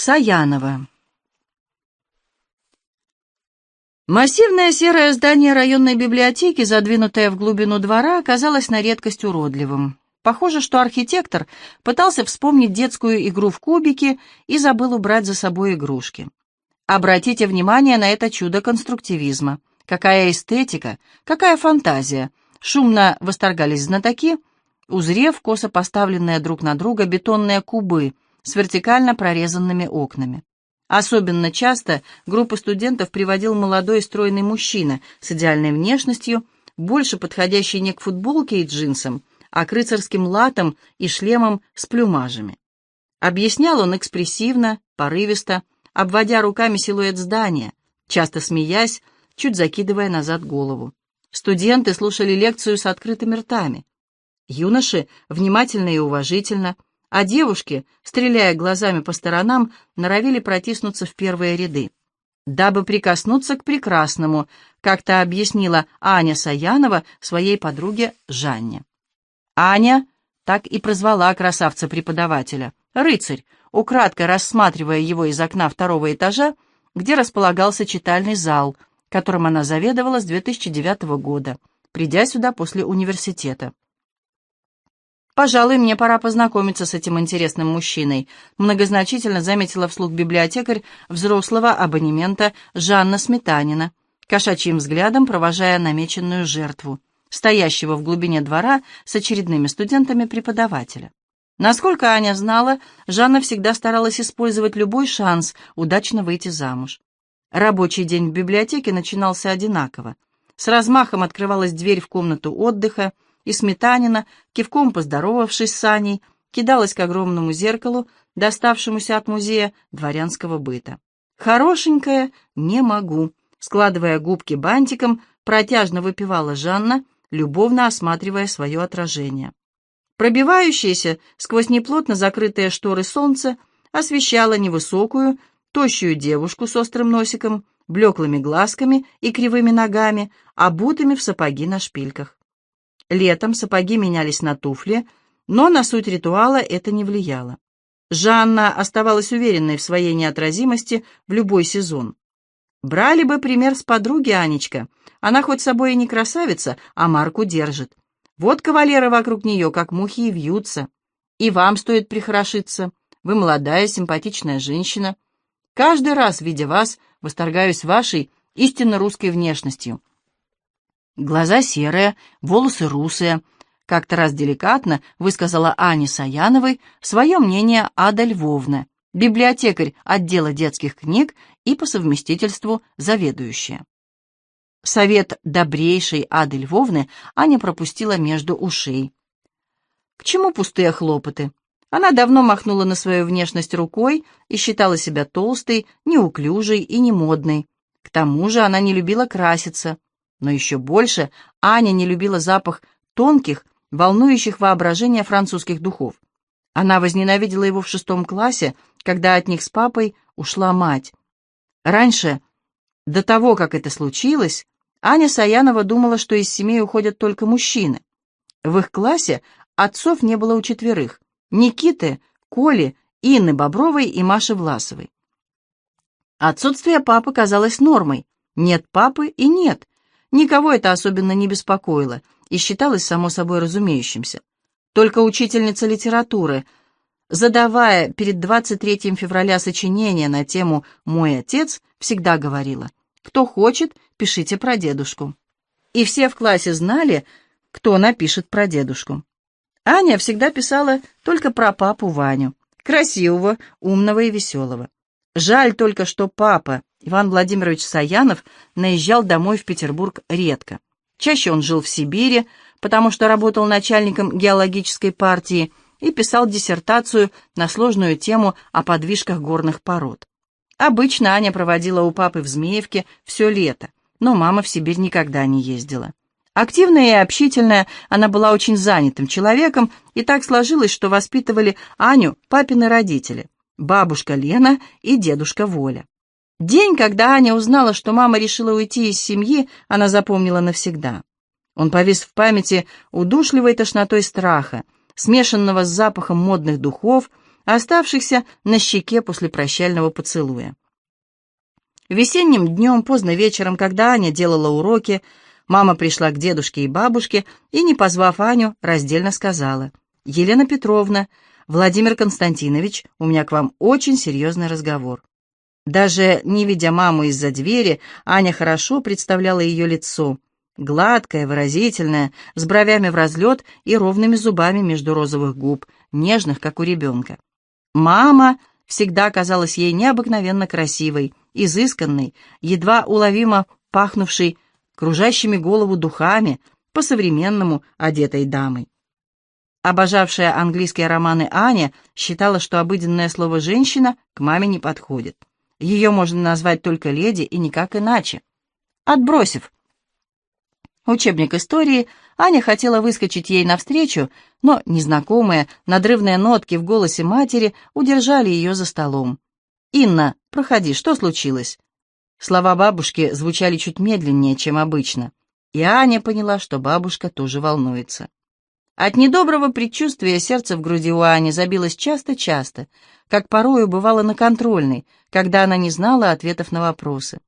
Саянова. Массивное серое здание районной библиотеки, задвинутое в глубину двора, оказалось на редкость уродливым. Похоже, что архитектор пытался вспомнить детскую игру в кубики и забыл убрать за собой игрушки. Обратите внимание на это чудо конструктивизма. Какая эстетика, какая фантазия. Шумно восторгались знатоки, узрев косо поставленные друг на друга бетонные кубы с вертикально прорезанными окнами. Особенно часто группу студентов приводил молодой стройный мужчина с идеальной внешностью, больше подходящий не к футболке и джинсам, а к рыцарским латам и шлемам с плюмажами. Объяснял он экспрессивно, порывисто, обводя руками силуэт здания, часто смеясь, чуть закидывая назад голову. Студенты слушали лекцию с открытыми ртами. Юноши внимательно и уважительно – а девушки, стреляя глазами по сторонам, норовили протиснуться в первые ряды. Дабы прикоснуться к прекрасному, как-то объяснила Аня Саянова своей подруге Жанне. Аня так и прозвала красавца-преподавателя, рыцарь, украдкой рассматривая его из окна второго этажа, где располагался читальный зал, которым она заведовала с 2009 года, придя сюда после университета. «Пожалуй, мне пора познакомиться с этим интересным мужчиной», многозначительно заметила вслух библиотекарь взрослого абонемента Жанна Сметанина, кошачьим взглядом провожая намеченную жертву, стоящего в глубине двора с очередными студентами преподавателя. Насколько Аня знала, Жанна всегда старалась использовать любой шанс удачно выйти замуж. Рабочий день в библиотеке начинался одинаково. С размахом открывалась дверь в комнату отдыха, и Сметанина, кивком поздоровавшись с Аней, кидалась к огромному зеркалу, доставшемуся от музея дворянского быта. «Хорошенькая, не могу», — складывая губки бантиком, протяжно выпивала Жанна, любовно осматривая свое отражение. Пробивающееся сквозь неплотно закрытые шторы солнце освещало невысокую, тощую девушку с острым носиком, блеклыми глазками и кривыми ногами, обутыми в сапоги на шпильках. Летом сапоги менялись на туфли, но на суть ритуала это не влияло. Жанна оставалась уверенной в своей неотразимости в любой сезон. Брали бы пример с подруги Анечка. Она хоть собой и не красавица, а марку держит. Вот кавалеры вокруг нее, как мухи, и вьются. И вам стоит прихорошиться. Вы молодая, симпатичная женщина. Каждый раз, видя вас, восторгаюсь вашей истинно русской внешностью. Глаза серые, волосы русые. Как-то раз деликатно высказала Ане Саяновой свое мнение Ада Львовна, библиотекарь отдела детских книг и по совместительству заведующая. Совет добрейшей Ады Львовны Аня пропустила между ушей. К чему пустые хлопоты? Она давно махнула на свою внешность рукой и считала себя толстой, неуклюжей и немодной. К тому же она не любила краситься. Но еще больше Аня не любила запах тонких, волнующих воображение французских духов. Она возненавидела его в шестом классе, когда от них с папой ушла мать. Раньше, до того, как это случилось, Аня Саянова думала, что из семей уходят только мужчины. В их классе отцов не было у четверых — Никиты, Коли, Инны Бобровой и Маши Власовой. Отсутствие папы казалось нормой. Нет папы и нет. Никого это особенно не беспокоило и считалось само собой разумеющимся. Только учительница литературы, задавая перед 23 февраля сочинение на тему «Мой отец», всегда говорила «Кто хочет, пишите про дедушку». И все в классе знали, кто напишет про дедушку. Аня всегда писала только про папу Ваню, красивого, умного и веселого. Жаль только, что папа Иван Владимирович Саянов наезжал домой в Петербург редко. Чаще он жил в Сибири, потому что работал начальником геологической партии и писал диссертацию на сложную тему о подвижках горных пород. Обычно Аня проводила у папы в Змеевке все лето, но мама в Сибирь никогда не ездила. Активная и общительная, она была очень занятым человеком, и так сложилось, что воспитывали Аню папины родители, бабушка Лена и дедушка Воля. День, когда Аня узнала, что мама решила уйти из семьи, она запомнила навсегда. Он повис в памяти удушливой тошнотой страха, смешанного с запахом модных духов, оставшихся на щеке после прощального поцелуя. Весенним днем, поздно вечером, когда Аня делала уроки, мама пришла к дедушке и бабушке и, не позвав Аню, раздельно сказала, «Елена Петровна, Владимир Константинович, у меня к вам очень серьезный разговор». Даже не видя маму из-за двери, Аня хорошо представляла ее лицо, гладкое, выразительное, с бровями в разлет и ровными зубами между розовых губ, нежных, как у ребенка. Мама всегда казалась ей необыкновенно красивой, изысканной, едва уловимо пахнувшей кружащими голову духами, по-современному одетой дамой. Обожавшая английские романы Аня считала, что обыденное слово «женщина» к маме не подходит. Ее можно назвать только леди и никак иначе. Отбросив учебник истории, Аня хотела выскочить ей навстречу, но незнакомые, надрывные нотки в голосе матери удержали ее за столом. «Инна, проходи, что случилось?» Слова бабушки звучали чуть медленнее, чем обычно, и Аня поняла, что бабушка тоже волнуется. От недоброго предчувствия сердце в груди у Ани забилось часто-часто, как порою бывало на контрольной, когда она не знала ответов на вопросы.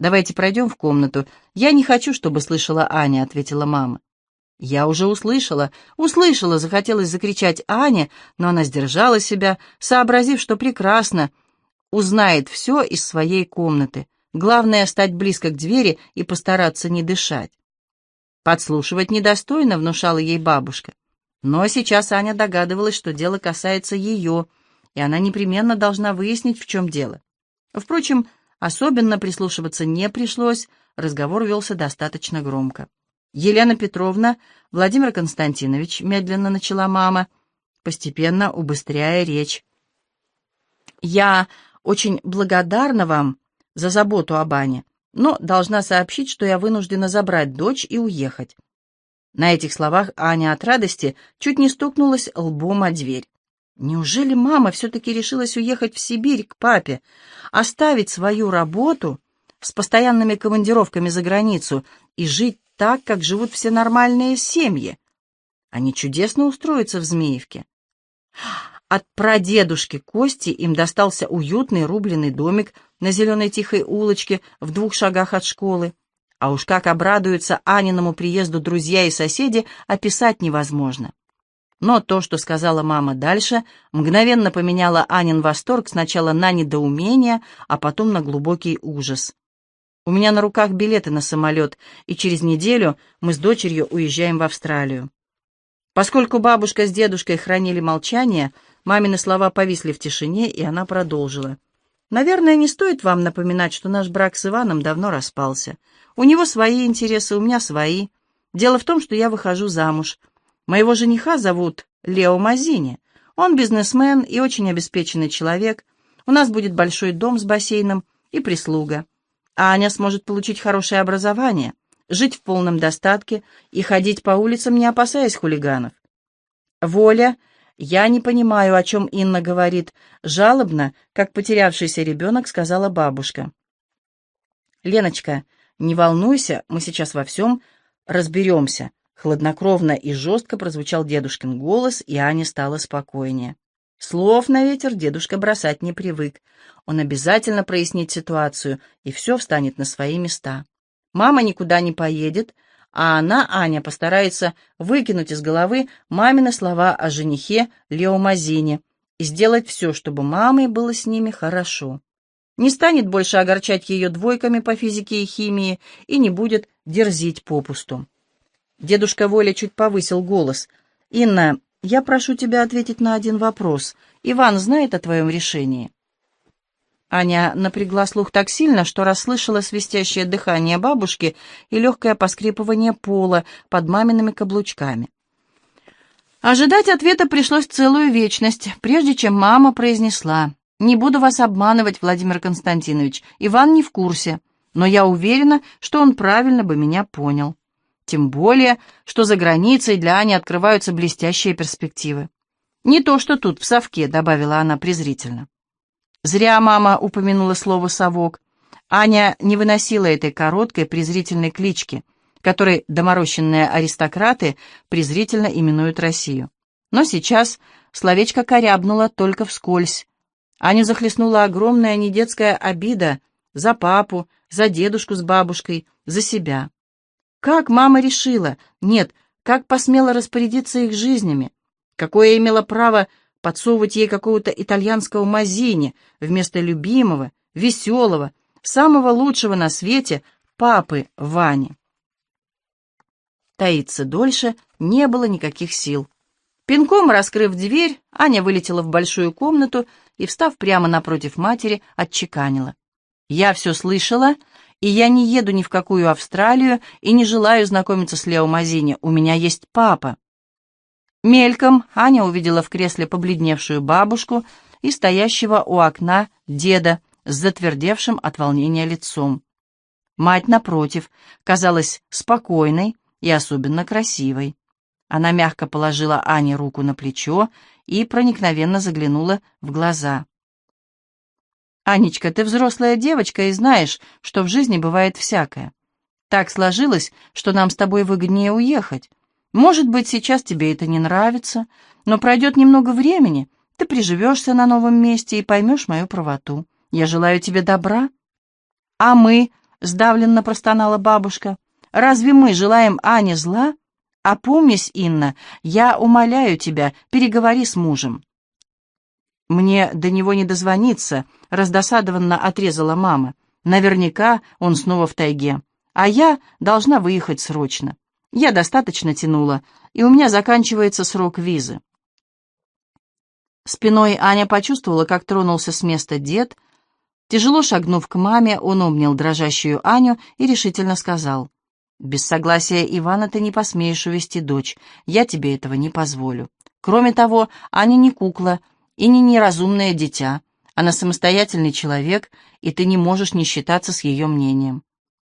«Давайте пройдем в комнату. Я не хочу, чтобы слышала Аня», — ответила мама. «Я уже услышала, услышала!» — захотелось закричать Аня, но она сдержала себя, сообразив, что прекрасно узнает все из своей комнаты. Главное — стать близко к двери и постараться не дышать. «Подслушивать недостойно», — внушала ей бабушка. Но сейчас Аня догадывалась, что дело касается ее, и она непременно должна выяснить, в чем дело. Впрочем, Особенно прислушиваться не пришлось, разговор велся достаточно громко. «Елена Петровна, Владимир Константинович», — медленно начала мама, постепенно убыстряя речь. «Я очень благодарна вам за заботу об Ане, но должна сообщить, что я вынуждена забрать дочь и уехать». На этих словах Аня от радости чуть не стукнулась лбом о дверь. Неужели мама все-таки решилась уехать в Сибирь к папе, оставить свою работу с постоянными командировками за границу и жить так, как живут все нормальные семьи? Они чудесно устроятся в Змеевке. От прадедушки Кости им достался уютный рубленый домик на зеленой тихой улочке в двух шагах от школы. А уж как обрадуются Аниному приезду друзья и соседи, описать невозможно. Но то, что сказала мама дальше, мгновенно поменяло Анин восторг сначала на недоумение, а потом на глубокий ужас. У меня на руках билеты на самолет, и через неделю мы с дочерью уезжаем в Австралию. Поскольку бабушка с дедушкой хранили молчание, мамины слова повисли в тишине, и она продолжила. «Наверное, не стоит вам напоминать, что наш брак с Иваном давно распался. У него свои интересы, у меня свои. Дело в том, что я выхожу замуж». Моего жениха зовут Лео Мазини. Он бизнесмен и очень обеспеченный человек. У нас будет большой дом с бассейном и прислуга. А Аня сможет получить хорошее образование, жить в полном достатке и ходить по улицам, не опасаясь хулиганов. Воля, я не понимаю, о чем Инна говорит. Жалобно, как потерявшийся ребенок, сказала бабушка. Леночка, не волнуйся, мы сейчас во всем разберемся. Хладнокровно и жестко прозвучал дедушкин голос, и Аня стала спокойнее. Слов на ветер дедушка бросать не привык. Он обязательно прояснит ситуацию, и все встанет на свои места. Мама никуда не поедет, а она, Аня, постарается выкинуть из головы мамины слова о женихе Лео Мазине и сделать все, чтобы маме было с ними хорошо. Не станет больше огорчать ее двойками по физике и химии и не будет дерзить попусту. Дедушка Воля чуть повысил голос. «Инна, я прошу тебя ответить на один вопрос. Иван знает о твоем решении?» Аня напрягла слух так сильно, что расслышала свистящее дыхание бабушки и легкое поскрипывание пола под мамиными каблучками. Ожидать ответа пришлось целую вечность, прежде чем мама произнесла. «Не буду вас обманывать, Владимир Константинович, Иван не в курсе, но я уверена, что он правильно бы меня понял». Тем более, что за границей для Ани открываются блестящие перспективы. «Не то, что тут, в совке», — добавила она презрительно. Зря мама упомянула слово «совок». Аня не выносила этой короткой презрительной клички, которой доморощенные аристократы презрительно именуют Россию. Но сейчас словечко корябнуло только вскользь. Аню захлестнула огромная недетская обида за папу, за дедушку с бабушкой, за себя. Как мама решила? Нет, как посмела распорядиться их жизнями? Какое имела право подсовывать ей какого-то итальянского мазини вместо любимого, веселого, самого лучшего на свете папы Вани? Таиться дольше не было никаких сил. Пинком раскрыв дверь, Аня вылетела в большую комнату и, встав прямо напротив матери, отчеканила. «Я все слышала, и я не еду ни в какую Австралию и не желаю знакомиться с Лео Мазини. У меня есть папа». Мельком Аня увидела в кресле побледневшую бабушку и стоящего у окна деда с затвердевшим от волнения лицом. Мать, напротив, казалась спокойной и особенно красивой. Она мягко положила Ане руку на плечо и проникновенно заглянула в глаза. «Анечка, ты взрослая девочка и знаешь, что в жизни бывает всякое. Так сложилось, что нам с тобой выгоднее уехать. Может быть, сейчас тебе это не нравится, но пройдет немного времени, ты приживешься на новом месте и поймешь мою правоту. Я желаю тебе добра». «А мы?» — сдавленно простонала бабушка. «Разве мы желаем Ане зла?» «Опомнись, Инна, я умоляю тебя, переговори с мужем». «Мне до него не дозвониться», — раздосадованно отрезала мама. «Наверняка он снова в тайге, а я должна выехать срочно. Я достаточно тянула, и у меня заканчивается срок визы». Спиной Аня почувствовала, как тронулся с места дед. Тяжело шагнув к маме, он обнял дрожащую Аню и решительно сказал, без согласия Ивана ты не посмеешь увести дочь. Я тебе этого не позволю. Кроме того, Аня не кукла и не неразумное дитя. Она самостоятельный человек, и ты не можешь не считаться с ее мнением.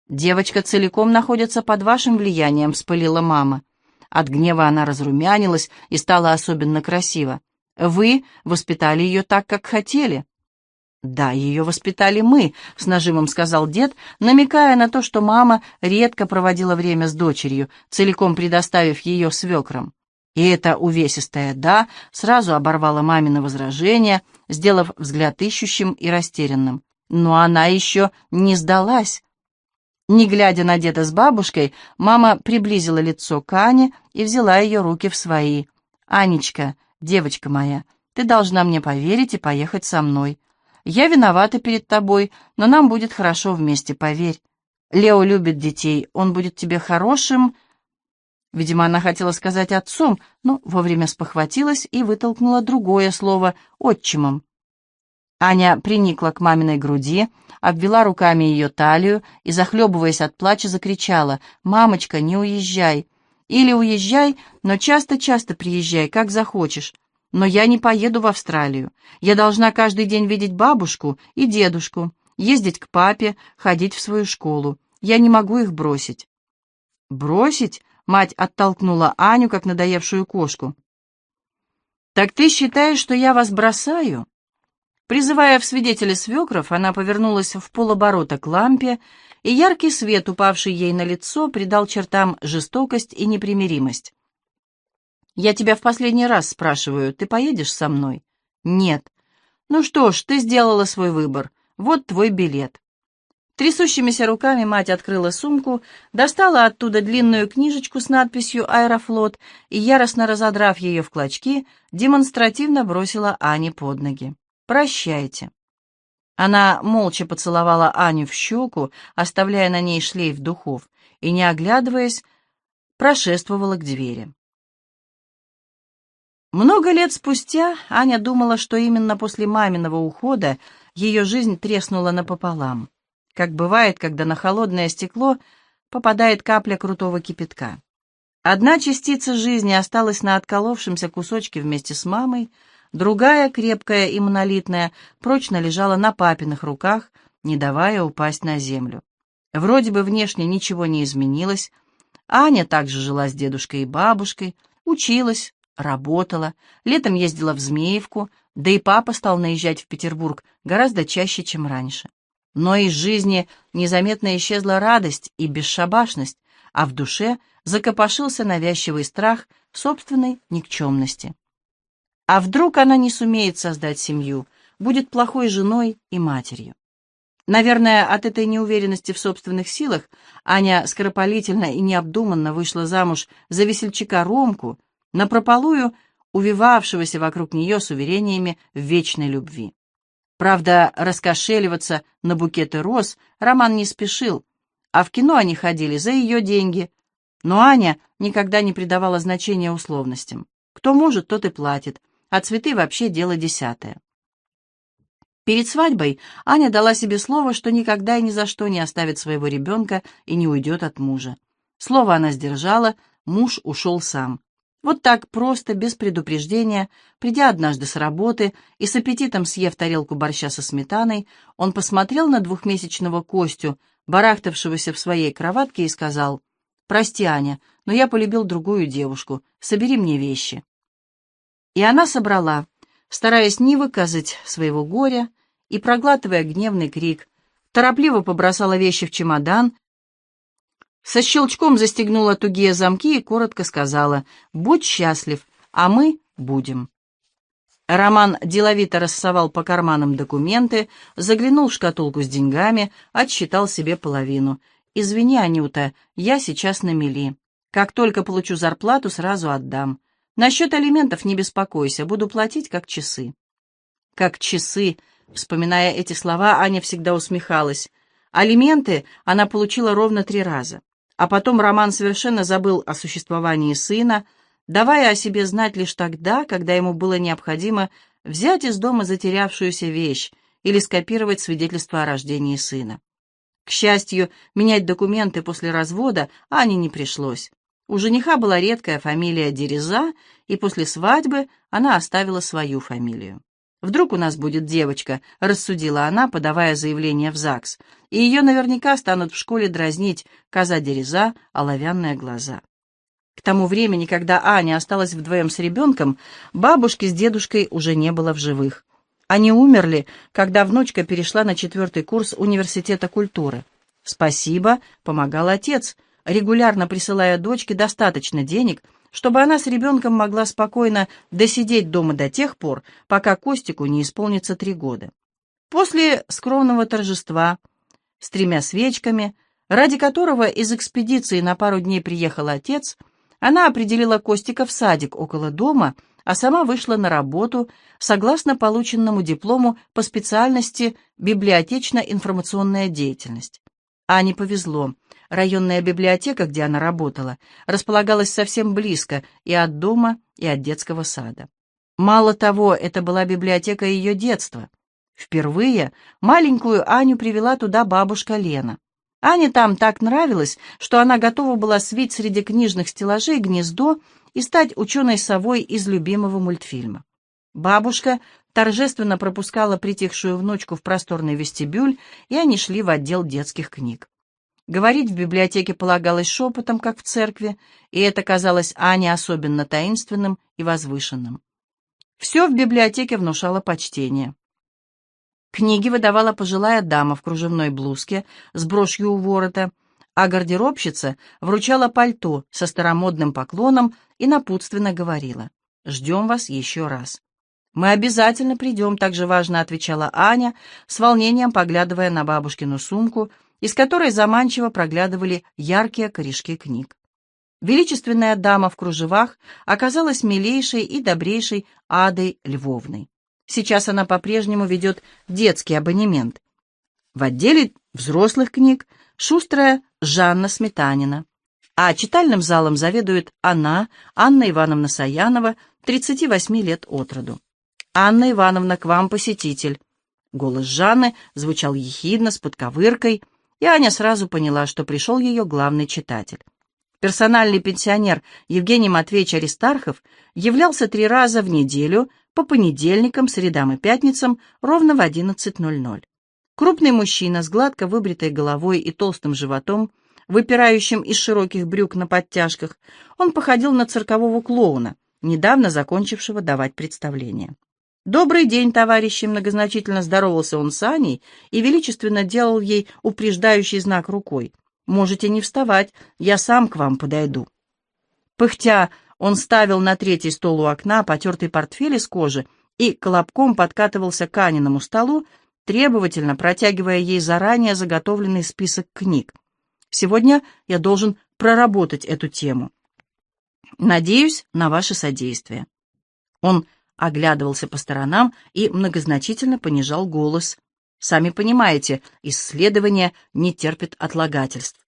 Девочка целиком находится под вашим влиянием, вспылила мама. От гнева она разрумянилась и стала особенно красива. Вы воспитали ее так, как хотели. «Да, ее воспитали мы», — с нажимом сказал дед, намекая на то, что мама редко проводила время с дочерью, целиком предоставив ее свекрам. И это увесистое «да» сразу оборвало мамино возражение, сделав взгляд ищущим и растерянным. Но она еще не сдалась. Не глядя на деда с бабушкой, мама приблизила лицо к Ане и взяла ее руки в свои. «Анечка, девочка моя, ты должна мне поверить и поехать со мной. Я виновата перед тобой, но нам будет хорошо вместе, поверь. Лео любит детей, он будет тебе хорошим...» Видимо, она хотела сказать отцом, но вовремя спохватилась и вытолкнула другое слово — отчимом. Аня приникла к маминой груди, обвела руками ее талию и, захлебываясь от плача, закричала «Мамочка, не уезжай! Или уезжай, но часто-часто приезжай, как захочешь. Но я не поеду в Австралию. Я должна каждый день видеть бабушку и дедушку, ездить к папе, ходить в свою школу. Я не могу их бросить». «Бросить?» — мать оттолкнула Аню, как надоевшую кошку. «Так ты считаешь, что я вас бросаю?» Призывая в свидетели свекров, она повернулась в полоборота к лампе, и яркий свет, упавший ей на лицо, придал чертам жестокость и непримиримость. «Я тебя в последний раз спрашиваю, ты поедешь со мной?» «Нет». «Ну что ж, ты сделала свой выбор. Вот твой билет». Трясущимися руками мать открыла сумку, достала оттуда длинную книжечку с надписью «Аэрофлот» и, яростно разодрав ее в клочки, демонстративно бросила Ане под ноги. «Прощайте». Она молча поцеловала Аню в щеку, оставляя на ней шлейф духов, и, не оглядываясь, прошествовала к двери. Много лет спустя Аня думала, что именно после маминого ухода ее жизнь треснула напополам, как бывает, когда на холодное стекло попадает капля крутого кипятка. Одна частица жизни осталась на отколовшемся кусочке вместе с мамой, другая, крепкая и монолитная, прочно лежала на папиных руках, не давая упасть на землю. Вроде бы внешне ничего не изменилось. Аня также жила с дедушкой и бабушкой, училась, работала, летом ездила в Змеевку, да и папа стал наезжать в Петербург гораздо чаще, чем раньше. Но из жизни незаметно исчезла радость и бесшабашность, а в душе закопошился навязчивый страх собственной никчемности. А вдруг она не сумеет создать семью, будет плохой женой и матерью? Наверное, от этой неуверенности в собственных силах Аня скоропалительно и необдуманно вышла замуж за весельчака Ромку, напропалую увивавшегося вокруг нее с уверениями в вечной любви. Правда, раскошеливаться на букеты роз Роман не спешил, а в кино они ходили за ее деньги. Но Аня никогда не придавала значения условностям. Кто может, тот и платит, а цветы вообще дело десятое. Перед свадьбой Аня дала себе слово, что никогда и ни за что не оставит своего ребенка и не уйдет от мужа. Слово она сдержала, муж ушел сам. Вот так просто, без предупреждения, придя однажды с работы и с аппетитом съев тарелку борща со сметаной, он посмотрел на двухмесячного Костю, барахтавшегося в своей кроватке, и сказал, «Прости, Аня, но я полюбил другую девушку. Собери мне вещи». И она собрала, стараясь не выказать своего горя, и, проглатывая гневный крик, торопливо побросала вещи в чемодан, со щелчком застегнула тугие замки и коротко сказала «Будь счастлив, а мы будем». Роман деловито рассовал по карманам документы, заглянул в шкатулку с деньгами, отсчитал себе половину. «Извини, Анюта, я сейчас на мели. Как только получу зарплату, сразу отдам. Насчет алиментов не беспокойся, буду платить как часы». «Как часы», Вспоминая эти слова, Аня всегда усмехалась. Алименты она получила ровно три раза. А потом Роман совершенно забыл о существовании сына, давая о себе знать лишь тогда, когда ему было необходимо взять из дома затерявшуюся вещь или скопировать свидетельство о рождении сына. К счастью, менять документы после развода Ане не пришлось. У жениха была редкая фамилия Дереза, и после свадьбы она оставила свою фамилию. «Вдруг у нас будет девочка», — рассудила она, подавая заявление в ЗАГС, «и ее наверняка станут в школе дразнить коза-дереза, оловянные глаза». К тому времени, когда Аня осталась вдвоем с ребенком, бабушки с дедушкой уже не было в живых. Они умерли, когда внучка перешла на четвертый курс университета культуры. «Спасибо», — помогал отец, регулярно присылая дочке достаточно денег — чтобы она с ребенком могла спокойно досидеть дома до тех пор, пока Костику не исполнится три года. После скромного торжества с тремя свечками, ради которого из экспедиции на пару дней приехал отец, она определила Костика в садик около дома, а сама вышла на работу согласно полученному диплому по специальности «Библиотечно-информационная деятельность». Ане повезло. Районная библиотека, где она работала, располагалась совсем близко и от дома, и от детского сада. Мало того, это была библиотека ее детства. Впервые маленькую Аню привела туда бабушка Лена. Ане там так нравилось, что она готова была свить среди книжных стеллажей гнездо и стать ученой-совой из любимого мультфильма. Бабушка торжественно пропускала притихшую внучку в просторный вестибюль, и они шли в отдел детских книг. Говорить в библиотеке полагалось шепотом, как в церкви, и это казалось Ане особенно таинственным и возвышенным. Все в библиотеке внушало почтение. Книги выдавала пожилая дама в кружевной блузке с брошью у ворота, а гардеробщица вручала пальто со старомодным поклоном и напутственно говорила «Ждем вас еще раз». «Мы обязательно придем», — также важно отвечала Аня, с волнением поглядывая на бабушкину сумку — из которой заманчиво проглядывали яркие корешки книг. Величественная дама в кружевах оказалась милейшей и добрейшей Адой Львовной. Сейчас она по-прежнему ведет детский абонемент. В отделе взрослых книг шустрая Жанна Сметанина, а читальным залом заведует она, Анна Ивановна Саянова, 38 лет от роду. «Анна Ивановна, к вам посетитель». Голос Жанны звучал ехидно, с подковыркой — и Аня сразу поняла, что пришел ее главный читатель. Персональный пенсионер Евгений Матвеевич Аристархов являлся три раза в неделю по понедельникам, средам и пятницам ровно в 11.00. Крупный мужчина с гладко выбритой головой и толстым животом, выпирающим из широких брюк на подтяжках, он походил на циркового клоуна, недавно закончившего давать представление. «Добрый день, товарищи!» — многозначительно здоровался он с Аней и величественно делал ей упреждающий знак рукой. «Можете не вставать, я сам к вам подойду». Пыхтя Он ставил на третий стол у окна потертый портфель из кожи и колобком подкатывался к Аниному столу, требовательно протягивая ей заранее заготовленный список книг. «Сегодня я должен проработать эту тему. Надеюсь на ваше содействие». Он оглядывался по сторонам и многозначительно понижал голос. Сами понимаете, исследование не терпит отлагательств.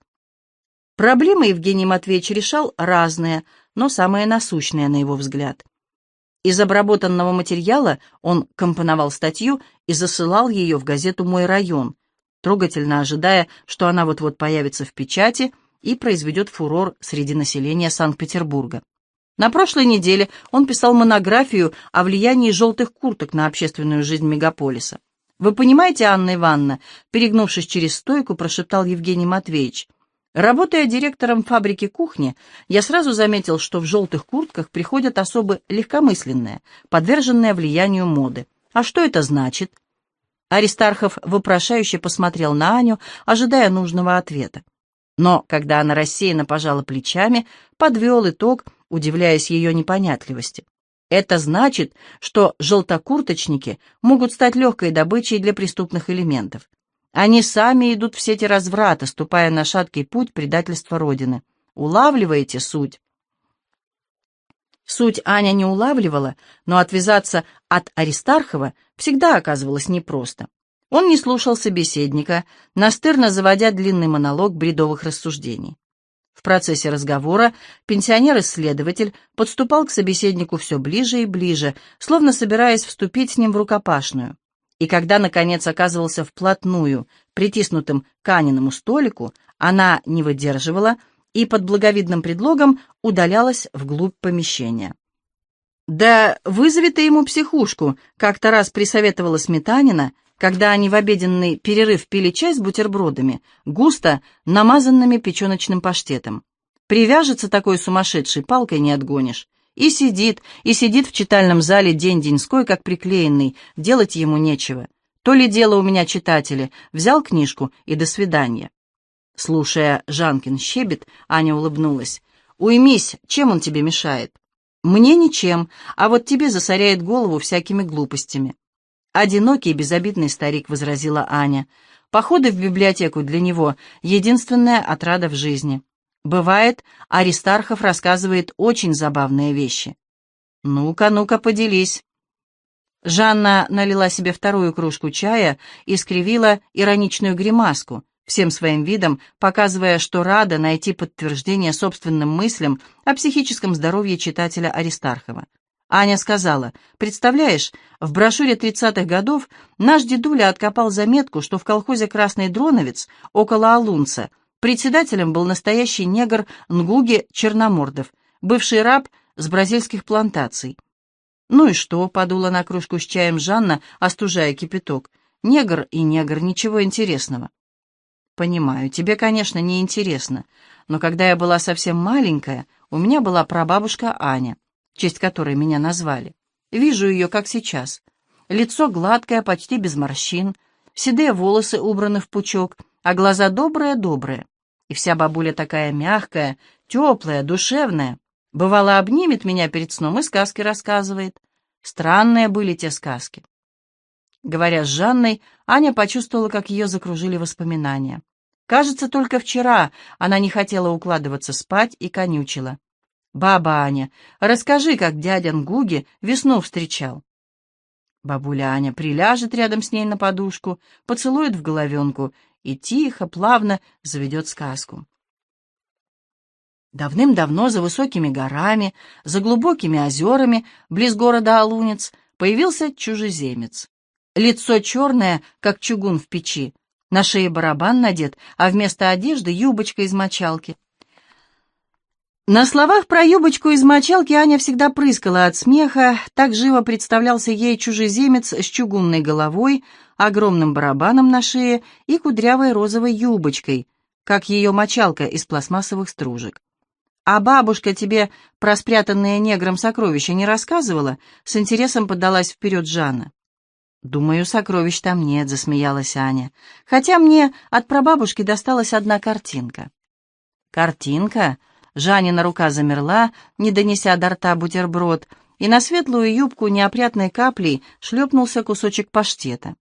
Проблемы Евгений Матвеевич решал разные, но самые насущные, на его взгляд. Из обработанного материала он компоновал статью и засылал ее в газету «Мой район», трогательно ожидая, что она вот-вот появится в печати и произведет фурор среди населения Санкт-Петербурга. На прошлой неделе он писал монографию о влиянии желтых курток на общественную жизнь мегаполиса. «Вы понимаете, Анна Ивановна?» Перегнувшись через стойку, прошептал Евгений Матвеевич. Работая директором фабрики кухни, я сразу заметил, что в желтых куртках приходят особы легкомысленные, подверженные влиянию моды. А что это значит? Аристархов вопрошающе посмотрел на Аню, ожидая нужного ответа. Но, когда она рассеянно пожала плечами, подвел итог, удивляясь ее непонятливости. Это значит, что желтокурточники могут стать легкой добычей для преступных элементов. Они сами идут в сети разврата, ступая на шаткий путь предательства Родины. Улавливаете суть? Суть Аня не улавливала, но отвязаться от Аристархова всегда оказывалось непросто. Он не слушал собеседника, настырно заводя длинный монолог бредовых рассуждений. В процессе разговора пенсионер-исследователь подступал к собеседнику все ближе и ближе, словно собираясь вступить с ним в рукопашную и когда, наконец, оказывался вплотную, притиснутым к Аниному столику, она не выдерживала и под благовидным предлогом удалялась вглубь помещения. «Да вызови ты ему психушку», — как-то раз присоветовала Сметанина, когда они в обеденный перерыв пили чай с бутербродами, густо намазанными печеночным паштетом. «Привяжется такой сумасшедшей, палкой не отгонишь. И сидит, и сидит в читальном зале день-деньской, как приклеенный, делать ему нечего. То ли дело у меня читатели, взял книжку и до свидания. Слушая Жанкин щебет, Аня улыбнулась. «Уймись, чем он тебе мешает?» «Мне ничем, а вот тебе засоряет голову всякими глупостями». «Одинокий и безобидный старик», — возразила Аня. «Походы в библиотеку для него — единственная отрада в жизни. Бывает, Аристархов рассказывает очень забавные вещи. Ну-ка, ну-ка, поделись. Жанна налила себе вторую кружку чая и скривила ироничную гримаску, всем своим видом показывая, что рада найти подтверждение собственным мыслям о психическом здоровье читателя Аристархова. Аня сказала, «Представляешь, в брошюре 30-х годов наш дедуля откопал заметку, что в колхозе «Красный Дроновец» около Алунца Председателем был настоящий негр Нгуги Черномордов, бывший раб с бразильских плантаций. «Ну и что?» — подула на кружку с чаем Жанна, остужая кипяток. «Негр и негр, ничего интересного». «Понимаю, тебе, конечно, не интересно, но когда я была совсем маленькая, у меня была прабабушка Аня, в честь которой меня назвали. Вижу ее, как сейчас. Лицо гладкое, почти без морщин, седые волосы убраны в пучок, а глаза добрые-добрые. И вся бабуля такая мягкая, теплая, душевная. Бывало, обнимет меня перед сном и сказки рассказывает. Странные были те сказки. Говоря с Жанной, Аня почувствовала, как ее закружили воспоминания. Кажется, только вчера она не хотела укладываться спать и конючила. «Баба Аня, расскажи, как дядя Нгуги весну встречал». Бабуля Аня приляжет рядом с ней на подушку, поцелует в головенку и тихо, плавно заведет сказку. Давным-давно за высокими горами, за глубокими озерами, близ города Алунец, появился чужеземец. Лицо черное, как чугун в печи, на шее барабан надет, а вместо одежды юбочка из мочалки. На словах про юбочку из мочалки Аня всегда прыскала от смеха, так живо представлялся ей чужеземец с чугунной головой, огромным барабаном на шее и кудрявой розовой юбочкой, как ее мочалка из пластмассовых стружек. «А бабушка тебе про спрятанные негром сокровища не рассказывала?» С интересом подалась вперед Жанна. «Думаю, сокровищ там нет», — засмеялась Аня. «Хотя мне от прабабушки досталась одна картинка». «Картинка?» Жанина рука замерла, не донеся до рта бутерброд, и на светлую юбку неопрятной каплей шлепнулся кусочек паштета.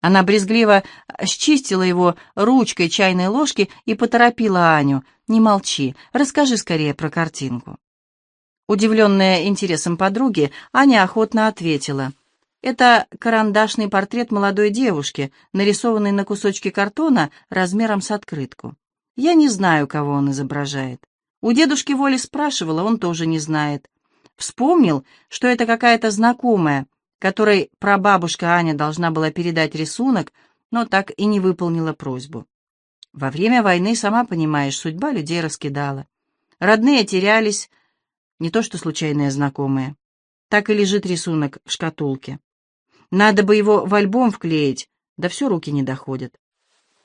Она брезгливо счистила его ручкой чайной ложки и поторопила Аню. «Не молчи, расскажи скорее про картинку». Удивленная интересом подруги, Аня охотно ответила. «Это карандашный портрет молодой девушки, нарисованный на кусочке картона размером с открытку. Я не знаю, кого он изображает. У дедушки Воли спрашивала, он тоже не знает. Вспомнил, что это какая-то знакомая, которой прабабушка Аня должна была передать рисунок, но так и не выполнила просьбу. Во время войны, сама понимаешь, судьба людей раскидала. Родные терялись, не то что случайные знакомые. Так и лежит рисунок в шкатулке. Надо бы его в альбом вклеить, да все руки не доходят.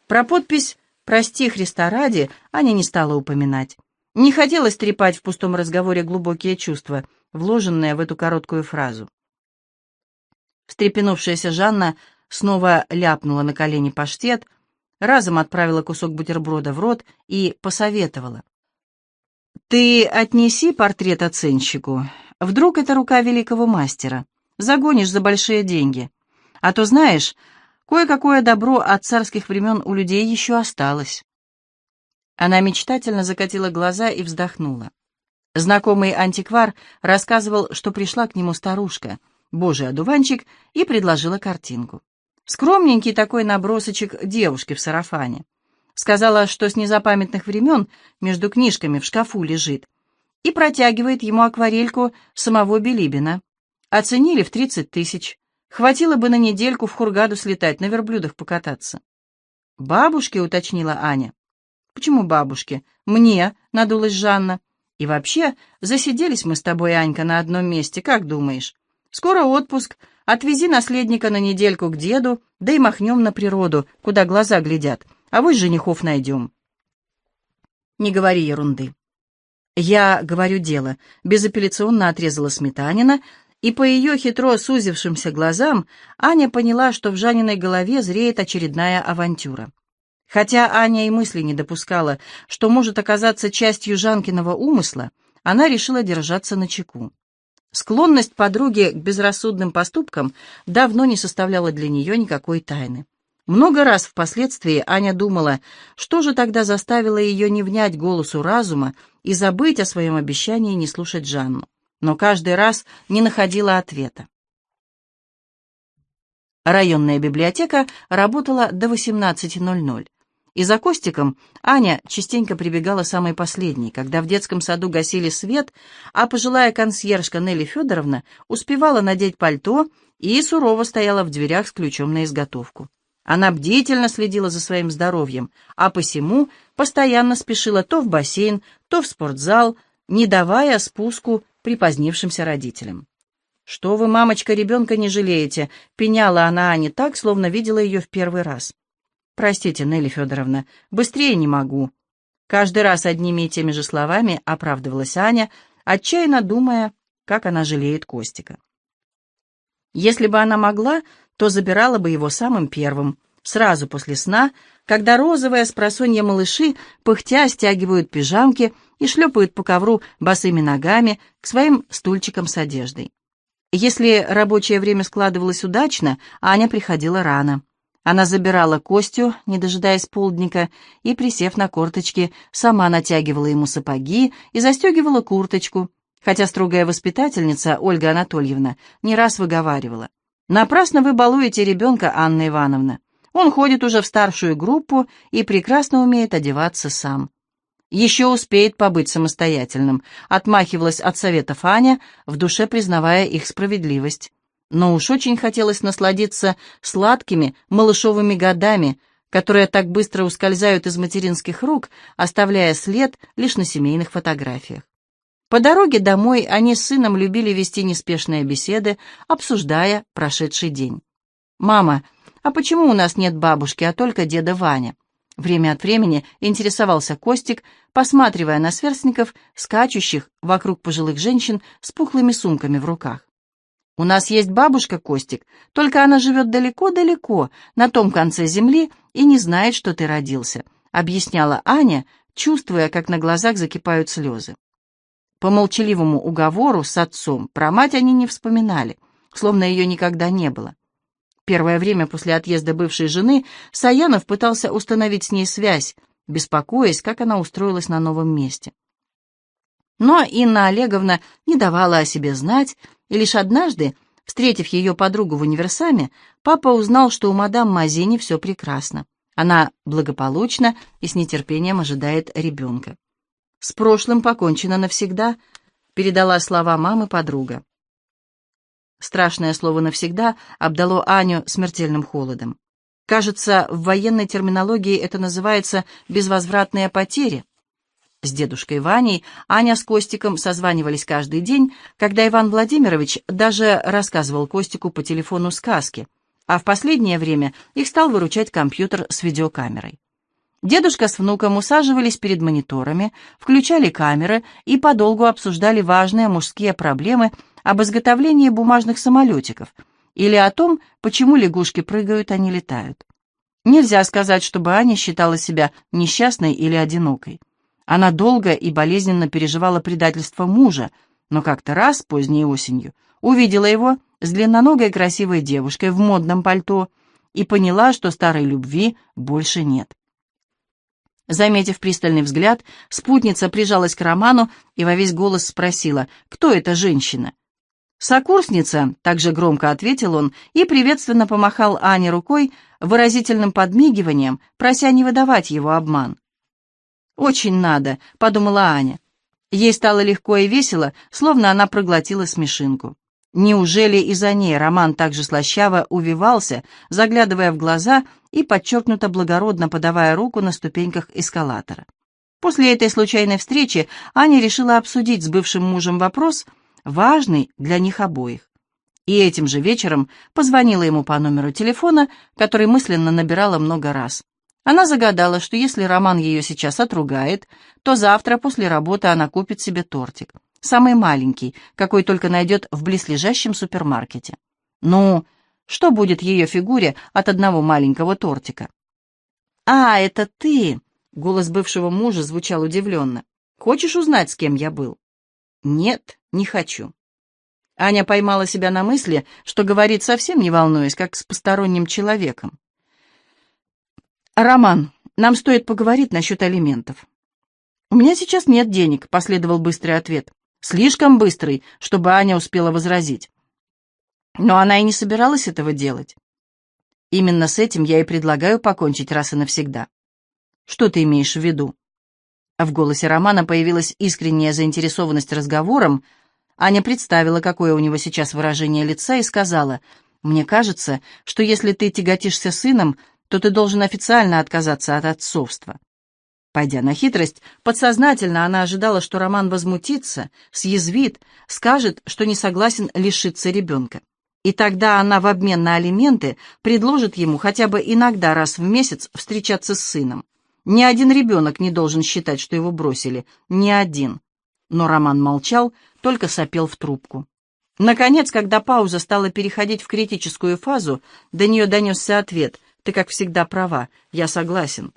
Про подпись «Прости, Христа ради» Аня не стала упоминать. Не хотелось трепать в пустом разговоре глубокие чувства, вложенные в эту короткую фразу. Встрепенувшаяся Жанна снова ляпнула на колени паштет, разом отправила кусок бутерброда в рот и посоветовала. «Ты отнеси портрет оценщику. Вдруг это рука великого мастера. Загонишь за большие деньги. А то, знаешь, кое-какое добро от царских времен у людей еще осталось». Она мечтательно закатила глаза и вздохнула. Знакомый антиквар рассказывал, что пришла к нему старушка — божий одуванчик и предложила картинку. Скромненький такой набросочек девушки в сарафане. Сказала, что с незапамятных времен между книжками в шкафу лежит, и протягивает ему акварельку самого Белибина. Оценили в тридцать тысяч. Хватило бы на недельку в Хургаду слетать, на верблюдах покататься. «Бабушке», — уточнила Аня. «Почему бабушке?» «Мне», — надулась Жанна. «И вообще, засиделись мы с тобой, Анька, на одном месте, как думаешь? Скоро отпуск. Отвези наследника на недельку к деду, да и махнем на природу, куда глаза глядят. А вы женихов найдем. Не говори ерунды. Я говорю дело. Безапелляционно отрезала Сметанина, и по ее хитро сузившимся глазам Аня поняла, что в Жаниной голове зреет очередная авантюра. Хотя Аня и мысли не допускала, что может оказаться частью Жанкиного умысла, она решила держаться на чеку. Склонность подруги к безрассудным поступкам давно не составляла для нее никакой тайны. Много раз впоследствии Аня думала, что же тогда заставило ее не внять голосу разума и забыть о своем обещании не слушать Жанну. Но каждый раз не находила ответа. Районная библиотека работала до 18.00. И за Костиком Аня частенько прибегала самой последней, когда в детском саду гасили свет, а пожилая консьержка Нелли Федоровна успевала надеть пальто и сурово стояла в дверях с ключом на изготовку. Она бдительно следила за своим здоровьем, а посему постоянно спешила то в бассейн, то в спортзал, не давая спуску припозднившимся родителям. «Что вы, мамочка, ребенка не жалеете?» — пеняла она Ане так, словно видела ее в первый раз. «Простите, Нелли Федоровна, быстрее не могу». Каждый раз одними и теми же словами оправдывалась Аня, отчаянно думая, как она жалеет Костика. Если бы она могла, то забирала бы его самым первым, сразу после сна, когда розовые спросонья малыши пыхтя стягивают пижамки и шлепают по ковру босыми ногами к своим стульчикам с одеждой. Если рабочее время складывалось удачно, Аня приходила рано. Она забирала Костю, не дожидаясь полдника, и, присев на корточки, сама натягивала ему сапоги и застегивала курточку, хотя строгая воспитательница Ольга Анатольевна не раз выговаривала. «Напрасно вы балуете ребенка, Анна Ивановна. Он ходит уже в старшую группу и прекрасно умеет одеваться сам. Еще успеет побыть самостоятельным», — отмахивалась от советов Аня, в душе признавая их справедливость но уж очень хотелось насладиться сладкими малышовыми годами, которые так быстро ускользают из материнских рук, оставляя след лишь на семейных фотографиях. По дороге домой они с сыном любили вести неспешные беседы, обсуждая прошедший день. «Мама, а почему у нас нет бабушки, а только деда Ваня?» Время от времени интересовался Костик, посматривая на сверстников, скачущих вокруг пожилых женщин с пухлыми сумками в руках. У нас есть бабушка Костик, только она живет далеко-далеко, на том конце земли, и не знает, что ты родился», — объясняла Аня, чувствуя, как на глазах закипают слезы. По молчаливому уговору с отцом про мать они не вспоминали, словно ее никогда не было. Первое время после отъезда бывшей жены Саянов пытался установить с ней связь, беспокоясь, как она устроилась на новом месте. Но Инна Олеговна не давала о себе знать, и лишь однажды, встретив ее подругу в универсаме, папа узнал, что у мадам Мазини все прекрасно. Она благополучна и с нетерпением ожидает ребенка. «С прошлым покончено навсегда», — передала слова мамы подруга. Страшное слово «навсегда» обдало Аню смертельным холодом. Кажется, в военной терминологии это называется «безвозвратные потери». С дедушкой Ваней Аня с Костиком созванивались каждый день, когда Иван Владимирович даже рассказывал Костику по телефону сказки, а в последнее время их стал выручать компьютер с видеокамерой. Дедушка с внуком усаживались перед мониторами, включали камеры и подолгу обсуждали важные мужские проблемы – об изготовлении бумажных самолетиков или о том, почему лягушки прыгают, а не летают. Нельзя сказать, чтобы Аня считала себя несчастной или одинокой. Она долго и болезненно переживала предательство мужа, но как-то раз, поздней осенью, увидела его с длинноногой красивой девушкой в модном пальто и поняла, что старой любви больше нет. Заметив пристальный взгляд, спутница прижалась к Роману и во весь голос спросила, кто эта женщина. «Сокурсница», — также громко ответил он и приветственно помахал Ане рукой выразительным подмигиванием, прося не выдавать его обман. «Очень надо», — подумала Аня. Ей стало легко и весело, словно она проглотила смешинку. Неужели и за ней Роман так же слащаво увивался, заглядывая в глаза и подчеркнуто благородно подавая руку на ступеньках эскалатора? После этой случайной встречи Аня решила обсудить с бывшим мужем вопрос — важный для них обоих. И этим же вечером позвонила ему по номеру телефона, который мысленно набирала много раз. Она загадала, что если Роман ее сейчас отругает, то завтра после работы она купит себе тортик. Самый маленький, какой только найдет в близлежащем супермаркете. Ну, что будет ее фигуре от одного маленького тортика? «А, это ты!» — голос бывшего мужа звучал удивленно. «Хочешь узнать, с кем я был?» «Нет, не хочу». Аня поймала себя на мысли, что говорит совсем не волнуясь, как с посторонним человеком. «Роман, нам стоит поговорить насчет алиментов». «У меня сейчас нет денег», — последовал быстрый ответ. Слишком быстрый, чтобы Аня успела возразить. Но она и не собиралась этого делать. Именно с этим я и предлагаю покончить раз и навсегда. Что ты имеешь в виду? В голосе Романа появилась искренняя заинтересованность разговором. Аня представила, какое у него сейчас выражение лица, и сказала, «Мне кажется, что если ты тяготишься сыном, то ты должен официально отказаться от отцовства». Пойдя на хитрость, подсознательно она ожидала, что Роман возмутится, съязвит, скажет, что не согласен лишиться ребенка. И тогда она в обмен на алименты предложит ему хотя бы иногда раз в месяц встречаться с сыном. Ни один ребенок не должен считать, что его бросили. Ни один. Но Роман молчал, только сопел в трубку. Наконец, когда пауза стала переходить в критическую фазу, до нее донесся ответ. «Ты, как всегда, права. Я согласен».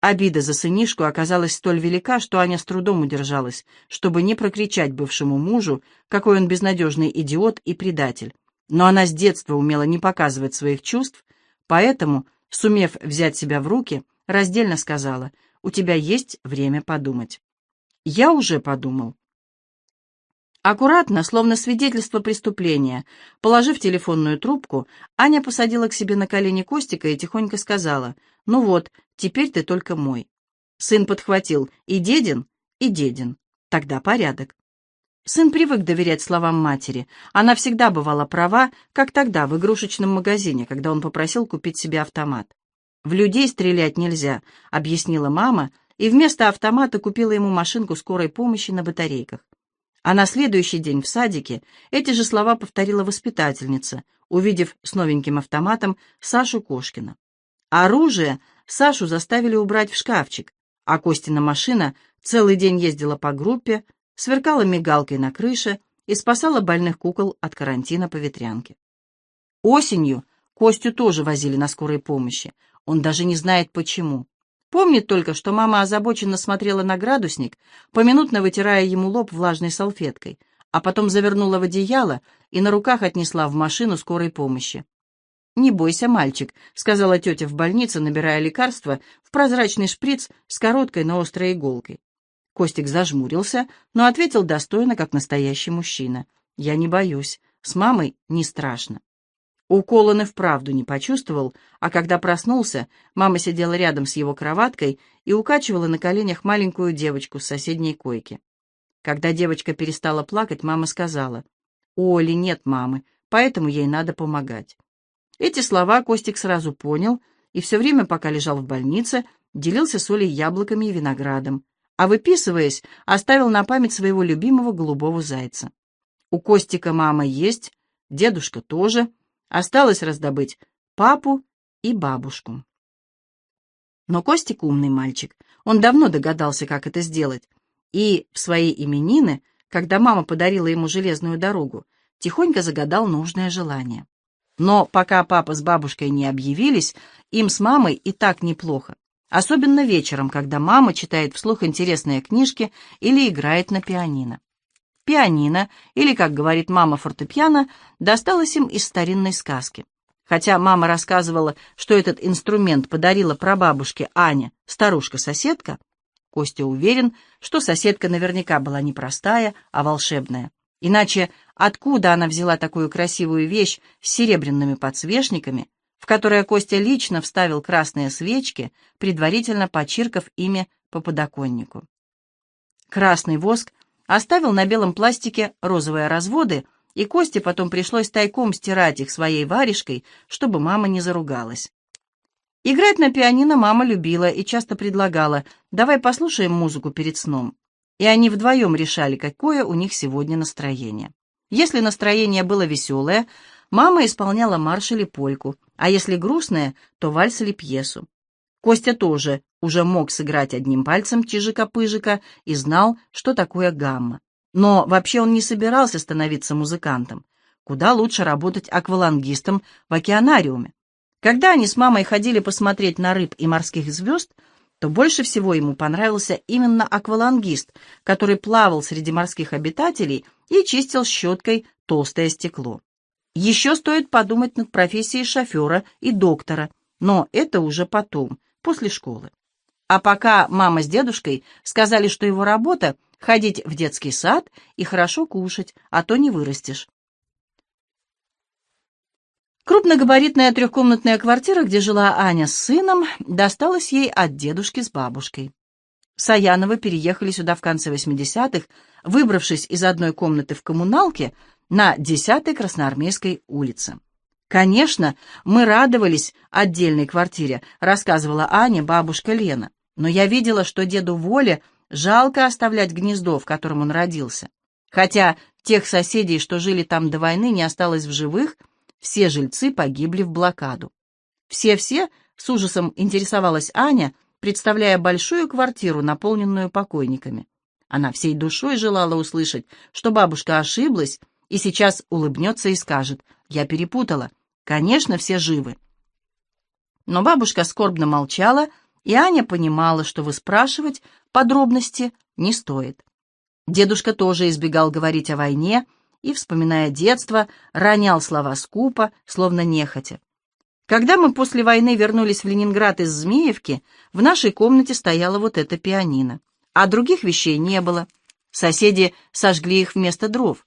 Обида за сынишку оказалась столь велика, что Аня с трудом удержалась, чтобы не прокричать бывшему мужу, какой он безнадежный идиот и предатель. Но она с детства умела не показывать своих чувств, поэтому, сумев взять себя в руки, раздельно сказала, «У тебя есть время подумать». «Я уже подумал». Аккуратно, словно свидетельство преступления, положив телефонную трубку, Аня посадила к себе на колени Костика и тихонько сказала, «Ну вот, теперь ты только мой». Сын подхватил, «И дедин, и дедин. Тогда порядок». Сын привык доверять словам матери. Она всегда бывала права, как тогда, в игрушечном магазине, когда он попросил купить себе автомат. «В людей стрелять нельзя», — объяснила мама, и вместо автомата купила ему машинку скорой помощи на батарейках. А на следующий день в садике эти же слова повторила воспитательница, увидев с новеньким автоматом Сашу Кошкина. Оружие Сашу заставили убрать в шкафчик, а Костина машина целый день ездила по группе, сверкала мигалкой на крыше и спасала больных кукол от карантина по ветрянке. Осенью Костю тоже возили на скорой помощи. Он даже не знает почему. Помнит только, что мама озабоченно смотрела на градусник, поминутно вытирая ему лоб влажной салфеткой, а потом завернула в одеяло и на руках отнесла в машину скорой помощи. «Не бойся, мальчик», — сказала тетя в больнице, набирая лекарство в прозрачный шприц с короткой, но острой иголкой. Костик зажмурился, но ответил достойно, как настоящий мужчина. «Я не боюсь. С мамой не страшно». Укол он и вправду не почувствовал, а когда проснулся, мама сидела рядом с его кроваткой и укачивала на коленях маленькую девочку с соседней койки. Когда девочка перестала плакать, мама сказала, «У Оли нет мамы, поэтому ей надо помогать». Эти слова Костик сразу понял и все время, пока лежал в больнице, делился с Олей яблоками и виноградом, а выписываясь, оставил на память своего любимого голубого зайца. У Костика мама есть, дедушка тоже — Осталось раздобыть папу и бабушку. Но Костик умный мальчик. Он давно догадался, как это сделать. И в свои именины, когда мама подарила ему железную дорогу, тихонько загадал нужное желание. Но пока папа с бабушкой не объявились, им с мамой и так неплохо. Особенно вечером, когда мама читает вслух интересные книжки или играет на пианино. Пианино, или, как говорит мама, фортепиано, досталось им из старинной сказки. Хотя мама рассказывала, что этот инструмент подарила прабабушке Аня, старушка-соседка, Костя уверен, что соседка наверняка была не простая, а волшебная. Иначе откуда она взяла такую красивую вещь с серебряными подсвечниками, в которое Костя лично вставил красные свечки, предварительно почиркав ими по подоконнику? Красный воск оставил на белом пластике розовые разводы, и Косте потом пришлось тайком стирать их своей варежкой, чтобы мама не заругалась. Играть на пианино мама любила и часто предлагала «давай послушаем музыку перед сном». И они вдвоем решали, какое у них сегодня настроение. Если настроение было веселое, мама исполняла марш или польку, а если грустное, то вальс или пьесу. Костя тоже уже мог сыграть одним пальцем чижика-пыжика и знал, что такое гамма. Но вообще он не собирался становиться музыкантом. Куда лучше работать аквалангистом в океанариуме. Когда они с мамой ходили посмотреть на рыб и морских звезд, то больше всего ему понравился именно аквалангист, который плавал среди морских обитателей и чистил щеткой толстое стекло. Еще стоит подумать над профессией шофера и доктора, но это уже потом, после школы. А пока мама с дедушкой сказали, что его работа — ходить в детский сад и хорошо кушать, а то не вырастешь. Крупногабаритная трехкомнатная квартира, где жила Аня с сыном, досталась ей от дедушки с бабушкой. Саяновы переехали сюда в конце 80-х, выбравшись из одной комнаты в коммуналке на 10-й Красноармейской улице. «Конечно, мы радовались отдельной квартире», — рассказывала Аня, бабушка Лена. «Но я видела, что деду Воле жалко оставлять гнездо, в котором он родился. Хотя тех соседей, что жили там до войны, не осталось в живых, все жильцы погибли в блокаду. Все-все, с ужасом интересовалась Аня, представляя большую квартиру, наполненную покойниками. Она всей душой желала услышать, что бабушка ошиблась, и сейчас улыбнется и скажет, «Я перепутала. Конечно, все живы». Но бабушка скорбно молчала, и Аня понимала, что выспрашивать подробности не стоит. Дедушка тоже избегал говорить о войне и, вспоминая детство, ронял слова скупо, словно нехотя. Когда мы после войны вернулись в Ленинград из Змеевки, в нашей комнате стояло вот это пианино, а других вещей не было. Соседи сожгли их вместо дров.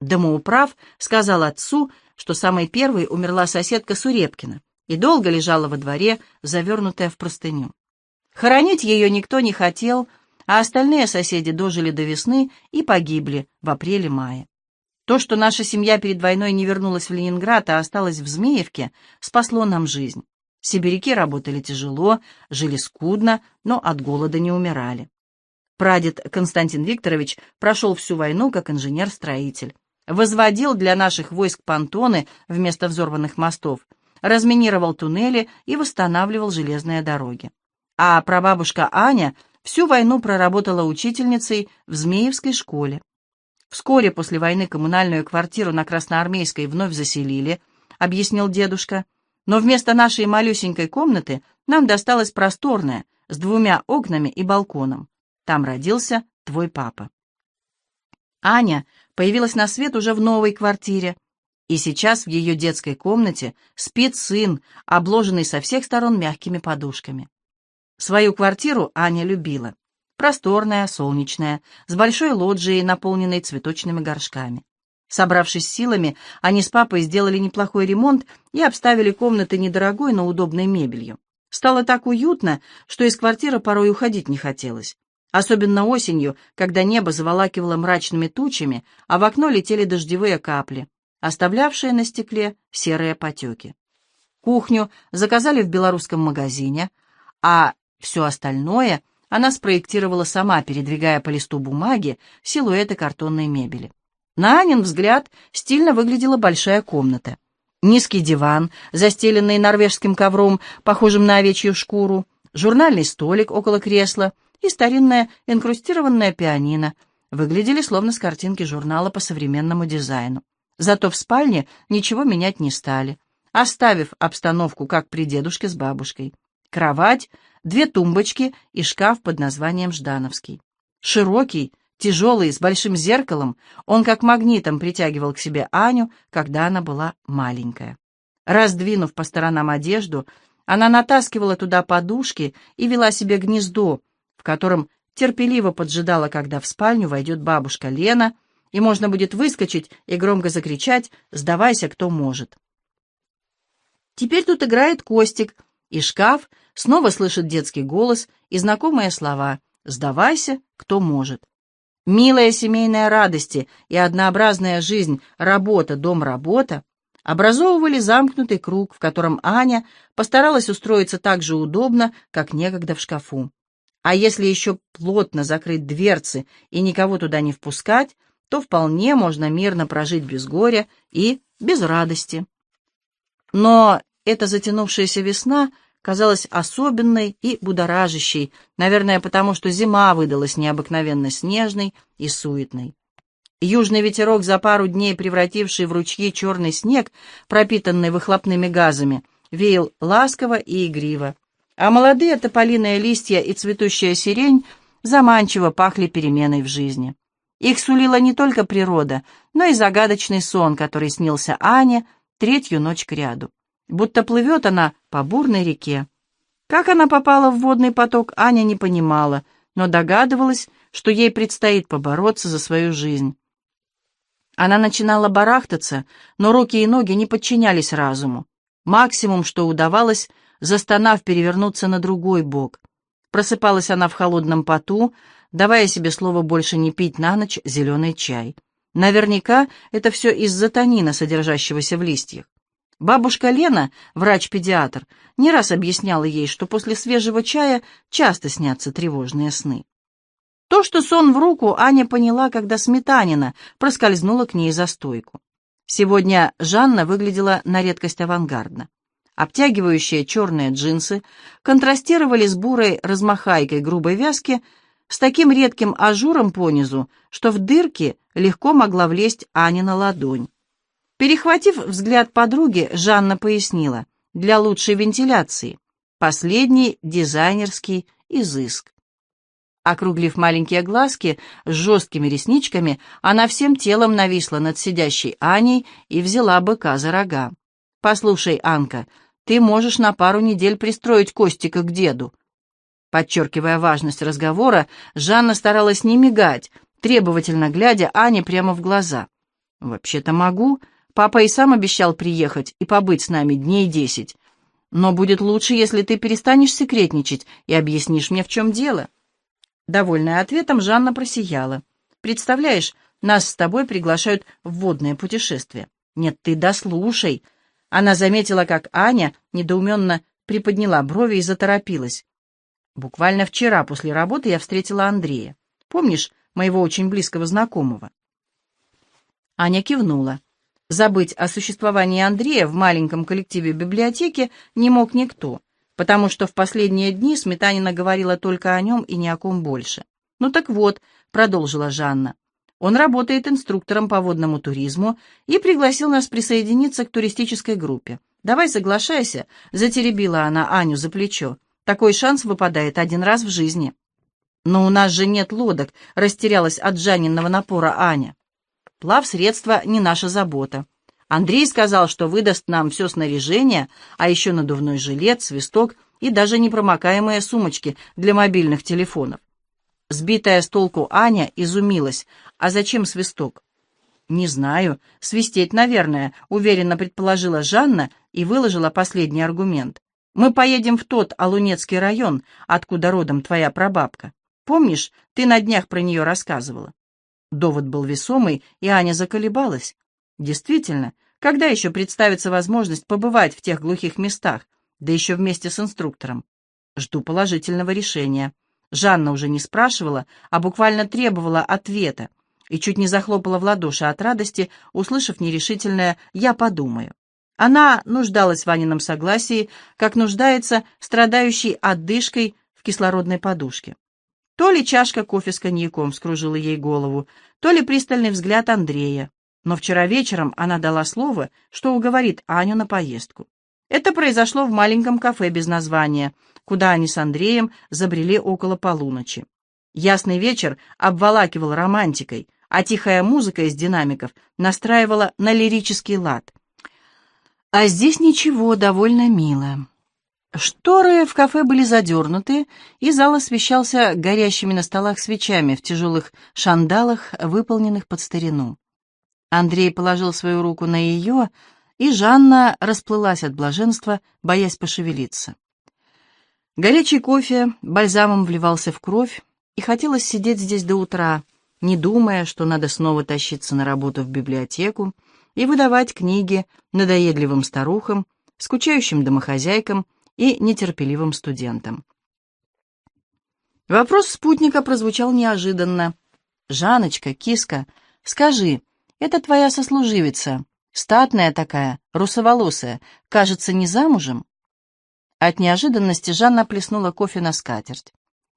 Домоуправ сказал отцу, что самой первой умерла соседка Сурепкина и долго лежала во дворе, завернутая в простыню. Хоронить ее никто не хотел, а остальные соседи дожили до весны и погибли в апреле-мае. То, что наша семья перед войной не вернулась в Ленинград, а осталась в Змеевке, спасло нам жизнь. Сибиряки работали тяжело, жили скудно, но от голода не умирали. Прадед Константин Викторович прошел всю войну как инженер-строитель возводил для наших войск понтоны вместо взорванных мостов, разминировал туннели и восстанавливал железные дороги. А прабабушка Аня всю войну проработала учительницей в Змеевской школе. Вскоре после войны коммунальную квартиру на Красноармейской вновь заселили, объяснил дедушка, но вместо нашей малюсенькой комнаты нам досталась просторная, с двумя окнами и балконом. Там родился твой папа. Аня появилась на свет уже в новой квартире, и сейчас в ее детской комнате спит сын, обложенный со всех сторон мягкими подушками. Свою квартиру Аня любила. Просторная, солнечная, с большой лоджией, наполненной цветочными горшками. Собравшись силами, они с папой сделали неплохой ремонт и обставили комнаты недорогой, но удобной мебелью. Стало так уютно, что из квартиры порой уходить не хотелось. Особенно осенью, когда небо заволакивало мрачными тучами, а в окно летели дождевые капли, оставлявшие на стекле серые потеки. Кухню заказали в белорусском магазине, а все остальное она спроектировала сама, передвигая по листу бумаги силуэты картонной мебели. На Анин взгляд стильно выглядела большая комната. Низкий диван, застеленный норвежским ковром, похожим на овечью шкуру, журнальный столик около кресла и старинная инкрустированная пианино выглядели словно с картинки журнала по современному дизайну. Зато в спальне ничего менять не стали, оставив обстановку как при дедушке с бабушкой. Кровать, две тумбочки и шкаф под названием «Ждановский». Широкий, тяжелый, с большим зеркалом, он как магнитом притягивал к себе Аню, когда она была маленькая. Раздвинув по сторонам одежду, она натаскивала туда подушки и вела себе гнездо, в котором терпеливо поджидала, когда в спальню войдет бабушка Лена, и можно будет выскочить и громко закричать «Сдавайся, кто может!». Теперь тут играет Костик, и шкаф снова слышит детский голос и знакомые слова «Сдавайся, кто может». Милая семейная радости и однообразная жизнь, работа, дом, работа образовывали замкнутый круг, в котором Аня постаралась устроиться так же удобно, как некогда в шкафу. А если еще плотно закрыть дверцы и никого туда не впускать, то вполне можно мирно прожить без горя и без радости. Но эта затянувшаяся весна казалась особенной и будоражащей, наверное, потому что зима выдалась необыкновенно снежной и суетной. Южный ветерок, за пару дней превративший в ручьи черный снег, пропитанный выхлопными газами, веял ласково и игриво, а молодые тополиные листья и цветущая сирень заманчиво пахли переменой в жизни. Их сулила не только природа, но и загадочный сон, который снился Ане третью ночь кряду будто плывет она по бурной реке. Как она попала в водный поток, Аня не понимала, но догадывалась, что ей предстоит побороться за свою жизнь. Она начинала барахтаться, но руки и ноги не подчинялись разуму. Максимум, что удавалось, застонав перевернуться на другой бок. Просыпалась она в холодном поту, давая себе слово больше не пить на ночь зеленый чай. Наверняка это все из-за танина, содержащегося в листьях. Бабушка Лена, врач-педиатр, не раз объясняла ей, что после свежего чая часто снятся тревожные сны. То, что сон в руку, Аня поняла, когда Сметанина проскользнула к ней за стойку. Сегодня Жанна выглядела на редкость авангардно. Обтягивающие черные джинсы контрастировали с бурой размахайкой грубой вязки с таким редким ажуром понизу, что в дырки легко могла влезть Анина ладонь. Перехватив взгляд подруги, Жанна пояснила, для лучшей вентиляции. Последний дизайнерский изыск. Округлив маленькие глазки с жесткими ресничками, она всем телом нависла над сидящей Аней и взяла быка за рога. «Послушай, Анка, ты можешь на пару недель пристроить Костика к деду». Подчеркивая важность разговора, Жанна старалась не мигать, требовательно глядя Ане прямо в глаза. «Вообще-то могу», Папа и сам обещал приехать и побыть с нами дней десять. Но будет лучше, если ты перестанешь секретничать и объяснишь мне, в чем дело». Довольная ответом, Жанна просияла. «Представляешь, нас с тобой приглашают в водное путешествие». «Нет, ты дослушай». Она заметила, как Аня недоуменно приподняла брови и заторопилась. «Буквально вчера после работы я встретила Андрея. Помнишь моего очень близкого знакомого?» Аня кивнула. Забыть о существовании Андрея в маленьком коллективе библиотеки не мог никто, потому что в последние дни Сметанина говорила только о нем и ни о ком больше. «Ну так вот», — продолжила Жанна, — «он работает инструктором по водному туризму и пригласил нас присоединиться к туристической группе. Давай соглашайся», — затеребила она Аню за плечо. Такой шанс выпадает один раз в жизни. «Но у нас же нет лодок», — растерялась от Жанинного напора Аня. «Плавсредство не наша забота. Андрей сказал, что выдаст нам все снаряжение, а еще надувной жилет, свисток и даже непромокаемые сумочки для мобильных телефонов. Сбитая с толку Аня изумилась. «А зачем свисток?» «Не знаю. Свистеть, наверное», — уверенно предположила Жанна и выложила последний аргумент. «Мы поедем в тот Алунецкий район, откуда родом твоя прабабка. Помнишь, ты на днях про нее рассказывала?» Довод был весомый, и Аня заколебалась. Действительно, когда еще представится возможность побывать в тех глухих местах, да еще вместе с инструктором? Жду положительного решения. Жанна уже не спрашивала, а буквально требовала ответа и чуть не захлопала в ладоши от радости, услышав нерешительное «я подумаю». Она нуждалась в Ванином согласии, как нуждается страдающий отдышкой в кислородной подушке. То ли чашка кофе с коньяком скружила ей голову, то ли пристальный взгляд Андрея. Но вчера вечером она дала слово, что уговорит Аню на поездку. Это произошло в маленьком кафе без названия, куда они с Андреем забрели около полуночи. Ясный вечер обволакивал романтикой, а тихая музыка из динамиков настраивала на лирический лад. А здесь ничего, довольно мило. Шторы в кафе были задернуты, и зал освещался горящими на столах свечами в тяжелых шандалах, выполненных под старину. Андрей положил свою руку на ее, и Жанна расплылась от блаженства, боясь пошевелиться. Горячий кофе бальзамом вливался в кровь, и хотелось сидеть здесь до утра, не думая, что надо снова тащиться на работу в библиотеку и выдавать книги надоедливым старухам, скучающим домохозяйкам и нетерпеливым студентам. Вопрос спутника прозвучал неожиданно. «Жаночка, киска, скажи, это твоя сослуживица, статная такая, русоволосая, кажется, не замужем?» От неожиданности Жанна плеснула кофе на скатерть.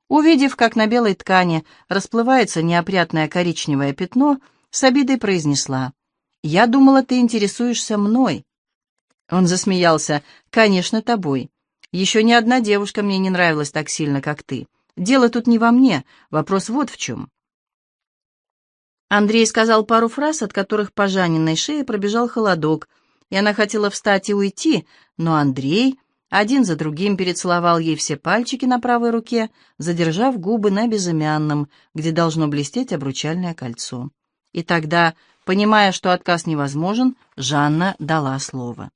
Увидев, как на белой ткани расплывается неопрятное коричневое пятно, с обидой произнесла. «Я думала, ты интересуешься мной». Он засмеялся. «Конечно, тобой. Еще ни одна девушка мне не нравилась так сильно, как ты. Дело тут не во мне, вопрос вот в чем. Андрей сказал пару фраз, от которых по Жаниной шее пробежал холодок, и она хотела встать и уйти, но Андрей один за другим перецеловал ей все пальчики на правой руке, задержав губы на безымянном, где должно блестеть обручальное кольцо. И тогда, понимая, что отказ невозможен, Жанна дала слово.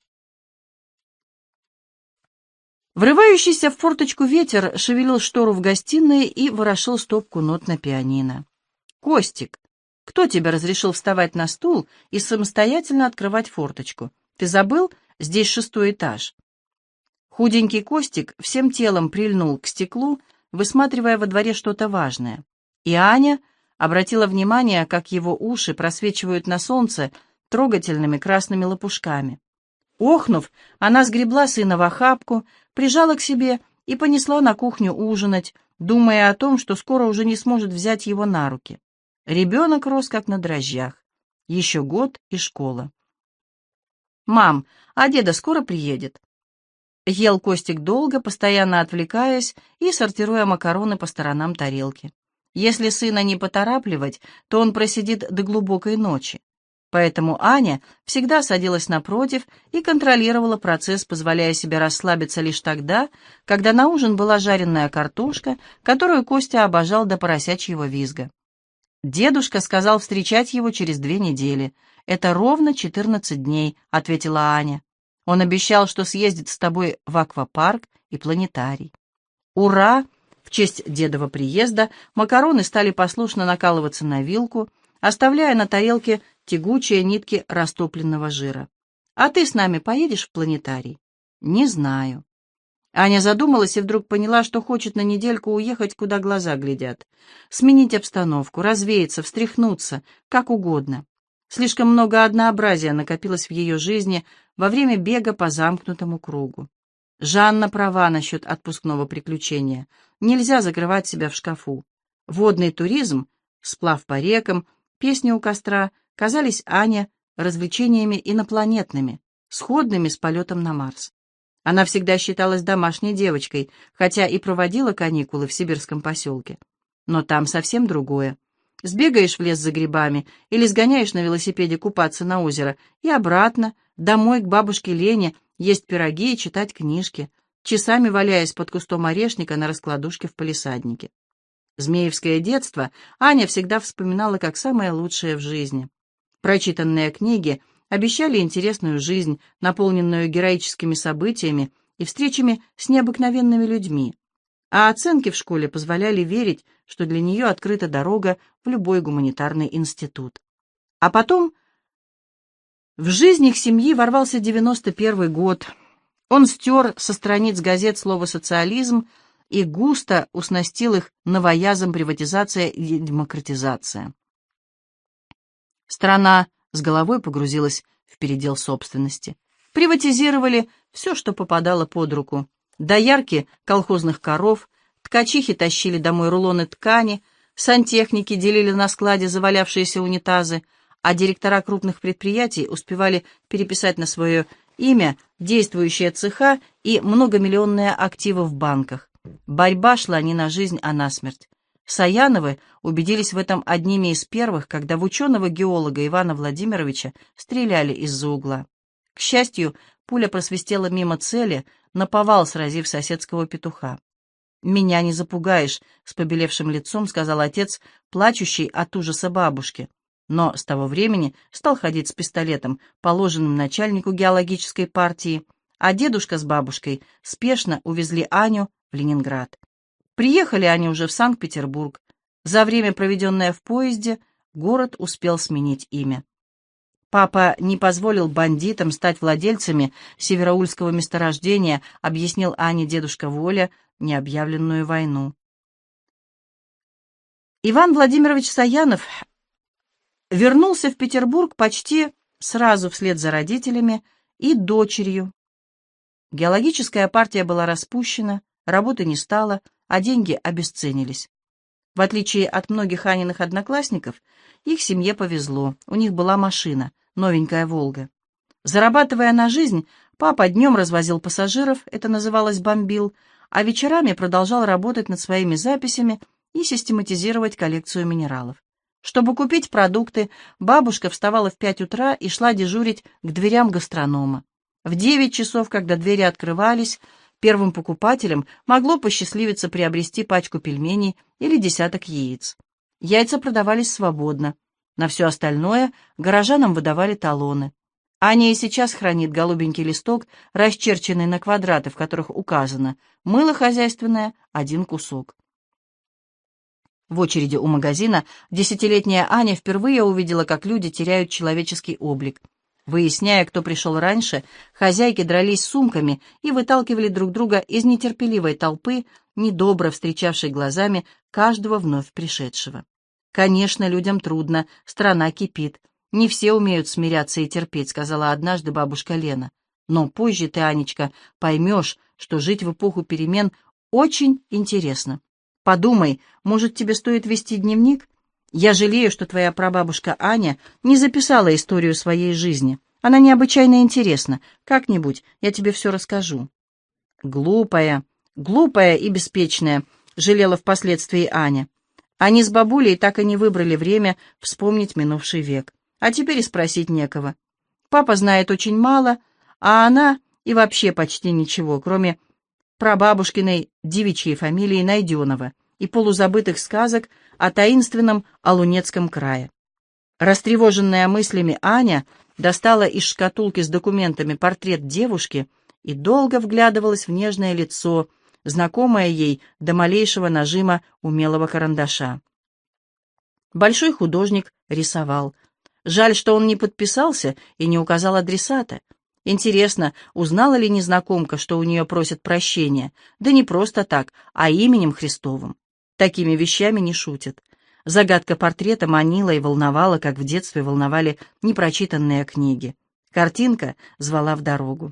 Врывающийся в форточку ветер шевелил штору в гостиной и ворошил стопку нот на пианино. «Костик, кто тебе разрешил вставать на стул и самостоятельно открывать форточку? Ты забыл? Здесь шестой этаж». Худенький Костик всем телом прильнул к стеклу, высматривая во дворе что-то важное. И Аня обратила внимание, как его уши просвечивают на солнце трогательными красными лопушками. Охнув, она сгребла сына в охапку, прижала к себе и понесла на кухню ужинать, думая о том, что скоро уже не сможет взять его на руки. Ребенок рос как на дрожжах. Еще год и школа. «Мам, а деда скоро приедет?» Ел Костик долго, постоянно отвлекаясь и сортируя макароны по сторонам тарелки. Если сына не поторапливать, то он просидит до глубокой ночи. Поэтому Аня всегда садилась напротив и контролировала процесс, позволяя себе расслабиться лишь тогда, когда на ужин была жареная картошка, которую Костя обожал до поросячьего визга. Дедушка сказал встречать его через две недели. «Это ровно четырнадцать дней», — ответила Аня. «Он обещал, что съездит с тобой в аквапарк и планетарий». «Ура!» В честь дедова приезда макароны стали послушно накалываться на вилку, оставляя на тарелке тягучие нитки растопленного жира. «А ты с нами поедешь в планетарий?» «Не знаю». Аня задумалась и вдруг поняла, что хочет на недельку уехать, куда глаза глядят. Сменить обстановку, развеяться, встряхнуться, как угодно. Слишком много однообразия накопилось в ее жизни во время бега по замкнутому кругу. Жанна права насчет отпускного приключения. Нельзя закрывать себя в шкафу. Водный туризм, сплав по рекам, песни у костра — казались Ане развлечениями инопланетными, сходными с полетом на Марс. Она всегда считалась домашней девочкой, хотя и проводила каникулы в сибирском поселке. Но там совсем другое. Сбегаешь в лес за грибами или сгоняешь на велосипеде купаться на озеро и обратно, домой к бабушке Лене, есть пироги и читать книжки, часами валяясь под кустом орешника на раскладушке в палисаднике. Змеевское детство Аня всегда вспоминала как самое лучшее в жизни. Прочитанные книги обещали интересную жизнь, наполненную героическими событиями и встречами с необыкновенными людьми, а оценки в школе позволяли верить, что для нее открыта дорога в любой гуманитарный институт. А потом в жизнь их семьи ворвался 91 год. Он стер со страниц газет слово «социализм» и густо уснастил их новоязом приватизация и демократизация. Страна с головой погрузилась в передел собственности. Приватизировали все, что попадало под руку. Доярки колхозных коров, ткачихи тащили домой рулоны ткани, сантехники делили на складе завалявшиеся унитазы, а директора крупных предприятий успевали переписать на свое имя действующие цеха и многомиллионные активы в банках. Борьба шла не на жизнь, а на смерть. Саяновы убедились в этом одними из первых, когда в ученого-геолога Ивана Владимировича стреляли из-за угла. К счастью, пуля просвистела мимо цели, наповал, сразив соседского петуха. «Меня не запугаешь», — с побелевшим лицом сказал отец, плачущий от ужаса бабушки. Но с того времени стал ходить с пистолетом, положенным начальнику геологической партии, а дедушка с бабушкой спешно увезли Аню в Ленинград. Приехали они уже в Санкт-Петербург. За время, проведенное в поезде, город успел сменить имя. Папа не позволил бандитам стать владельцами североульского месторождения, объяснил Ане дедушка Воля необъявленную войну. Иван Владимирович Саянов вернулся в Петербург почти сразу вслед за родителями и дочерью. Геологическая партия была распущена, работы не стало, а деньги обесценились. В отличие от многих Аниных одноклассников, их семье повезло, у них была машина, новенькая «Волга». Зарабатывая на жизнь, папа днем развозил пассажиров, это называлось «бомбил», а вечерами продолжал работать над своими записями и систематизировать коллекцию минералов. Чтобы купить продукты, бабушка вставала в пять утра и шла дежурить к дверям гастронома. В девять часов, когда двери открывались, Первым покупателям могло посчастливиться приобрести пачку пельменей или десяток яиц. Яйца продавались свободно. На все остальное горожанам выдавали талоны. Аня и сейчас хранит голубенький листок, расчерченный на квадраты, в которых указано «мыло хозяйственное – один кусок». В очереди у магазина десятилетняя Аня впервые увидела, как люди теряют человеческий облик – Выясняя, кто пришел раньше, хозяйки дрались сумками и выталкивали друг друга из нетерпеливой толпы, недобро встречавшей глазами каждого вновь пришедшего. «Конечно, людям трудно, страна кипит. Не все умеют смиряться и терпеть», — сказала однажды бабушка Лена. «Но позже ты, Анечка, поймешь, что жить в эпоху перемен очень интересно. Подумай, может, тебе стоит вести дневник? Я жалею, что твоя прабабушка Аня не записала историю своей жизни. Она необычайно интересна. Как-нибудь я тебе все расскажу». «Глупая, глупая и беспечная», — жалела впоследствии Аня. Они с бабулей так и не выбрали время вспомнить минувший век. А теперь и спросить некого. Папа знает очень мало, а она и вообще почти ничего, кроме прабабушкиной девичьей фамилии Найденова и полузабытых сказок о таинственном Алунецком крае. Растревоженная мыслями Аня достала из шкатулки с документами портрет девушки и долго вглядывалась в нежное лицо, знакомое ей до малейшего нажима умелого карандаша. Большой художник рисовал. Жаль, что он не подписался и не указал адресата. Интересно, узнала ли незнакомка, что у нее просят прощения? Да не просто так, а именем Христовым. Такими вещами не шутят. Загадка портрета манила и волновала, как в детстве волновали непрочитанные книги. Картинка звала в дорогу.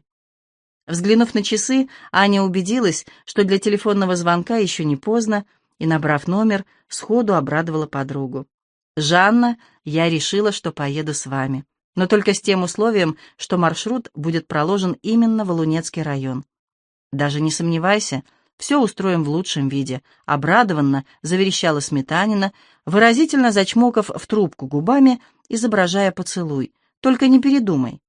Взглянув на часы, Аня убедилась, что для телефонного звонка еще не поздно, и, набрав номер, сходу обрадовала подругу. «Жанна, я решила, что поеду с вами, но только с тем условием, что маршрут будет проложен именно в Лунецкий район. Даже не сомневайся, все устроим в лучшем виде», — обрадованно заверещала Сметанина, выразительно зачмокав в трубку губами, изображая поцелуй. «Только не передумай».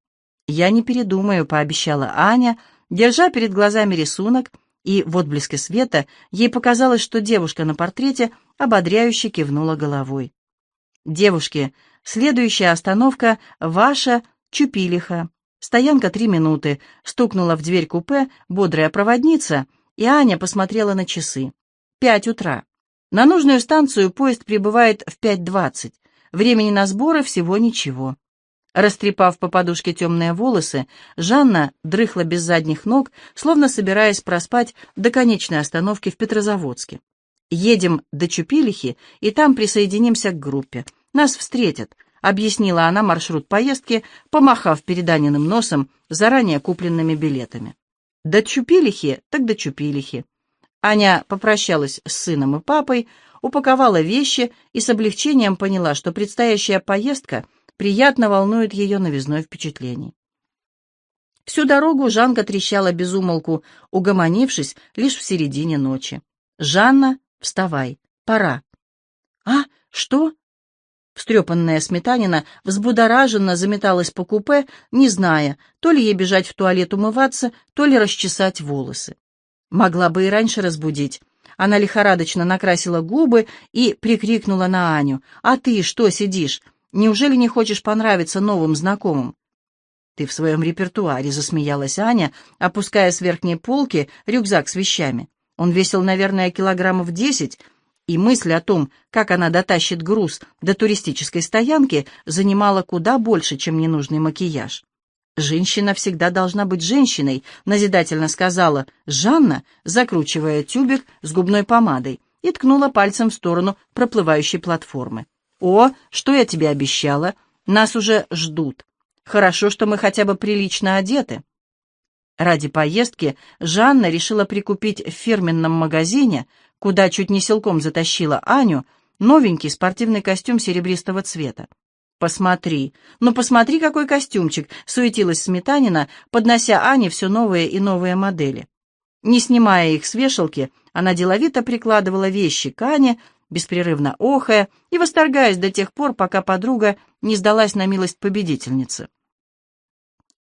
«Я не передумаю», — пообещала Аня, держа перед глазами рисунок, и в отблеске света ей показалось, что девушка на портрете ободряюще кивнула головой. «Девушки, следующая остановка — ваша Чупилиха. Стоянка три минуты», — стукнула в дверь купе бодрая проводница, и Аня посмотрела на часы. «Пять утра. На нужную станцию поезд прибывает в пять двадцать. Времени на сборы всего ничего». Растрепав по подушке темные волосы, Жанна дрыхла без задних ног, словно собираясь проспать до конечной остановки в Петрозаводске. «Едем до Чупилихи, и там присоединимся к группе. Нас встретят», — объяснила она маршрут поездки, помахав перед Аниным носом заранее купленными билетами. «До Чупилихи, так до Чупилихи». Аня попрощалась с сыном и папой, упаковала вещи и с облегчением поняла, что предстоящая поездка — приятно волнует ее новизной впечатлений. Всю дорогу Жанка трещала без умолку, угомонившись лишь в середине ночи. «Жанна, вставай, пора». «А, что?» Встрепанная Сметанина взбудораженно заметалась по купе, не зная, то ли ей бежать в туалет умываться, то ли расчесать волосы. Могла бы и раньше разбудить. Она лихорадочно накрасила губы и прикрикнула на Аню. «А ты что сидишь? Неужели не хочешь понравиться новым знакомым?» «Ты в своем репертуаре», — засмеялась Аня, опуская с верхней полки рюкзак с вещами. Он весил, наверное, килограммов десять, и мысль о том, как она дотащит груз до туристической стоянки, занимала куда больше, чем ненужный макияж. «Женщина всегда должна быть женщиной», — назидательно сказала Жанна, закручивая тюбик с губной помадой, и ткнула пальцем в сторону проплывающей платформы. «О, что я тебе обещала? Нас уже ждут. Хорошо, что мы хотя бы прилично одеты». Ради поездки Жанна решила прикупить в фирменном магазине, куда чуть не силком затащила Аню, новенький спортивный костюм серебристого цвета. «Посмотри, ну посмотри, какой костюмчик!» — суетилась Сметанина, поднося Ане все новые и новые модели. Не снимая их с вешалки, она деловито прикладывала вещи к Ане, беспрерывно охая и восторгаясь до тех пор, пока подруга не сдалась на милость победительницы.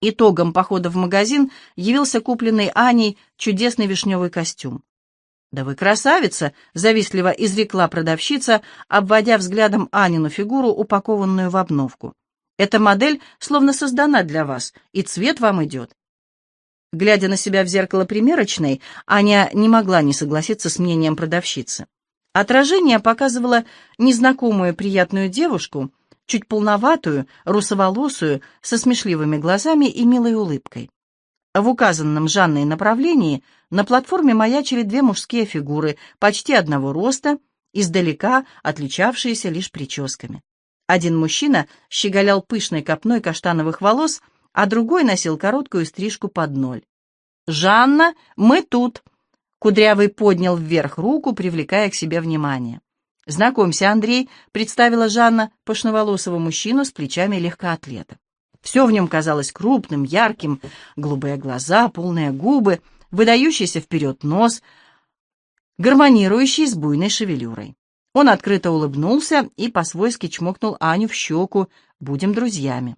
Итогом похода в магазин явился купленный Аней чудесный вишневый костюм. «Да вы красавица!» — завистливо изрекла продавщица, обводя взглядом Анину фигуру, упакованную в обновку. «Эта модель словно создана для вас, и цвет вам идет». Глядя на себя в зеркало примерочной, Аня не могла не согласиться с мнением продавщицы. Отражение показывало незнакомую приятную девушку, чуть полноватую, русоволосую, со смешливыми глазами и милой улыбкой. В указанном Жанной направлении на платформе маячили две мужские фигуры, почти одного роста, издалека отличавшиеся лишь прическами. Один мужчина щеголял пышной копной каштановых волос, а другой носил короткую стрижку под ноль. «Жанна, мы тут!» Кудрявый поднял вверх руку, привлекая к себе внимание. «Знакомься, Андрей», — представила Жанна пышноволосого мужчину с плечами легкоатлета. Все в нем казалось крупным, ярким, голубые глаза, полные губы, выдающийся вперед нос, гармонирующий с буйной шевелюрой. Он открыто улыбнулся и по-свойски чмокнул Аню в щеку. «Будем друзьями».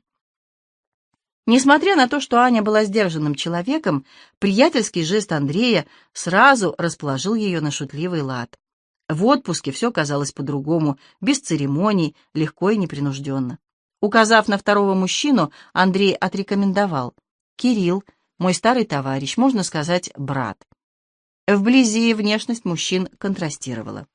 Несмотря на то, что Аня была сдержанным человеком, приятельский жест Андрея сразу расположил ее на шутливый лад. В отпуске все казалось по-другому, без церемоний, легко и непринужденно. Указав на второго мужчину, Андрей отрекомендовал. «Кирилл, мой старый товарищ, можно сказать, брат». Вблизи внешность мужчин контрастировала.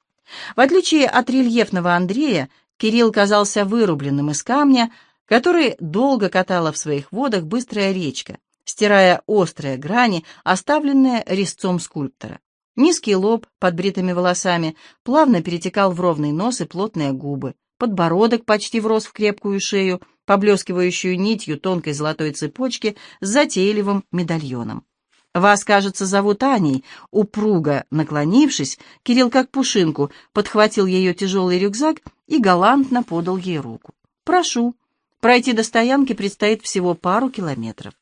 В отличие от рельефного Андрея, Кирилл казался вырубленным из камня, который долго катала в своих водах быстрая речка, стирая острые грани, оставленные резцом скульптора. Низкий лоб под бритыми волосами плавно перетекал в ровный нос и плотные губы, подбородок почти врос в крепкую шею, поблескивающую нитью тонкой золотой цепочки с затейливым медальоном. «Вас, кажется, зовут Аней», упруго наклонившись, Кирилл как пушинку подхватил ее тяжелый рюкзак и галантно подал ей руку. «Прошу». Пройти до стоянки предстоит всего пару километров.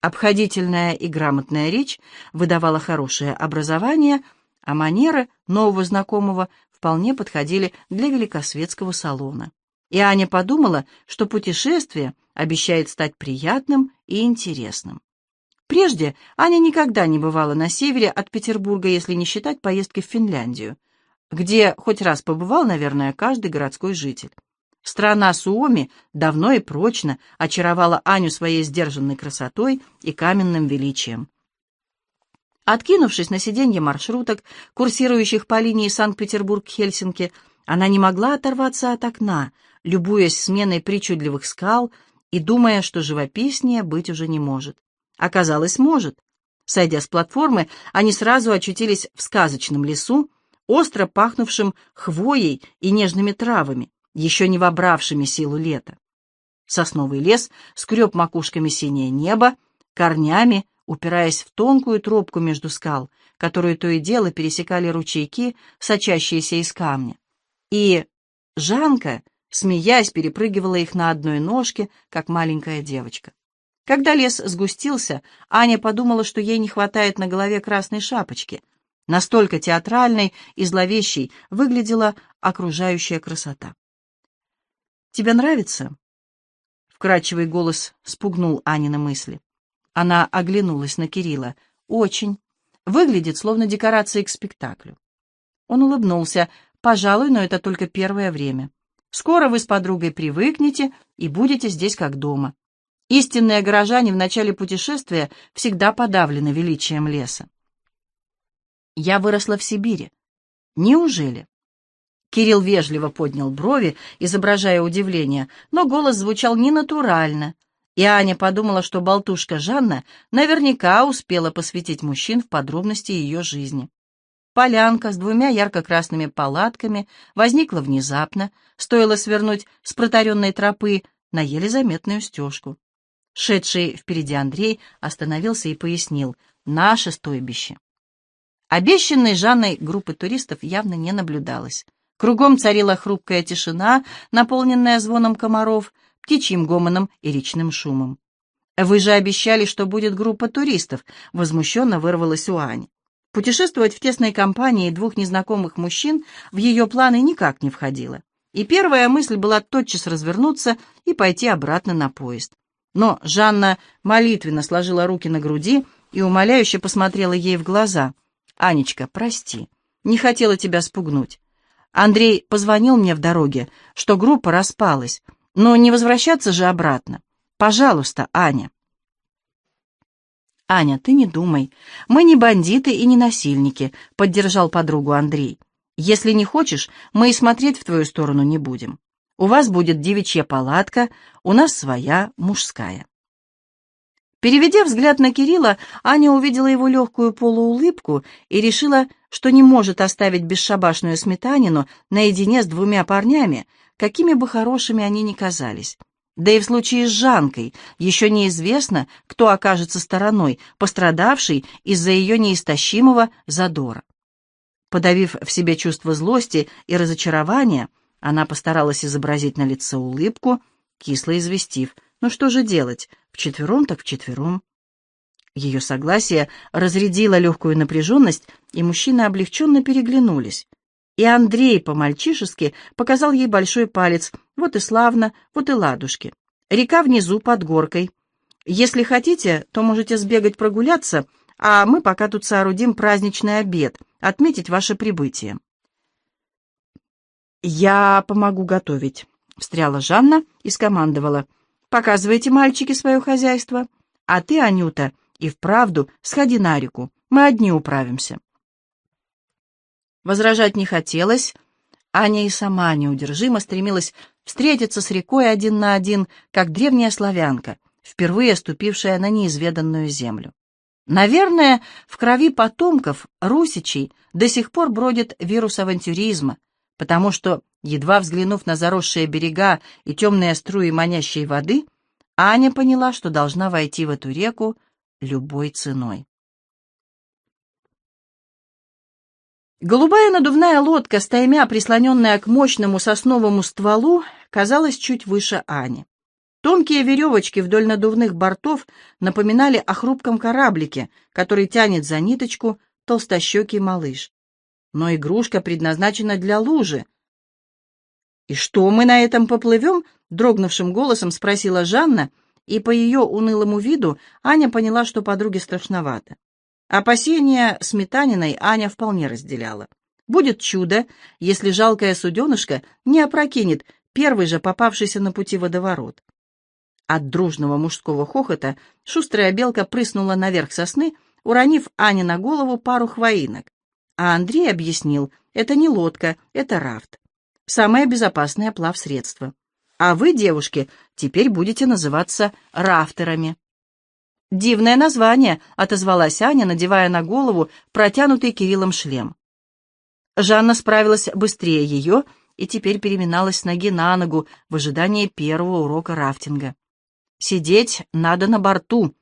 Обходительная и грамотная речь выдавала хорошее образование, а манеры нового знакомого вполне подходили для великосветского салона. И Аня подумала, что путешествие обещает стать приятным и интересным. Прежде Аня никогда не бывала на севере от Петербурга, если не считать поездки в Финляндию, где хоть раз побывал, наверное, каждый городской житель. Страна Суоми давно и прочно очаровала Аню своей сдержанной красотой и каменным величием. Откинувшись на сиденье маршруток, курсирующих по линии Санкт-Петербург-Хельсинки, она не могла оторваться от окна, любуясь сменой причудливых скал и думая, что живописнее быть уже не может. Оказалось, может. Сойдя с платформы, они сразу очутились в сказочном лесу, остро пахнувшим хвоей и нежными травами, еще не вобравшими силу лета. Сосновый лес скреб макушками синее небо, корнями упираясь в тонкую тропку между скал, которую то и дело пересекали ручейки, сочащиеся из камня. И Жанка, смеясь, перепрыгивала их на одной ножке, как маленькая девочка. Когда лес сгустился, Аня подумала, что ей не хватает на голове красной шапочки. Настолько театральной и зловещей выглядела окружающая красота. «Тебе нравится?» Вкрадчивый голос спугнул Анины мысли. Она оглянулась на Кирилла. «Очень. Выглядит, словно декорация к спектаклю». Он улыбнулся. «Пожалуй, но это только первое время. Скоро вы с подругой привыкнете и будете здесь как дома. Истинные горожане в начале путешествия всегда подавлены величием леса. Я выросла в Сибири. Неужели? Кирилл вежливо поднял брови, изображая удивление, но голос звучал ненатурально, и Аня подумала, что болтушка Жанна наверняка успела посвятить мужчин в подробности ее жизни. Полянка с двумя ярко-красными палатками возникла внезапно, стоило свернуть с протаренной тропы на еле заметную стежку. Шедший впереди Андрей остановился и пояснил «Наше стойбище». Обещанной Жанной группы туристов явно не наблюдалось. Кругом царила хрупкая тишина, наполненная звоном комаров, птичьим гомоном и речным шумом. «Вы же обещали, что будет группа туристов», — возмущенно вырвалась у Ани. Путешествовать в тесной компании двух незнакомых мужчин в ее планы никак не входило. И первая мысль была тотчас развернуться и пойти обратно на поезд. Но Жанна молитвенно сложила руки на груди и умоляюще посмотрела ей в глаза. «Анечка, прости, не хотела тебя спугнуть. Андрей позвонил мне в дороге, что группа распалась, но не возвращаться же обратно. Пожалуйста, Аня». «Аня, ты не думай. Мы не бандиты и не насильники», — поддержал подругу Андрей. «Если не хочешь, мы и смотреть в твою сторону не будем». У вас будет девичья палатка, у нас своя мужская. Переведя взгляд на Кирилла, Аня увидела его легкую полуулыбку и решила, что не может оставить бесшабашную сметанину наедине с двумя парнями, какими бы хорошими они ни казались. Да и в случае с Жанкой еще неизвестно, кто окажется стороной, пострадавшей из-за ее неистощимого задора. Подавив в себе чувство злости и разочарования, она постаралась изобразить на лице улыбку, кисло известив. «Ну что же делать? Вчетвером так вчетвером». Ее согласие разрядило легкую напряженность, и мужчины облегченно переглянулись. И Андрей по-мальчишески показал ей большой палец. Вот и славно, вот и ладушки. Река внизу, под горкой. Если хотите, то можете сбегать прогуляться, а мы пока тут соорудим праздничный обед, отметить ваше прибытие. «Я помогу готовить», — встряла Жанна и скомандовала. «Показывайте, мальчики, свое хозяйство. А ты, Анюта, и вправду сходи на реку. Мы одни управимся». Возражать не хотелось. Аня и сама неудержимо стремилась встретиться с рекой один на один, как древняя славянка, впервые ступившая на неизведанную землю. Наверное, в крови потомков, русичей, до сих пор бродит вирус авантюризма — потому что, едва взглянув на заросшие берега и темные струи манящей воды, Аня поняла, что должна войти в эту реку любой ценой. Голубая надувная лодка, стаймя прислоненная к мощному сосновому стволу, казалась чуть выше Ани. Тонкие веревочки вдоль надувных бортов напоминали о хрупком кораблике, который тянет за ниточку толстощекий малыш. Но игрушка предназначена для лужи. «И что, мы на этом поплывем?» — дрогнувшим голосом спросила Жанна, и по ее унылому виду Аня поняла, что подруге страшновато. Опасения сметаниной Аня вполне разделяла. Будет чудо, если жалкая суденышко не опрокинет первый же попавшийся на пути водоворот. От дружного мужского хохота шустрая белка прыснула наверх сосны, уронив Ане на голову пару хвоинок. А Андрей объяснил, это не лодка, это рафт. Самое безопасное плавсредство. А вы, девушки, теперь будете называться рафтерами. «Дивное название», — отозвалась Аня, надевая на голову протянутый Кириллом шлем. Жанна справилась быстрее ее и теперь переминалась с ноги на ногу в ожидании первого урока рафтинга. Сидеть надо на борту.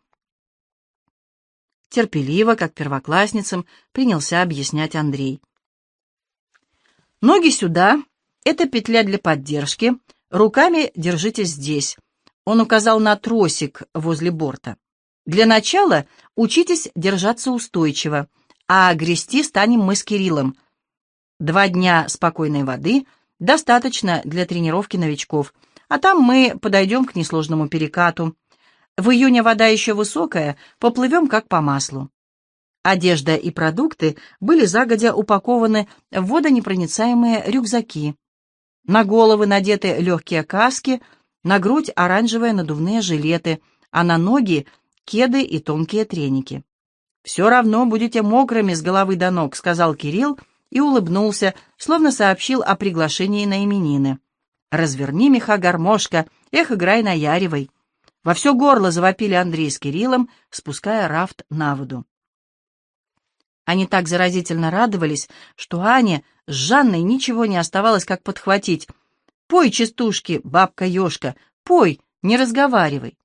Терпеливо, как первоклассницам, принялся объяснять Андрей. Ноги сюда, это петля для поддержки, руками держитесь здесь. Он указал на тросик возле борта. Для начала учитесь держаться устойчиво, а грести станем мы с Кириллом. Два дня спокойной воды достаточно для тренировки новичков — а там мы подойдем к несложному перекату. В июне вода еще высокая, поплывем как по маслу. Одежда и продукты были загодя упакованы в водонепроницаемые рюкзаки. На головы надеты легкие каски, на грудь оранжевые надувные жилеты, а на ноги — кеды и тонкие треники. «Все равно будете мокрыми с головы до ног», — сказал Кирилл и улыбнулся, словно сообщил о приглашении на именины. «Разверни меха, гармошка, эх, играй на Яревой!» Во все горло завопили Андрей с Кириллом, спуская рафт на воду. Они так заразительно радовались, что Ане с Жанной ничего не оставалось, как подхватить. «Пой, частушки, бабка-ешка, пой, не разговаривай!»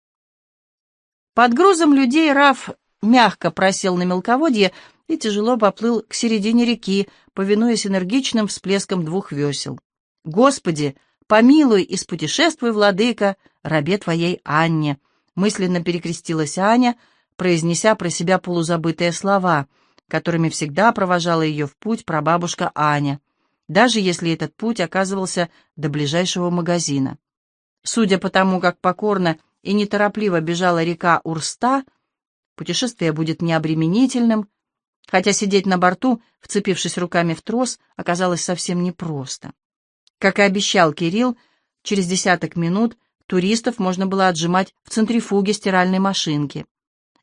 Под грузом людей Раф мягко просел на мелководье и тяжело поплыл к середине реки, повинуясь энергичным всплескам двух весел. «Господи, «Помилуй и спутешествуй, владыка, рабе твоей Анне», мысленно перекрестилась Аня, произнеся про себя полузабытые слова, которыми всегда провожала ее в путь прабабушка Аня, даже если этот путь оказывался до ближайшего магазина. Судя по тому, как покорно и неторопливо бежала река Урста, путешествие будет необременительным, хотя сидеть на борту, вцепившись руками в трос, оказалось совсем непросто. Как и обещал Кирилл, через десяток минут туристов можно было отжимать в центрифуге стиральной машинки.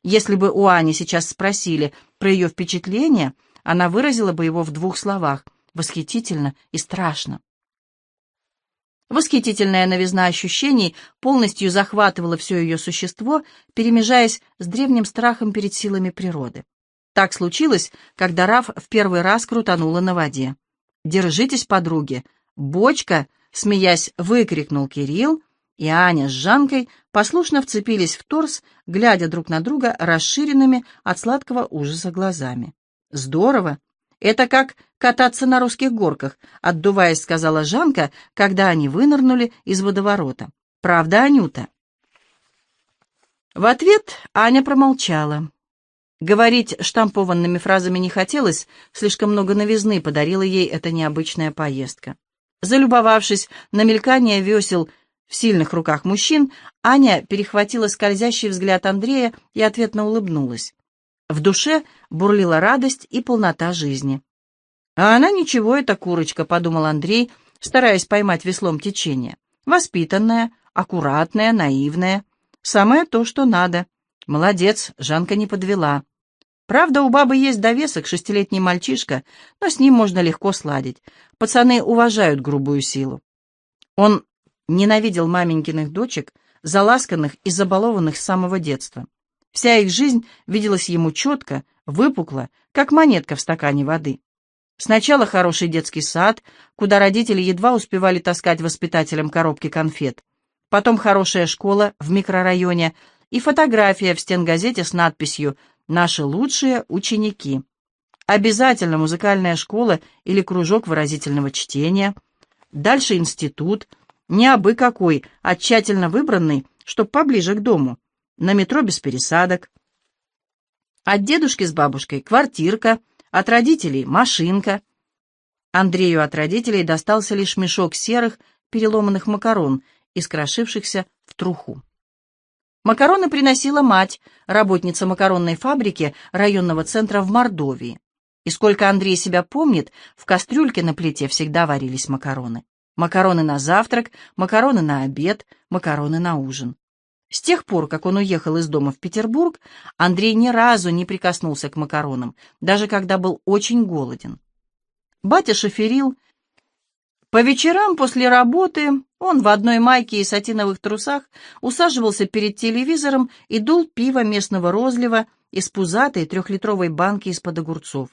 Если бы у Ани сейчас спросили про ее впечатление, она выразила бы его в двух словах — восхитительно и страшно. Восхитительная новизна ощущений полностью захватывала все ее существо, перемежаясь с древним страхом перед силами природы. Так случилось, когда Раф в первый раз крутанула на воде. «Держитесь, подруги!» «Бочка!» — смеясь, выкрикнул Кирилл, и Аня с Жанкой послушно вцепились в торс, глядя друг на друга расширенными от сладкого ужаса глазами. «Здорово! Это как кататься на русских горках», — отдуваясь, сказала Жанка, когда они вынырнули из водоворота. «Правда, Анюта?» В ответ Аня промолчала. Говорить штампованными фразами не хотелось, слишком много новизны подарила ей эта необычная поездка. Залюбовавшись на мелькание весел в сильных руках мужчин, Аня перехватила скользящий взгляд Андрея и ответно улыбнулась. В душе бурлила радость и полнота жизни. «А она ничего, эта курочка», — подумал Андрей, стараясь поймать веслом течение. «Воспитанная, аккуратная, наивная. Самое то, что надо. Молодец, Жанка не подвела». Правда, у бабы есть довесок, шестилетний мальчишка, но с ним можно легко сладить. Пацаны уважают грубую силу. Он ненавидел маменькиных дочек, заласканных и забалованных с самого детства. Вся их жизнь виделась ему четко, выпукла, как монетка в стакане воды. Сначала хороший детский сад, куда родители едва успевали таскать воспитателям коробки конфет. Потом хорошая школа в микрорайоне и фотография в стенгазете с надписью наши лучшие ученики. Обязательно музыкальная школа или кружок выразительного чтения. Дальше институт, не абы какой, а тщательно выбранный, чтоб поближе к дому. На метро без пересадок. От дедушки с бабушкой квартирка, от родителей машинка. Андрею от родителей достался лишь мешок серых, переломанных макарон, искрошившихся в труху. Макароны приносила мать, работница макаронной фабрики районного центра в Мордовии. И сколько Андрей себя помнит, в кастрюльке на плите всегда варились макароны. Макароны на завтрак, макароны на обед, макароны на ужин. С тех пор, как он уехал из дома в Петербург, Андрей ни разу не прикоснулся к макаронам, даже когда был очень голоден. Батя шоферил. По вечерам после работы он в одной майке и сатиновых трусах усаживался перед телевизором и дул пиво местного розлива из пузатой трехлитровой банки из-под огурцов.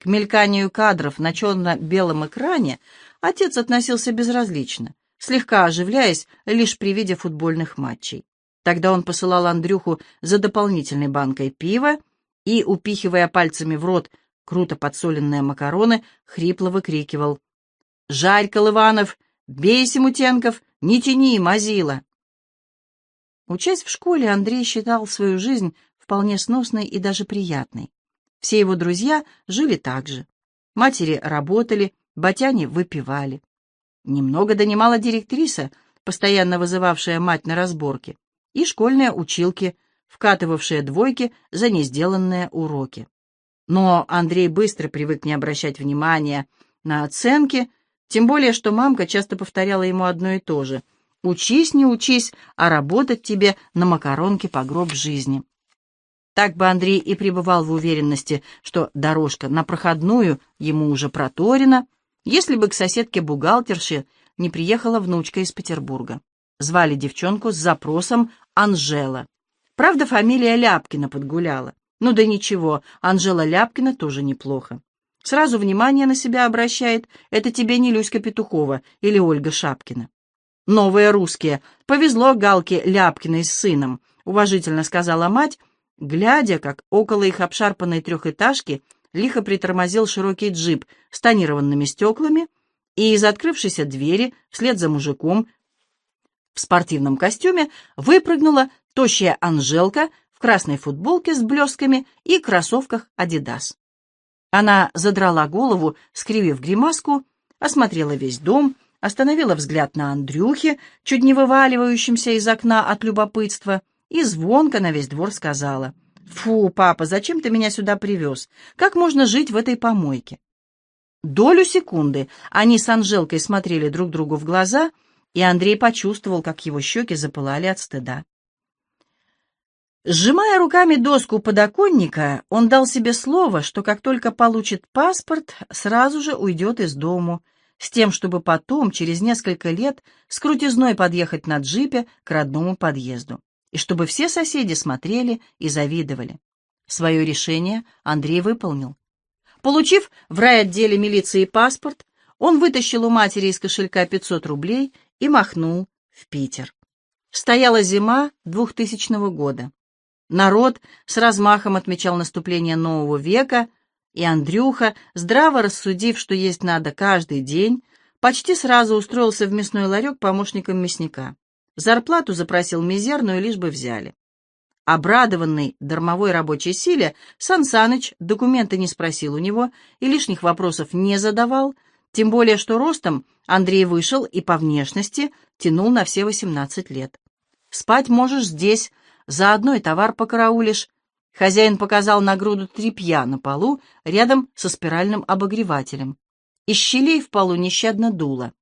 К мельканию кадров на черно-белом экране отец относился безразлично, слегка оживляясь лишь при виде футбольных матчей. Тогда он посылал Андрюху за дополнительной банкой пива и, упихивая пальцами в рот круто подсоленные макароны, хрипло выкрикивал «Жарь, Колыванов! Бейся, Мутенков! Не тяни, мазила!» Учась в школе, Андрей считал свою жизнь вполне сносной и даже приятной. Все его друзья жили так же. Матери работали, батяне выпивали. Немного донимала директриса, постоянно вызывавшая мать на разборки, и школьные училки, вкатывавшие двойки за несделанные уроки. Но Андрей быстро привык не обращать внимания на оценки, тем более, что мамка часто повторяла ему одно и то же. «Учись, не учись, а работать тебе на макаронке по гроб жизни». Так бы Андрей и пребывал в уверенности, что дорожка на проходную ему уже проторена, если бы к соседке-бухгалтерше не приехала внучка из Петербурга. Звали девчонку с запросом Анжела. Правда, фамилия Ляпкина подгуляла. Ну да ничего, Анжела Ляпкина тоже неплохо. Сразу внимание на себя обращает. Это тебе не Люська Петухова или Ольга Шапкина. Новые русские. Повезло Галке Ляпкиной с сыном, уважительно сказала мать, глядя, как около их обшарпанной трехэтажки лихо притормозил широкий джип с тонированными стеклами, и из открывшейся двери, вслед за мужиком в спортивном костюме, выпрыгнула тощая Анжелка в красной футболке с блестками и кроссовках «Адидас». Она задрала голову, скривив гримаску, осмотрела весь дом, остановила взгляд на Андрюхе, чуть не вываливающимся из окна от любопытства, и звонко на весь двор сказала, «Фу, папа, зачем ты меня сюда привез? Как можно жить в этой помойке?» Долю секунды они с Анжелкой смотрели друг другу в глаза, и Андрей почувствовал, как его щеки запылали от стыда. Сжимая руками доску подоконника, он дал себе слово, что как только получит паспорт, сразу же уйдет из дому, с тем, чтобы потом, через несколько лет, с крутизной подъехать на джипе к родному подъезду, и чтобы все соседи смотрели и завидовали. Свое решение Андрей выполнил. Получив в райотделе милиции паспорт, он вытащил у матери из кошелька 500 рублей и махнул в Питер. Стояла зима 2000 года. Народ с размахом отмечал наступление нового века, и Андрюха, здраво рассудив, что есть надо каждый день, почти сразу устроился в мясной ларек помощником мясника. Зарплату запросил мизерную, лишь бы взяли. Обрадованный дармовой рабочей силе, Сан документы не спросил у него и лишних вопросов не задавал, тем более что ростом Андрей вышел и по внешности тянул на все 18 лет. «Спать можешь здесь», Заодно и товар покараулишь. Хозяин показал на груду тряпья на полу рядом со спиральным обогревателем. Из щелей в полу нещадно дуло.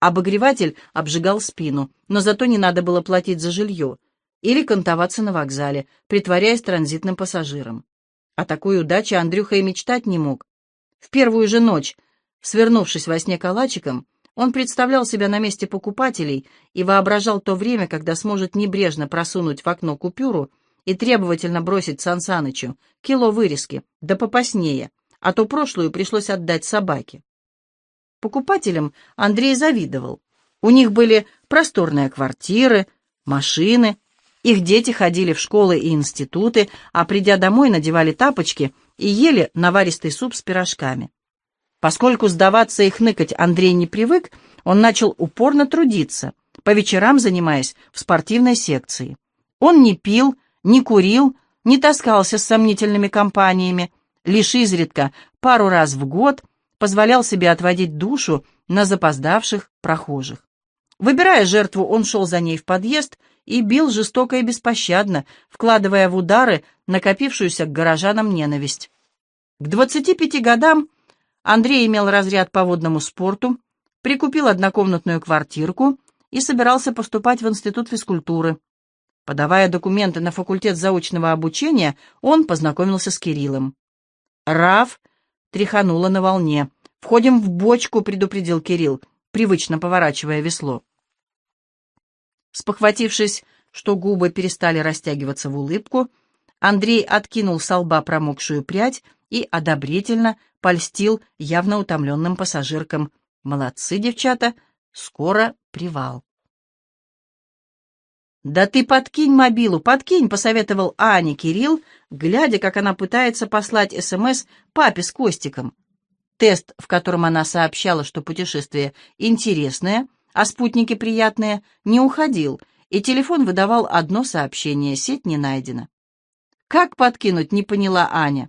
Обогреватель обжигал спину, но зато не надо было платить за жилье или кантоваться на вокзале, притворяясь транзитным пассажиром. О такой удаче Андрюха и мечтать не мог. В первую же ночь, свернувшись во сне калачиком, он представлял себя на месте покупателей и воображал то время, когда сможет небрежно просунуть в окно купюру и требовательно бросить Сансанычу кило вырезки, да попаснее, а то прошлую пришлось отдать собаке. Покупателям Андрей завидовал. У них были просторные квартиры, машины, их дети ходили в школы и институты, а придя домой надевали тапочки и ели наваристый суп с пирожками. Поскольку сдаваться и хныкать Андрей не привык, он начал упорно трудиться, по вечерам занимаясь в спортивной секции. Он не пил, не курил, не таскался с сомнительными компаниями, лишь изредка, пару раз в год, позволял себе отводить душу на запоздавших прохожих. Выбирая жертву, он шел за ней в подъезд и бил жестоко и беспощадно, вкладывая в удары накопившуюся к горожанам ненависть. К 25 годам Андрей имел разряд по водному спорту, прикупил однокомнатную квартирку и собирался поступать в Институт физкультуры. Подавая документы на факультет заочного обучения, он познакомился с Кириллом. Раф тряханула на волне. «Входим в бочку», — предупредил Кирилл, привычно поворачивая весло. Спохватившись, что губы перестали растягиваться в улыбку, Андрей откинул с лба промокшую прядь и одобрительно польстил явно утомленным пассажиркам. «Молодцы, девчата! Скоро привал!» «Да ты подкинь мобилу, подкинь!» — посоветовал Ане Кирилл, глядя, как она пытается послать СМС папе с Костиком. Тест, в котором она сообщала, что путешествие интересное, а спутники приятные, не уходил, и телефон выдавал одно сообщение «Сеть не найдена». «Как подкинуть?» — не поняла Аня.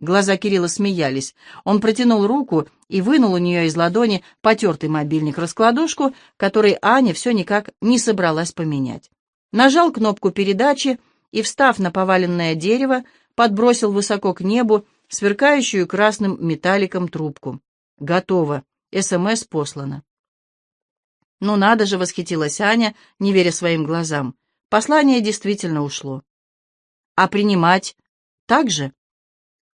Глаза Кирилла смеялись. Он протянул руку и вынул у нее из ладони потертый мобильник-раскладушку, который Аня все никак не собралась поменять. Нажал кнопку передачи и, встав на поваленное дерево, подбросил высоко к небу сверкающую красным металликом трубку. Готово. СМС послано. «Ну надо же!» — восхитилась Аня, не веря своим глазам. Послание действительно ушло. «А принимать так же?»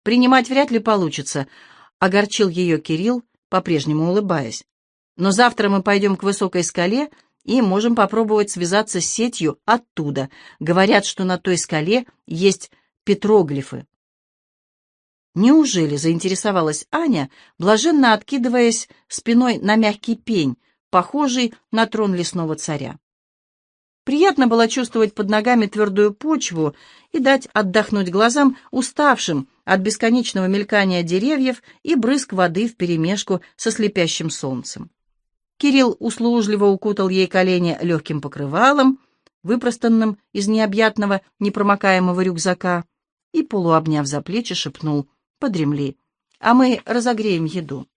«Принимать вряд ли получится», — огорчил ее Кирилл, по-прежнему улыбаясь. «Но завтра мы пойдем к высокой скале и можем попробовать связаться с сетью оттуда. Говорят, что на той скале есть петроглифы». Неужели заинтересовалась Аня, блаженно откидываясь спиной на мягкий пень, похожий на трон лесного царя? Приятно было чувствовать под ногами твердую почву и дать отдохнуть глазам, уставшим от бесконечного мелькания деревьев и брызг воды вперемешку со слепящим солнцем. Кирилл услужливо укутал ей колени легким покрывалом, выпростанным из необъятного непромокаемого рюкзака, и, полуобняв за плечи, шепнул — подремли, а мы разогреем еду.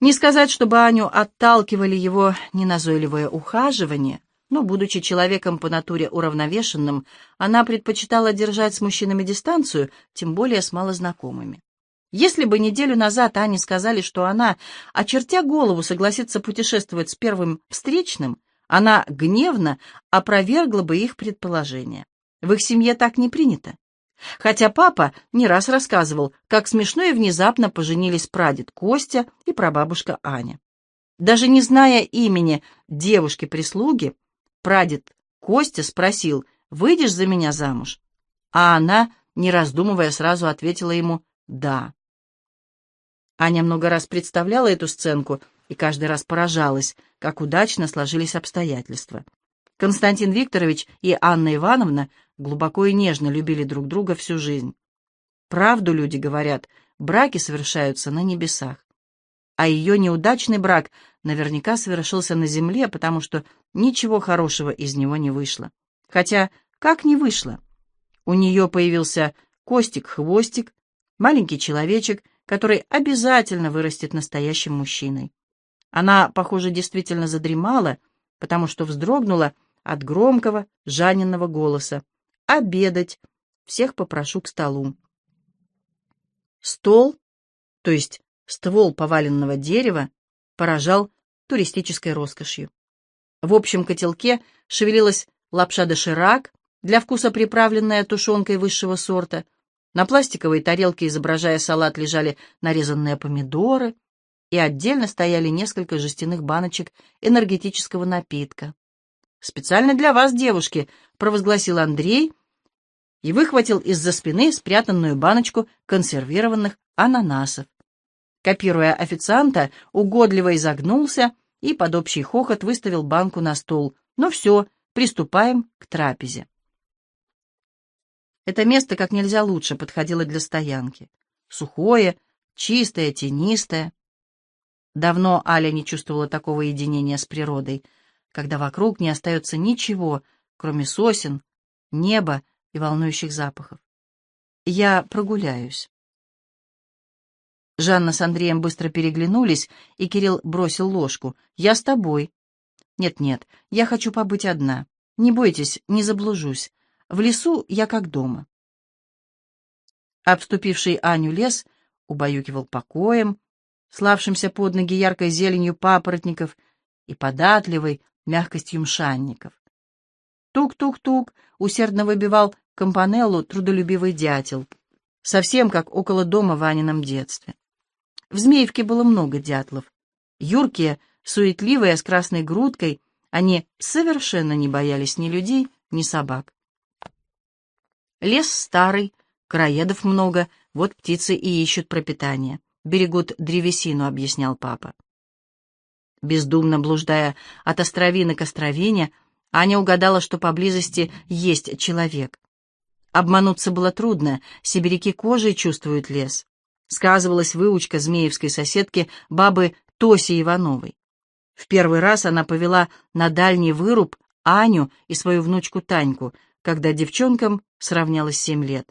Не сказать, чтобы Аню отталкивали его неназойливое ухаживание, но, будучи человеком по натуре уравновешенным, она предпочитала держать с мужчинами дистанцию, тем более с малознакомыми. Если бы неделю назад Ане сказали, что она, очертя голову, согласится путешествовать с первым встречным, она гневно опровергла бы их предположение. В их семье так не принято. Хотя папа не раз рассказывал, как смешно и внезапно поженились прадед Костя и прабабушка Аня. Даже не зная имени девушки-прислуги, прадед Костя спросил, «Выйдешь за меня замуж?» А она, не раздумывая, сразу ответила ему «да». Аня много раз представляла эту сценку и каждый раз поражалась, как удачно сложились обстоятельства. Константин Викторович и Анна Ивановна глубоко и нежно любили друг друга всю жизнь. Правду люди говорят, браки совершаются на небесах. А ее неудачный брак наверняка совершился на земле, потому что ничего хорошего из него не вышло. Хотя, как не вышло? У нее появился Костик-хвостик, маленький человечек, который обязательно вырастет настоящим мужчиной. Она, похоже, действительно задремала, потому что вздрогнула, от громкого, жаненного голоса. «Обедать! Всех попрошу к столу». Стол, то есть ствол поваленного дерева, поражал туристической роскошью. В общем котелке шевелилась лапша доширак, для вкуса приправленная тушенкой высшего сорта. На пластиковой тарелке, изображая салат, лежали нарезанные помидоры, и отдельно стояли несколько жестяных баночек энергетического напитка. «Специально для вас, девушки», — провозгласил Андрей и выхватил из-за спины спрятанную баночку консервированных ананасов. Копируя официанта, угодливо изогнулся и под общий хохот выставил банку на стол. «Ну все, приступаем к трапезе». Это место как нельзя лучше подходило для стоянки. Сухое, чистое, тенистое. Давно Аля не чувствовала такого единения с природой, когда вокруг не остается ничего, кроме сосен, неба и волнующих запахов. Я прогуляюсь. Жанна с Андреем быстро переглянулись, и Кирилл бросил ложку. «Я с тобой». «Нет-нет, я хочу побыть одна. Не бойтесь, не заблужусь. В лесу я как дома». Обступивший Аню лес убаюкивал покоем, славшимся под ноги яркой зеленью папоротников и податливой мягкостью мшанников. Тук-тук-тук усердно выбивал компанеллу трудолюбивый дятел, совсем как около дома в Анином детстве. В Змеевке было много дятлов. Юркие, суетливые, с красной грудкой, они совершенно не боялись ни людей, ни собак. Лес старый, краедов много, вот птицы и ищут пропитание. Берегут древесину, объяснял папа. Бездумно блуждая от островины к островине, Аня угадала, что поблизости есть человек. Обмануться было трудно, сибиряки кожей чувствуют лес. Сказывалась выучка змеевской соседки бабы Тоси Ивановой. В первый раз она повела на дальний выруб Аню и свою внучку Таньку, когда девчонкам сравнялось семь лет.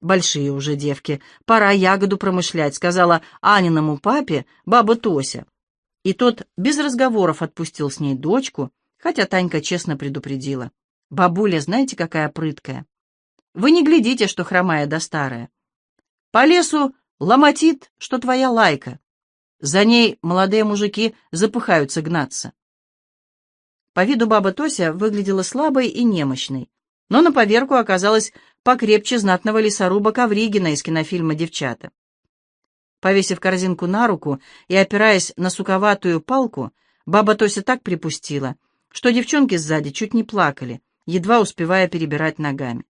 «Большие уже девки, пора ягоду промышлять», — сказала Аниному папе баба Тося. И тот без разговоров отпустил с ней дочку, хотя Танька честно предупредила. «Бабуля, знаете, какая прыткая? Вы не глядите, что хромая да старая. По лесу ломотит, что твоя лайка. За ней молодые мужики запыхаются гнаться». По виду баба Тося выглядела слабой и немощной, но на поверку оказалась покрепче знатного лесоруба Ковригина из кинофильма «Девчата». Повесив корзинку на руку и опираясь на суковатую палку, баба Тося так припустила, что девчонки сзади чуть не плакали, едва успевая перебирать ногами.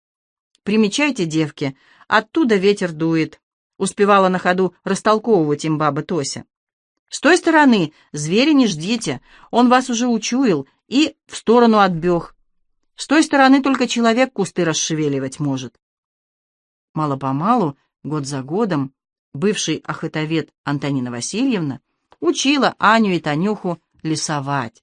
«Примечайте, девки, оттуда ветер дует», — успевала на ходу растолковывать им баба Тося. «С той стороны звери не ждите, он вас уже учуял и в сторону отбег. С той стороны только человек кусты расшевеливать может». Мало-помалу, год за годом, бывший охотовед Антонина Васильевна, учила Аню и Танюху лесовать.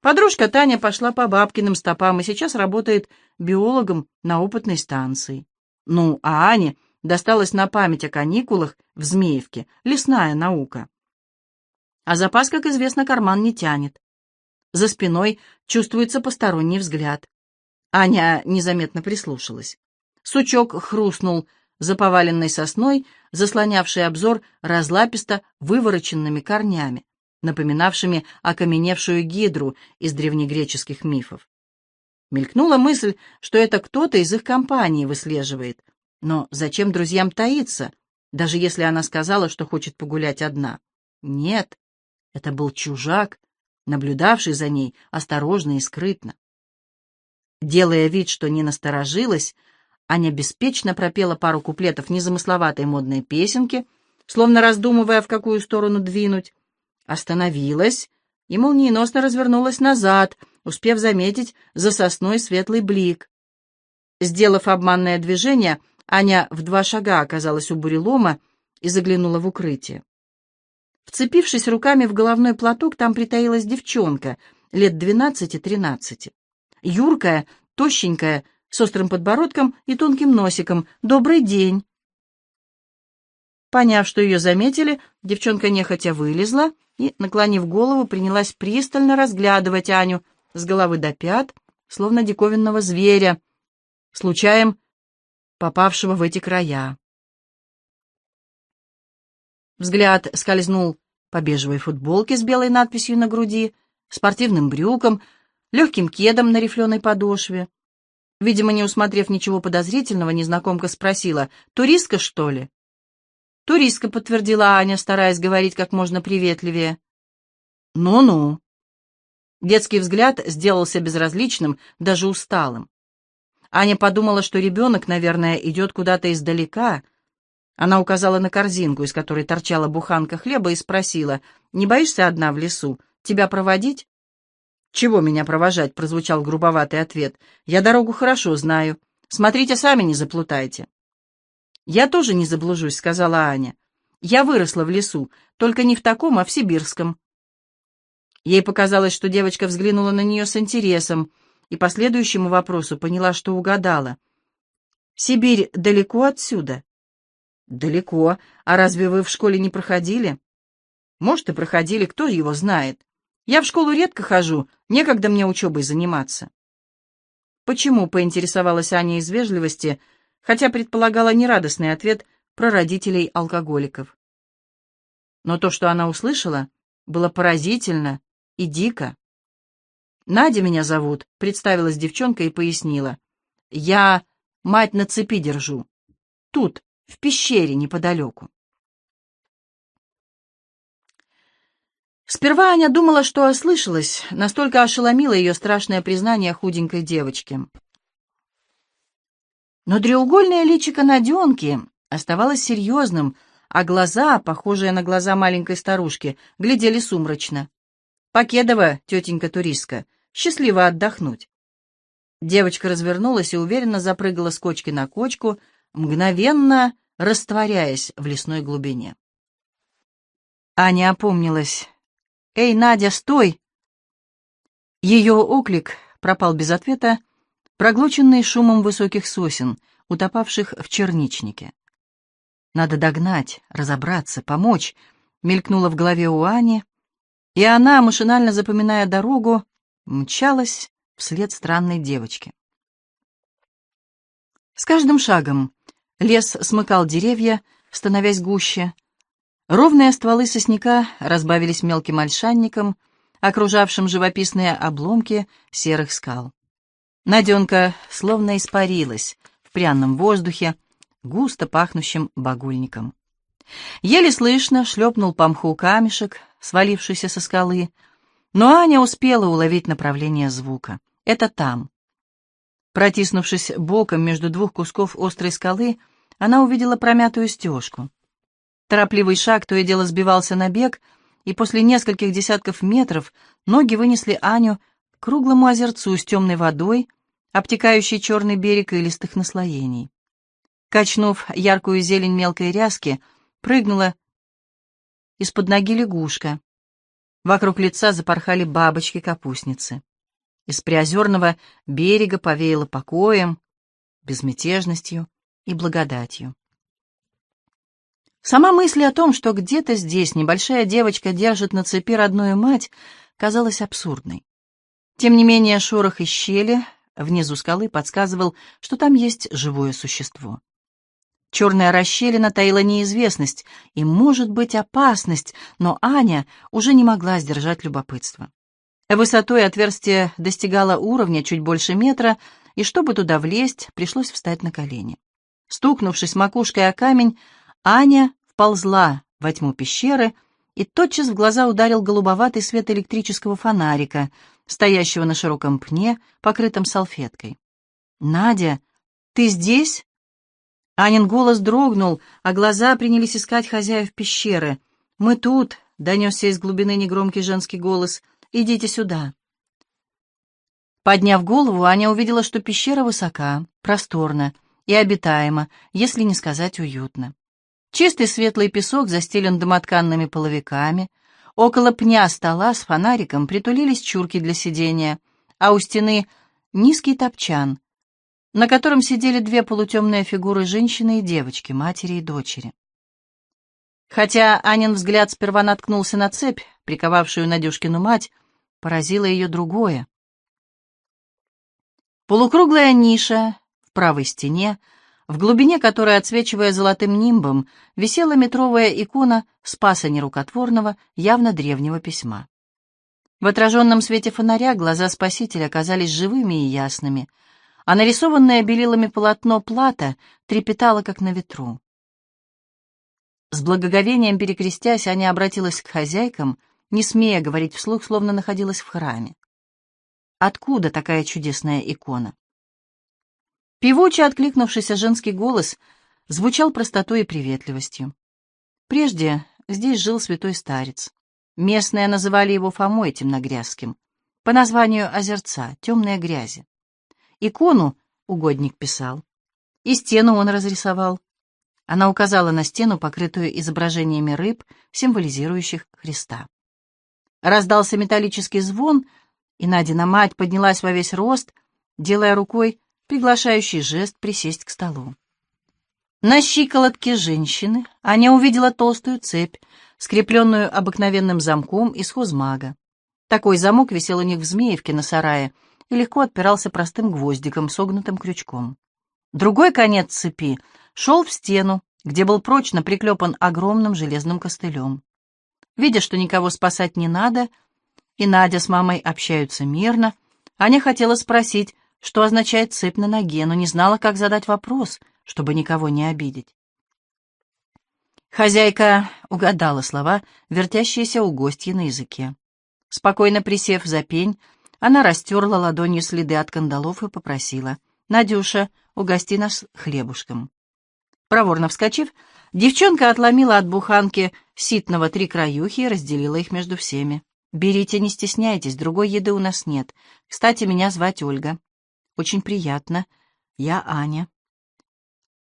Подружка Таня пошла по бабкиным стопам и сейчас работает биологом на опытной станции. Ну, а Ане досталась на память о каникулах в Змеевке, лесная наука. А запас, как известно, карман не тянет. За спиной чувствуется посторонний взгляд. Аня незаметно прислушалась. Сучок хрустнул за поваленной сосной, заслонявший обзор разлаписто вывороченными корнями, напоминавшими окаменевшую гидру из древнегреческих мифов. Мелькнула мысль, что это кто-то из их компании выслеживает. Но зачем друзьям таиться, даже если она сказала, что хочет погулять одна? Нет, это был чужак, наблюдавший за ней осторожно и скрытно. Делая вид, что не насторожилась, Аня беспечно пропела пару куплетов незамысловатой модной песенки, словно раздумывая, в какую сторону двинуть, остановилась и молниеносно развернулась назад, успев заметить за сосной светлый блик. Сделав обманное движение, Аня в два шага оказалась у бурелома и заглянула в укрытие. Вцепившись руками в головной платок, там притаилась девчонка, лет двенадцати-тринадцати. Юркая, тощенькая, с острым подбородком и тонким носиком. «Добрый день!» Поняв, что ее заметили, девчонка нехотя вылезла и, наклонив голову, принялась пристально разглядывать Аню с головы до пят, словно диковинного зверя, случаем попавшего в эти края. Взгляд скользнул по бежевой футболке с белой надписью на груди, спортивным брюкам, легким кедом на рифленой подошве. Видимо, не усмотрев ничего подозрительного, незнакомка спросила, «Туристка, что ли?» «Туристка», — подтвердила Аня, стараясь говорить как можно приветливее. «Ну-ну». Детский взгляд сделался безразличным, даже усталым. Аня подумала, что ребенок, наверное, идет куда-то издалека. Она указала на корзинку, из которой торчала буханка хлеба, и спросила, «Не боишься одна в лесу? Тебя проводить?» «Чего меня провожать?» — прозвучал грубоватый ответ. «Я дорогу хорошо знаю. Смотрите, сами не заплутайте». «Я тоже не заблужусь», — сказала Аня. Я выросла в лесу, только не в таком, а в сибирском». Ей показалось, что девочка взглянула на нее с интересом, и по следующему вопросу поняла, что угадала. «Сибирь далеко отсюда?» «Далеко. А разве вы в школе не проходили?» «Может, и проходили, кто его знает. Я в школу редко хожу, некогда мне учебой заниматься». «Почему?» — поинтересовалась Аня из вежливости, хотя предполагала нерадостный ответ про родителей алкоголиков. Но то, что она услышала, было поразительно и дико. «Надя меня зовут», — представилась девчонка и пояснила. «Я мать на цепи держу. Тут, в пещере неподалеку». Сперва Аня думала, что ослышалась, настолько ошеломило ее страшное признание худенькой девочки. Но треугольное личико Наденки оставалось серьезным, а глаза, похожие на глаза маленькой старушки, глядели сумрачно. «Покедова, тетенька-туристка, счастливо отдохнуть». Девочка развернулась и уверенно запрыгала с кочки на кочку, мгновенно растворяясь в лесной глубине. Аня опомнилась. «Эй, Надя, стой!» Ее оклик пропал без ответа, проглоченный шумом высоких сосен, утопавших в черничнике. «Надо догнать, разобраться, помочь», — мелькнуло в голове у Ани, и она, машинально запоминая дорогу, мчалась вслед странной девочки. С каждым шагом лес смыкал деревья, становясь гуще, Ровные стволы сосняка разбавились мелким ольшанником, окружавшим живописные обломки серых скал. Наденка словно испарилась в пряном воздухе, густо пахнущим багульником. Еле слышно шлепнул по мху камешек, свалившийся со скалы, но Аня успела уловить направление звука. Это там. Протиснувшись боком между двух кусков острой скалы, она увидела промятую стежку. Торопливый шаг то и дело сбивался на бег, и после нескольких десятков метров ноги вынесли Аню круглому озерцу с темной водой, обтекающей черный берег и листых наслоений. Качнув яркую зелень мелкой ряски, прыгнула из-под ноги лягушка. Вокруг лица запорхали бабочки-капустницы. Из приозерного берега повеяло покоем, безмятежностью и благодатью. Сама мысль о том, что где-то здесь небольшая девочка держит на цепи родную мать, казалась абсурдной. Тем не менее, шорох из щели внизу скалы подсказывал, что там есть живое существо. Черная расщелина таила неизвестность и, может быть, опасность, но Аня уже не могла сдержать любопытство. Высотой отверстие достигало уровня чуть больше метра, и чтобы туда влезть, пришлось встать на колени. Стукнувшись макушкой о камень, Аня вползла во тьму пещеры, и тотчас в глаза ударил голубоватый свет электрического фонарика, стоящего на широком пне, покрытом салфеткой. «Надя, ты здесь?» Анин голос дрогнул, а глаза принялись искать хозяев пещеры. «Мы тут», — донесся из глубины негромкий женский голос, — «идите сюда». Подняв голову, Аня увидела, что пещера высока, просторна и обитаема, если не сказать уютно. Чистый светлый песок застелен домотканными половиками. Около пня стола с фонариком притулились чурки для сидения, а у стены низкий топчан, на котором сидели две полутемные фигуры женщины и девочки, матери и дочери. Хотя Анин взгляд сперва наткнулся на цепь, приковавшую Надюшкину мать, поразило ее другое. Полукруглая ниша в правой стене — в глубине которой, отсвечивая золотым нимбом, висела метровая икона Спаса Нерукотворного, явно древнего письма. В отраженном свете фонаря глаза Спасителя казались живыми и ясными, а нарисованное белилами полотно плата трепетало, как на ветру. С благоговением перекрестясь, Аня обратилась к хозяйкам, не смея говорить вслух, словно находилась в храме. Откуда такая чудесная икона? Певучий откликнувшийся женский голос звучал простотой и приветливостью. Прежде здесь жил святой старец. Местные называли его Фомой Темногрязским, по названию озерца, темные грязи. Икону угодник писал, и стену он разрисовал. Она указала на стену, покрытую изображениями рыб, символизирующих Христа. Раздался металлический звон, и Надина мать поднялась во весь рост, делая рукой приглашающий жест присесть к столу. На щиколотке женщины Аня увидела толстую цепь, скрепленную обыкновенным замком из хозмага. Такой замок висел у них в Змеевке на сарае и легко отпирался простым гвоздиком, согнутым крючком. Другой конец цепи шел в стену, где был прочно приклепан огромным железным костылем. Видя, что никого спасать не надо, и Надя с мамой общаются мирно, Аня хотела спросить, что означает цепь на ноге, но не знала, как задать вопрос, чтобы никого не обидеть. Хозяйка угадала слова, вертящиеся у гостья на языке. Спокойно присев за пень, она растерла ладонью следы от кандалов и попросила. «Надюша, угости нас хлебушком». Проворно вскочив, девчонка отломила от буханки ситного три краюхи и разделила их между всеми. «Берите, не стесняйтесь, другой еды у нас нет. Кстати, меня звать Ольга. Очень приятно. Я Аня».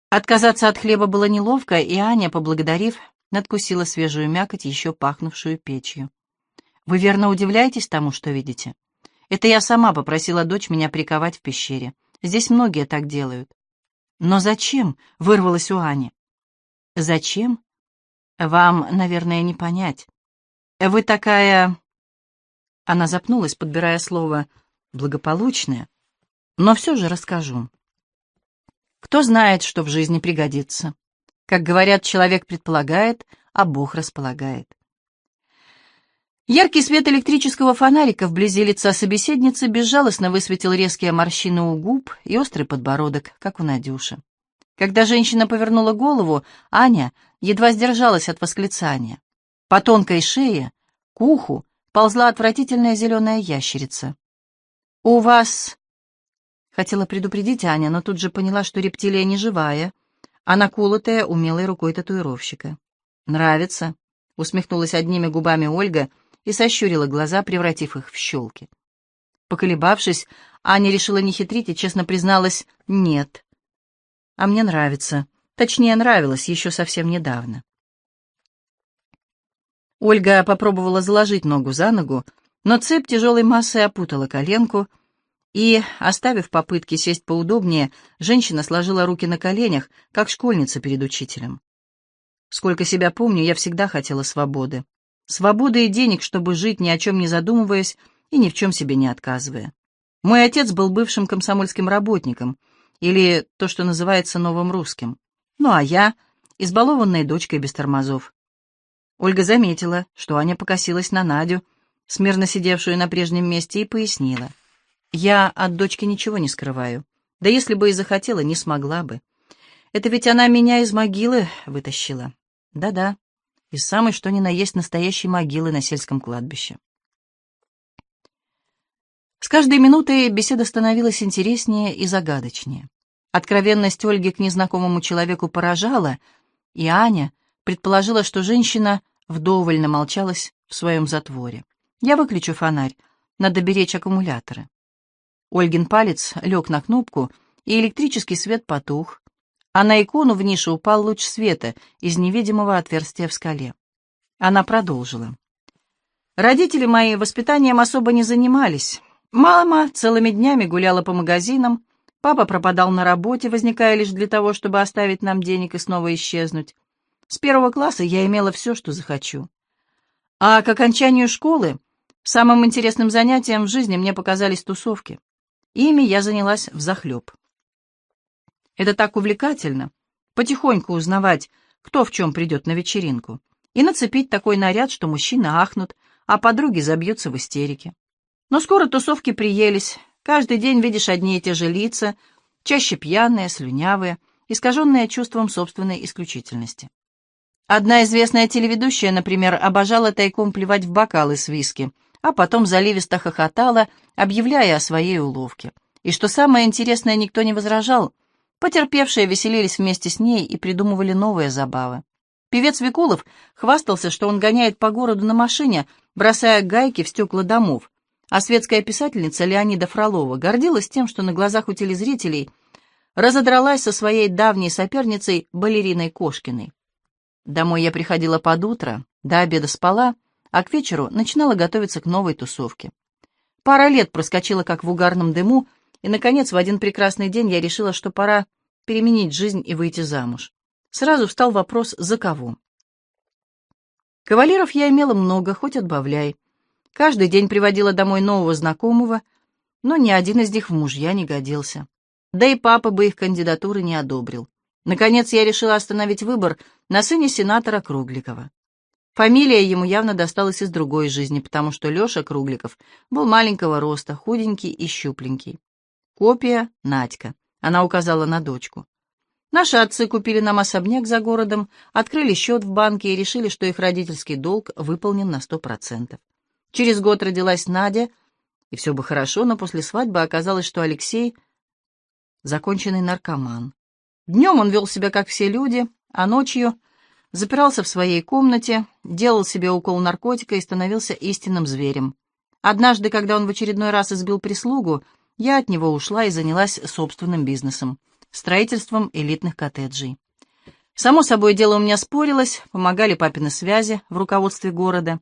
Отказаться от хлеба было неловко, и Аня, поблагодарив, надкусила свежую мякоть, еще пахнувшую печью. «Вы верно удивляетесь тому, что видите? Это я сама попросила дочь меня приковать в пещере. Здесь многие так делают». «Но зачем?» — вырвалось у Ани. «Зачем? Вам, наверное, не понять. Вы такая...» Она запнулась, подбирая слово «благополучная», но все же расскажу. Кто знает, что в жизни пригодится. Как говорят, человек предполагает, а Бог располагает. Яркий свет электрического фонарика вблизи лица собеседницы безжалостно высветил резкие морщины у губ и острый подбородок, как у Надюши. Когда женщина повернула голову, Аня едва сдержалась от восклицания. По тонкой шее, к уху, ползла отвратительная зеленая ящерица. «У вас Хотела предупредить Аня, но тут же поняла, что рептилия не живая, а наколотая умелой рукой татуировщика. «Нравится?» — усмехнулась одними губами Ольга и сощурила глаза, превратив их в щелки. Поколебавшись, Аня решила не хитрить и честно призналась «нет». «А мне нравится. Точнее, нравилось еще совсем недавно». Ольга попробовала заложить ногу за ногу, но цепь тяжелой массой опутала коленку — и, оставив попытки сесть поудобнее, женщина сложила руки на коленях, как школьница перед учителем. Сколько себя помню, я всегда хотела свободы. Свободы и денег, чтобы жить, ни о чем не задумываясь и ни в чем себе не отказывая. Мой отец был бывшим комсомольским работником, или то, что называется новым русским. Ну а я — избалованной дочкой без тормозов. Ольга заметила, что Аня покосилась на Надю, смирно сидевшую на прежнем месте, и пояснила — я от дочки ничего не скрываю. Да если бы и захотела, не смогла бы. Это ведь она меня из могилы вытащила. Да-да, из самой что ни на есть настоящей могилы на сельском кладбище. С каждой минутой беседа становилась интереснее и загадочнее. Откровенность Ольги к незнакомому человеку поражала, и Аня предположила, что женщина вдоволь намолчалась в своем затворе. «Я выключу фонарь, надо беречь аккумуляторы». Ольгин палец лег на кнопку, и электрический свет потух, а на икону в нише упал луч света из невидимого отверстия в скале. Она продолжила. Родители мои воспитанием особо не занимались. Мама целыми днями гуляла по магазинам, папа пропадал на работе, возникая лишь для того, чтобы оставить нам денег и снова исчезнуть. С первого класса я имела все, что захочу. А к окончанию школы самым интересным занятием в жизни мне показались тусовки. Ими я занялась взахлеб. Это так увлекательно, потихоньку узнавать, кто в чем придет на вечеринку, и нацепить такой наряд, что мужчины ахнут, а подруги забьются в истерике. Но скоро тусовки приелись, каждый день видишь одни и те же лица, чаще пьяные, слюнявые, искаженные чувством собственной исключительности. Одна известная телеведущая, например, обожала тайком плевать в бокалы с виски — а потом заливисто хохотала, объявляя о своей уловке. И что самое интересное, никто не возражал. Потерпевшие веселились вместе с ней и придумывали новые забавы. Певец Викулов хвастался, что он гоняет по городу на машине, бросая гайки в стекла домов, а светская писательница Леонида Фролова гордилась тем, что на глазах у телезрителей разодралась со своей давней соперницей балериной Кошкиной. Домой я приходила под утро, до обеда спала, а к вечеру начинала готовиться к новой тусовке. Пара лет проскочила как в угарном дыму, и, наконец, в один прекрасный день я решила, что пора переменить жизнь и выйти замуж. Сразу встал вопрос, за кого. Кавалеров я имела много, хоть отбавляй. Каждый день приводила домой нового знакомого, но ни один из них в мужья не годился. Да и папа бы их кандидатуры не одобрил. Наконец я решила остановить выбор на сыне сенатора Кругликова. Фамилия ему явно досталась из другой жизни, потому что Леша Кругликов был маленького роста, худенький и щупленький. Копия — Надька. Она указала на дочку. Наши отцы купили нам особняк за городом, открыли счет в банке и решили, что их родительский долг выполнен на сто процентов. Через год родилась Надя, и все бы хорошо, но после свадьбы оказалось, что Алексей — законченный наркоман. Днем он вел себя, как все люди, а ночью запирался в своей комнате, делал себе укол наркотика и становился истинным зверем. Однажды, когда он в очередной раз избил прислугу, я от него ушла и занялась собственным бизнесом строительством элитных коттеджей. Само собой, дело у меня спорилось, помогали папины связи в руководстве города.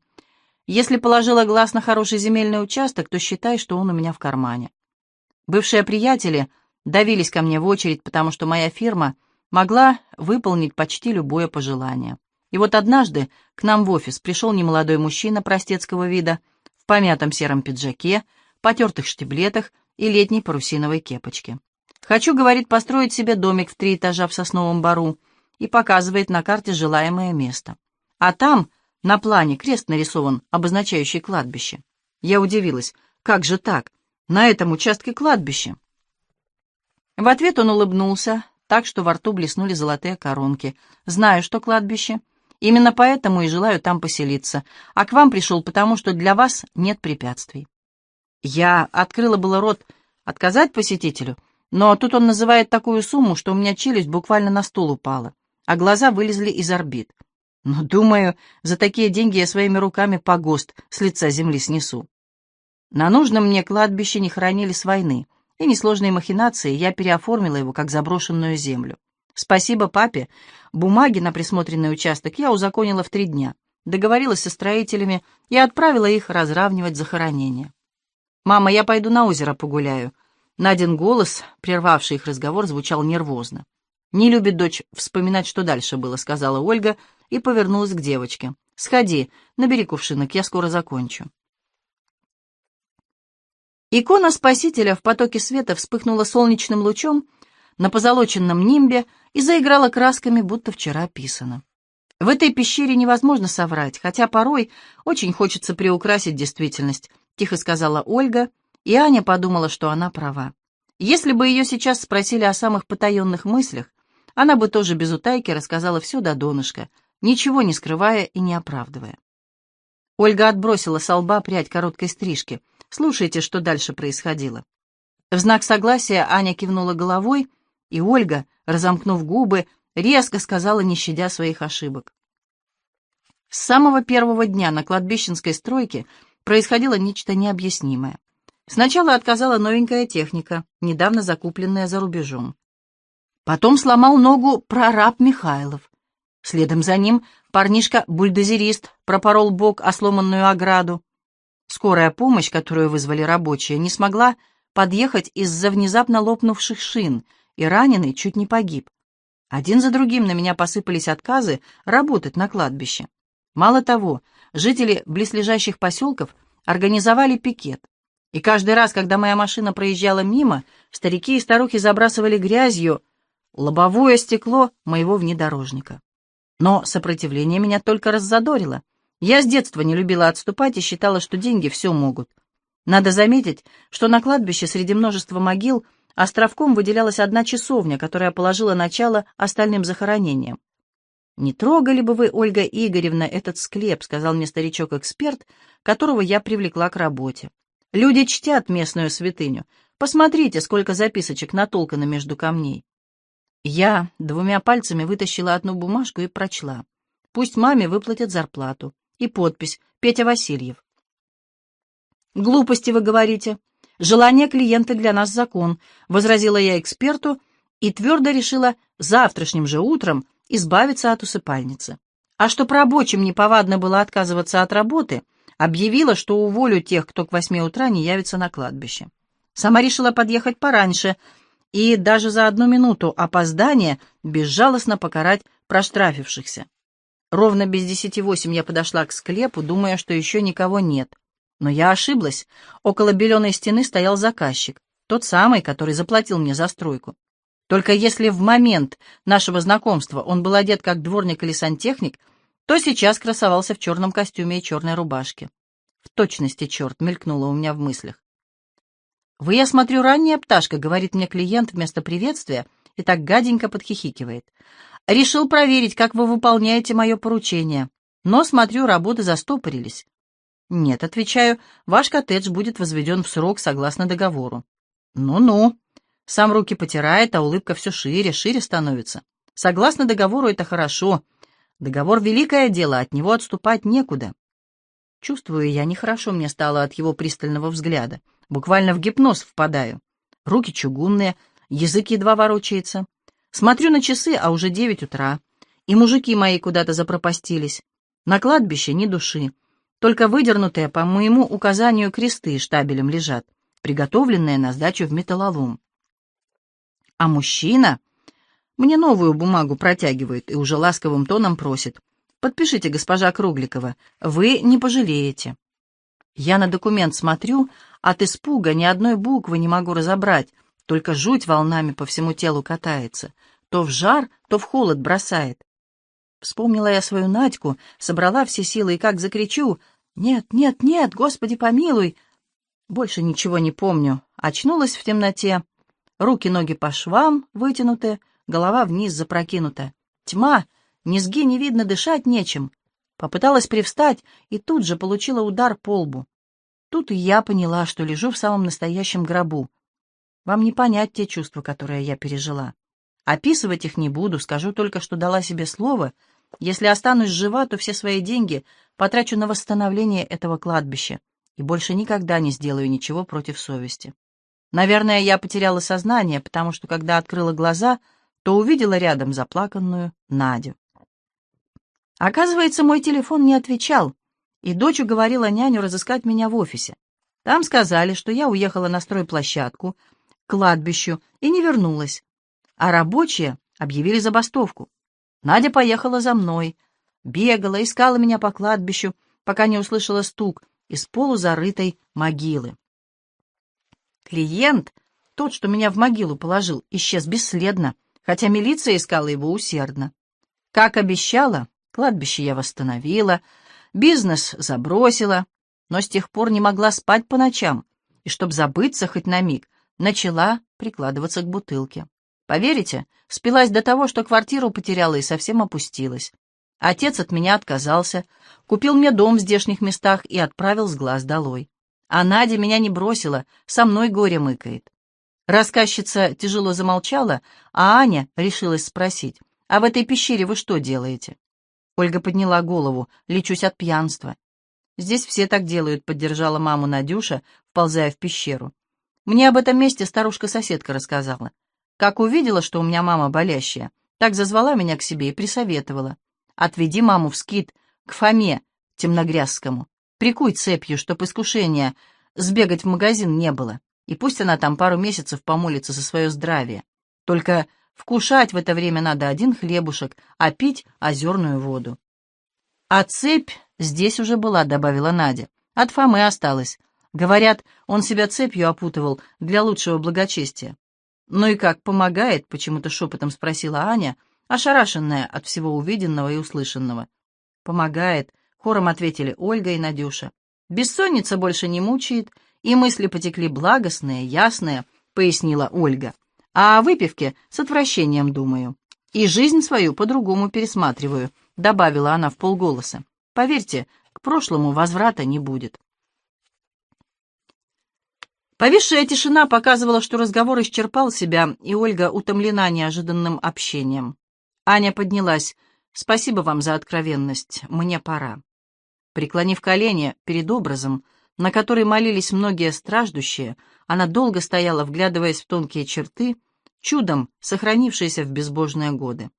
Если положила глаз на хороший земельный участок, то считай, что он у меня в кармане. Бывшие приятели давились ко мне в очередь, потому что моя фирма могла выполнить почти любое пожелание. И вот однажды к нам в офис пришел немолодой мужчина простецкого вида в помятом сером пиджаке, потертых штиблетах и летней парусиновой кепочке. Хочу, говорит, построить себе домик в три этажа в сосновом бару и показывает на карте желаемое место. А там, на плане, крест нарисован, обозначающий кладбище. Я удивилась, как же так? На этом участке кладбище. В ответ он улыбнулся, так что во рту блеснули золотые коронки. Знаю, что кладбище. Именно поэтому и желаю там поселиться. А к вам пришел потому, что для вас нет препятствий. Я открыла было рот отказать посетителю, но тут он называет такую сумму, что у меня челюсть буквально на стул упала, а глаза вылезли из орбит. Но, думаю, за такие деньги я своими руками погост с лица земли снесу. На нужном мне кладбище не хоронили с войны, и несложные махинации я переоформила его как заброшенную землю. Спасибо папе, бумаги на присмотренный участок я узаконила в три дня, договорилась со строителями и отправила их разравнивать захоронение. «Мама, я пойду на озеро погуляю», Надин голос, прервавший их разговор, звучал нервозно. «Не любит дочь вспоминать, что дальше было», — сказала Ольга и повернулась к девочке. «Сходи, набери кувшинок, я скоро закончу». Икона Спасителя в потоке света вспыхнула солнечным лучом на позолоченном нимбе и заиграла красками, будто вчера писано. В этой пещере невозможно соврать, хотя порой очень хочется приукрасить действительность, тихо сказала Ольга — и Аня подумала, что она права. Если бы ее сейчас спросили о самых потаенных мыслях, она бы тоже без утайки рассказала все до донышка, ничего не скрывая и не оправдывая. Ольга отбросила со лба прядь короткой стрижки. «Слушайте, что дальше происходило». В знак согласия Аня кивнула головой, и Ольга, разомкнув губы, резко сказала, не щадя своих ошибок. С самого первого дня на кладбищенской стройке происходило нечто необъяснимое. Сначала отказала новенькая техника, недавно закупленная за рубежом. Потом сломал ногу прораб Михайлов. Следом за ним парнишка-бульдозерист пропорол бок о сломанную ограду. Скорая помощь, которую вызвали рабочие, не смогла подъехать из-за внезапно лопнувших шин, и раненый чуть не погиб. Один за другим на меня посыпались отказы работать на кладбище. Мало того, жители близлежащих поселков организовали пикет. И каждый раз, когда моя машина проезжала мимо, старики и старухи забрасывали грязью лобовое стекло моего внедорожника. Но сопротивление меня только раззадорило. Я с детства не любила отступать и считала, что деньги все могут. Надо заметить, что на кладбище среди множества могил островком выделялась одна часовня, которая положила начало остальным захоронениям. «Не трогали бы вы, Ольга Игоревна, этот склеп», — сказал мне старичок-эксперт, которого я привлекла к работе. Люди чтят местную святыню. Посмотрите, сколько записочек натолкано между камней. Я двумя пальцами вытащила одну бумажку и прочла. Пусть маме выплатят зарплату. И подпись «Петя Васильев». «Глупости вы говорите. Желание клиента для нас закон», — возразила я эксперту и твердо решила завтрашним же утром избавиться от усыпальницы. А чтоб рабочим неповадно было отказываться от работы, объявила, что уволю тех, кто к восьми утра не явится на кладбище. Сама решила подъехать пораньше и даже за одну минуту опоздания безжалостно покарать проштрафившихся. Ровно без десяти восемь я подошла к склепу, думая, что еще никого нет. Но я ошиблась. Около беленой стены стоял заказчик, тот самый, который заплатил мне за стройку. Только если в момент нашего знакомства он был одет как дворник или сантехник, то сейчас красовался в черном костюме и черной рубашке. В точности черт мелькнуло у меня в мыслях. «Вы, я смотрю, ранняя пташка», — говорит мне клиент вместо приветствия и так гаденько подхихикивает. «Решил проверить, как вы выполняете мое поручение. Но, смотрю, работы застопорились». «Нет», — отвечаю, — «ваш коттедж будет возведен в срок согласно договору». «Ну-ну». Сам руки потирает, а улыбка все шире, шире становится. Согласно договору, это хорошо. Договор — великое дело, от него отступать некуда. Чувствую я, нехорошо мне стало от его пристального взгляда. Буквально в гипноз впадаю. Руки чугунные, язык едва ворочается. Смотрю на часы, а уже девять утра. И мужики мои куда-то запропастились. На кладбище ни души. Только выдернутые по моему указанию кресты штабелем лежат, приготовленные на сдачу в металлолом. А мужчина мне новую бумагу протягивает и уже ласковым тоном просит. «Подпишите, госпожа Кругликова, вы не пожалеете». Я на документ смотрю, от испуга ни одной буквы не могу разобрать, только жуть волнами по всему телу катается. То в жар, то в холод бросает. Вспомнила я свою Надьку, собрала все силы и как закричу «Нет, нет, нет, Господи помилуй!» Больше ничего не помню. Очнулась в темноте. Руки-ноги по швам вытянуты, голова вниз запрокинута. Тьма, низги не видно, дышать нечем. Попыталась привстать и тут же получила удар по лбу. Тут и я поняла, что лежу в самом настоящем гробу. Вам не понять те чувства, которые я пережила. Описывать их не буду, скажу только, что дала себе слово. Если останусь жива, то все свои деньги потрачу на восстановление этого кладбища и больше никогда не сделаю ничего против совести. Наверное, я потеряла сознание, потому что, когда открыла глаза, то увидела рядом заплаканную Надю. Оказывается, мой телефон не отвечал, и дочь уговорила няню разыскать меня в офисе. Там сказали, что я уехала на стройплощадку, к кладбищу, и не вернулась. А рабочие объявили забастовку. Надя поехала за мной, бегала, искала меня по кладбищу, пока не услышала стук из полузарытой могилы. Клиент, тот, что меня в могилу положил, исчез бесследно, хотя милиция искала его усердно. Как обещала, кладбище я восстановила, Бизнес забросила, но с тех пор не могла спать по ночам, и, чтоб забыться хоть на миг, начала прикладываться к бутылке. Поверите, спилась до того, что квартиру потеряла и совсем опустилась. Отец от меня отказался, купил мне дом в здешних местах и отправил с глаз долой. А Надя меня не бросила, со мной горе мыкает. Рассказчица тяжело замолчала, а Аня решилась спросить, «А в этой пещере вы что делаете?» Ольга подняла голову. «Лечусь от пьянства». «Здесь все так делают», — поддержала маму Надюша, вползая в пещеру. «Мне об этом месте старушка-соседка рассказала. Как увидела, что у меня мама болящая, так зазвала меня к себе и присоветовала. Отведи маму в скит к Фоме Темногрязскому. Прикуй цепью, чтоб искушения сбегать в магазин не было. И пусть она там пару месяцев помолится за свое здравие. Только Вкушать в это время надо один хлебушек, а пить озерную воду. «А цепь здесь уже была», — добавила Надя. «От Фомы осталась. Говорят, он себя цепью опутывал для лучшего благочестия». «Ну и как, помогает?» — почему-то шепотом спросила Аня, ошарашенная от всего увиденного и услышанного. «Помогает», — хором ответили Ольга и Надюша. «Бессонница больше не мучает, и мысли потекли благостные, ясные», — пояснила Ольга. А о выпивке с отвращением думаю. И жизнь свою по-другому пересматриваю», — добавила она в полголоса. «Поверьте, к прошлому возврата не будет». Повисшая тишина показывала, что разговор исчерпал себя, и Ольга утомлена неожиданным общением. Аня поднялась. «Спасибо вам за откровенность. Мне пора». Преклонив колени перед образом, на который молились многие страждущие, она долго стояла, вглядываясь в тонкие черты, чудом сохранившееся в безбожные годы.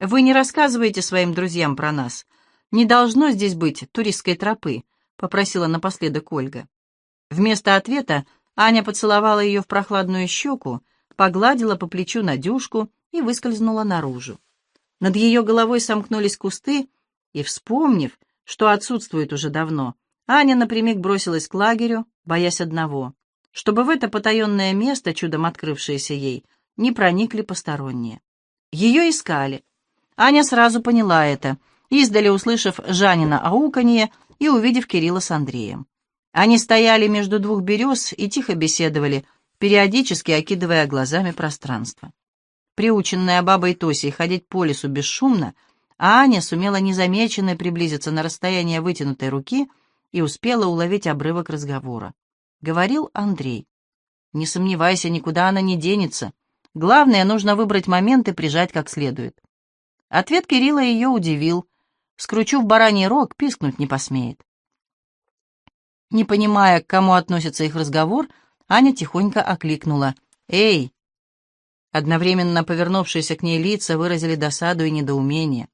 «Вы не рассказываете своим друзьям про нас. Не должно здесь быть туристской тропы», — попросила напоследок Ольга. Вместо ответа Аня поцеловала ее в прохладную щеку, погладила по плечу Надюшку и выскользнула наружу. Над ее головой сомкнулись кусты, и, вспомнив, что отсутствует уже давно, Аня напрямик бросилась к лагерю, боясь одного, чтобы в это потаенное место, чудом открывшееся ей, не проникли посторонние. Ее искали. Аня сразу поняла это, издали услышав Жанина ауканье и увидев Кирилла с Андреем. Они стояли между двух берез и тихо беседовали, периодически окидывая глазами пространство. Приученная бабой Тосей ходить по лесу бесшумно, Аня сумела незамеченной приблизиться на расстояние вытянутой руки и успела уловить обрывок разговора. Говорил Андрей. «Не сомневайся, никуда она не денется. Главное, нужно выбрать момент и прижать как следует». Ответ Кирилла ее удивил. «Скручу в бараний рог, пискнуть не посмеет». Не понимая, к кому относится их разговор, Аня тихонько окликнула. «Эй, Одновременно повернувшиеся к ней лица выразили досаду и недоумение.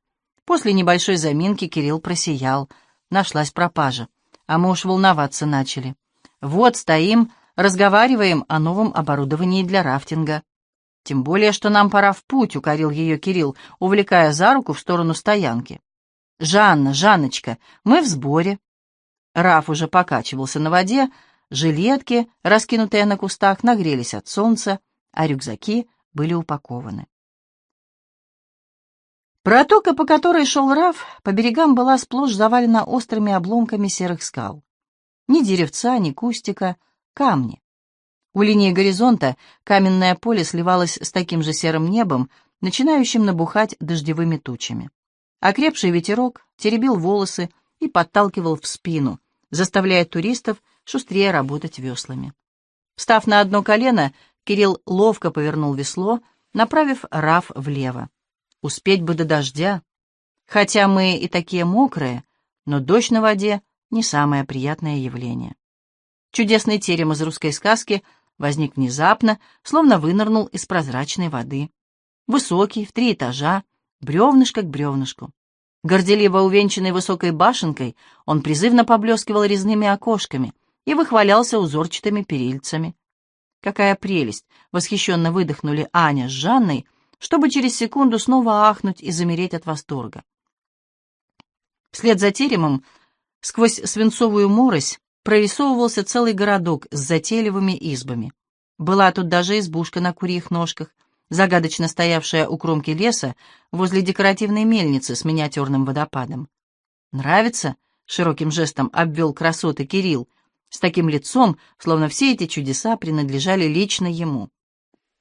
После небольшой заминки Кирилл просиял. Нашлась пропажа. А мы уж волноваться начали. Вот стоим, разговариваем о новом оборудовании для рафтинга. Тем более, что нам пора в путь, укорил ее Кирилл, увлекая за руку в сторону стоянки. «Жанна, Жанночка, мы в сборе». Раф уже покачивался на воде, жилетки, раскинутые на кустах, нагрелись от солнца, а рюкзаки были упакованы. Протока, по которой шел Раф, по берегам была сплошь завалена острыми обломками серых скал. Ни деревца, ни кустика, камни. У линии горизонта каменное поле сливалось с таким же серым небом, начинающим набухать дождевыми тучами. Окрепший ветерок теребил волосы и подталкивал в спину, заставляя туристов шустрее работать веслами. Встав на одно колено, Кирилл ловко повернул весло, направив раф влево. Успеть бы до дождя. Хотя мы и такие мокрые, но дождь на воде — не самое приятное явление. Чудесный терем из русской сказки возник внезапно, словно вынырнул из прозрачной воды. Высокий, в три этажа, бревнышко к бревнышку. Горделиво увенчанный высокой башенкой, он призывно поблескивал резными окошками и выхвалялся узорчатыми перильцами. Какая прелесть! Восхищенно выдохнули Аня с Жанной, чтобы через секунду снова ахнуть и замереть от восторга. Вслед за теремом, сквозь свинцовую морось, прорисовывался целый городок с затейливыми избами. Была тут даже избушка на курьих ножках, загадочно стоявшая у кромки леса возле декоративной мельницы с миниатюрным водопадом. «Нравится?» — широким жестом обвел красоты Кирилл, с таким лицом, словно все эти чудеса принадлежали лично ему.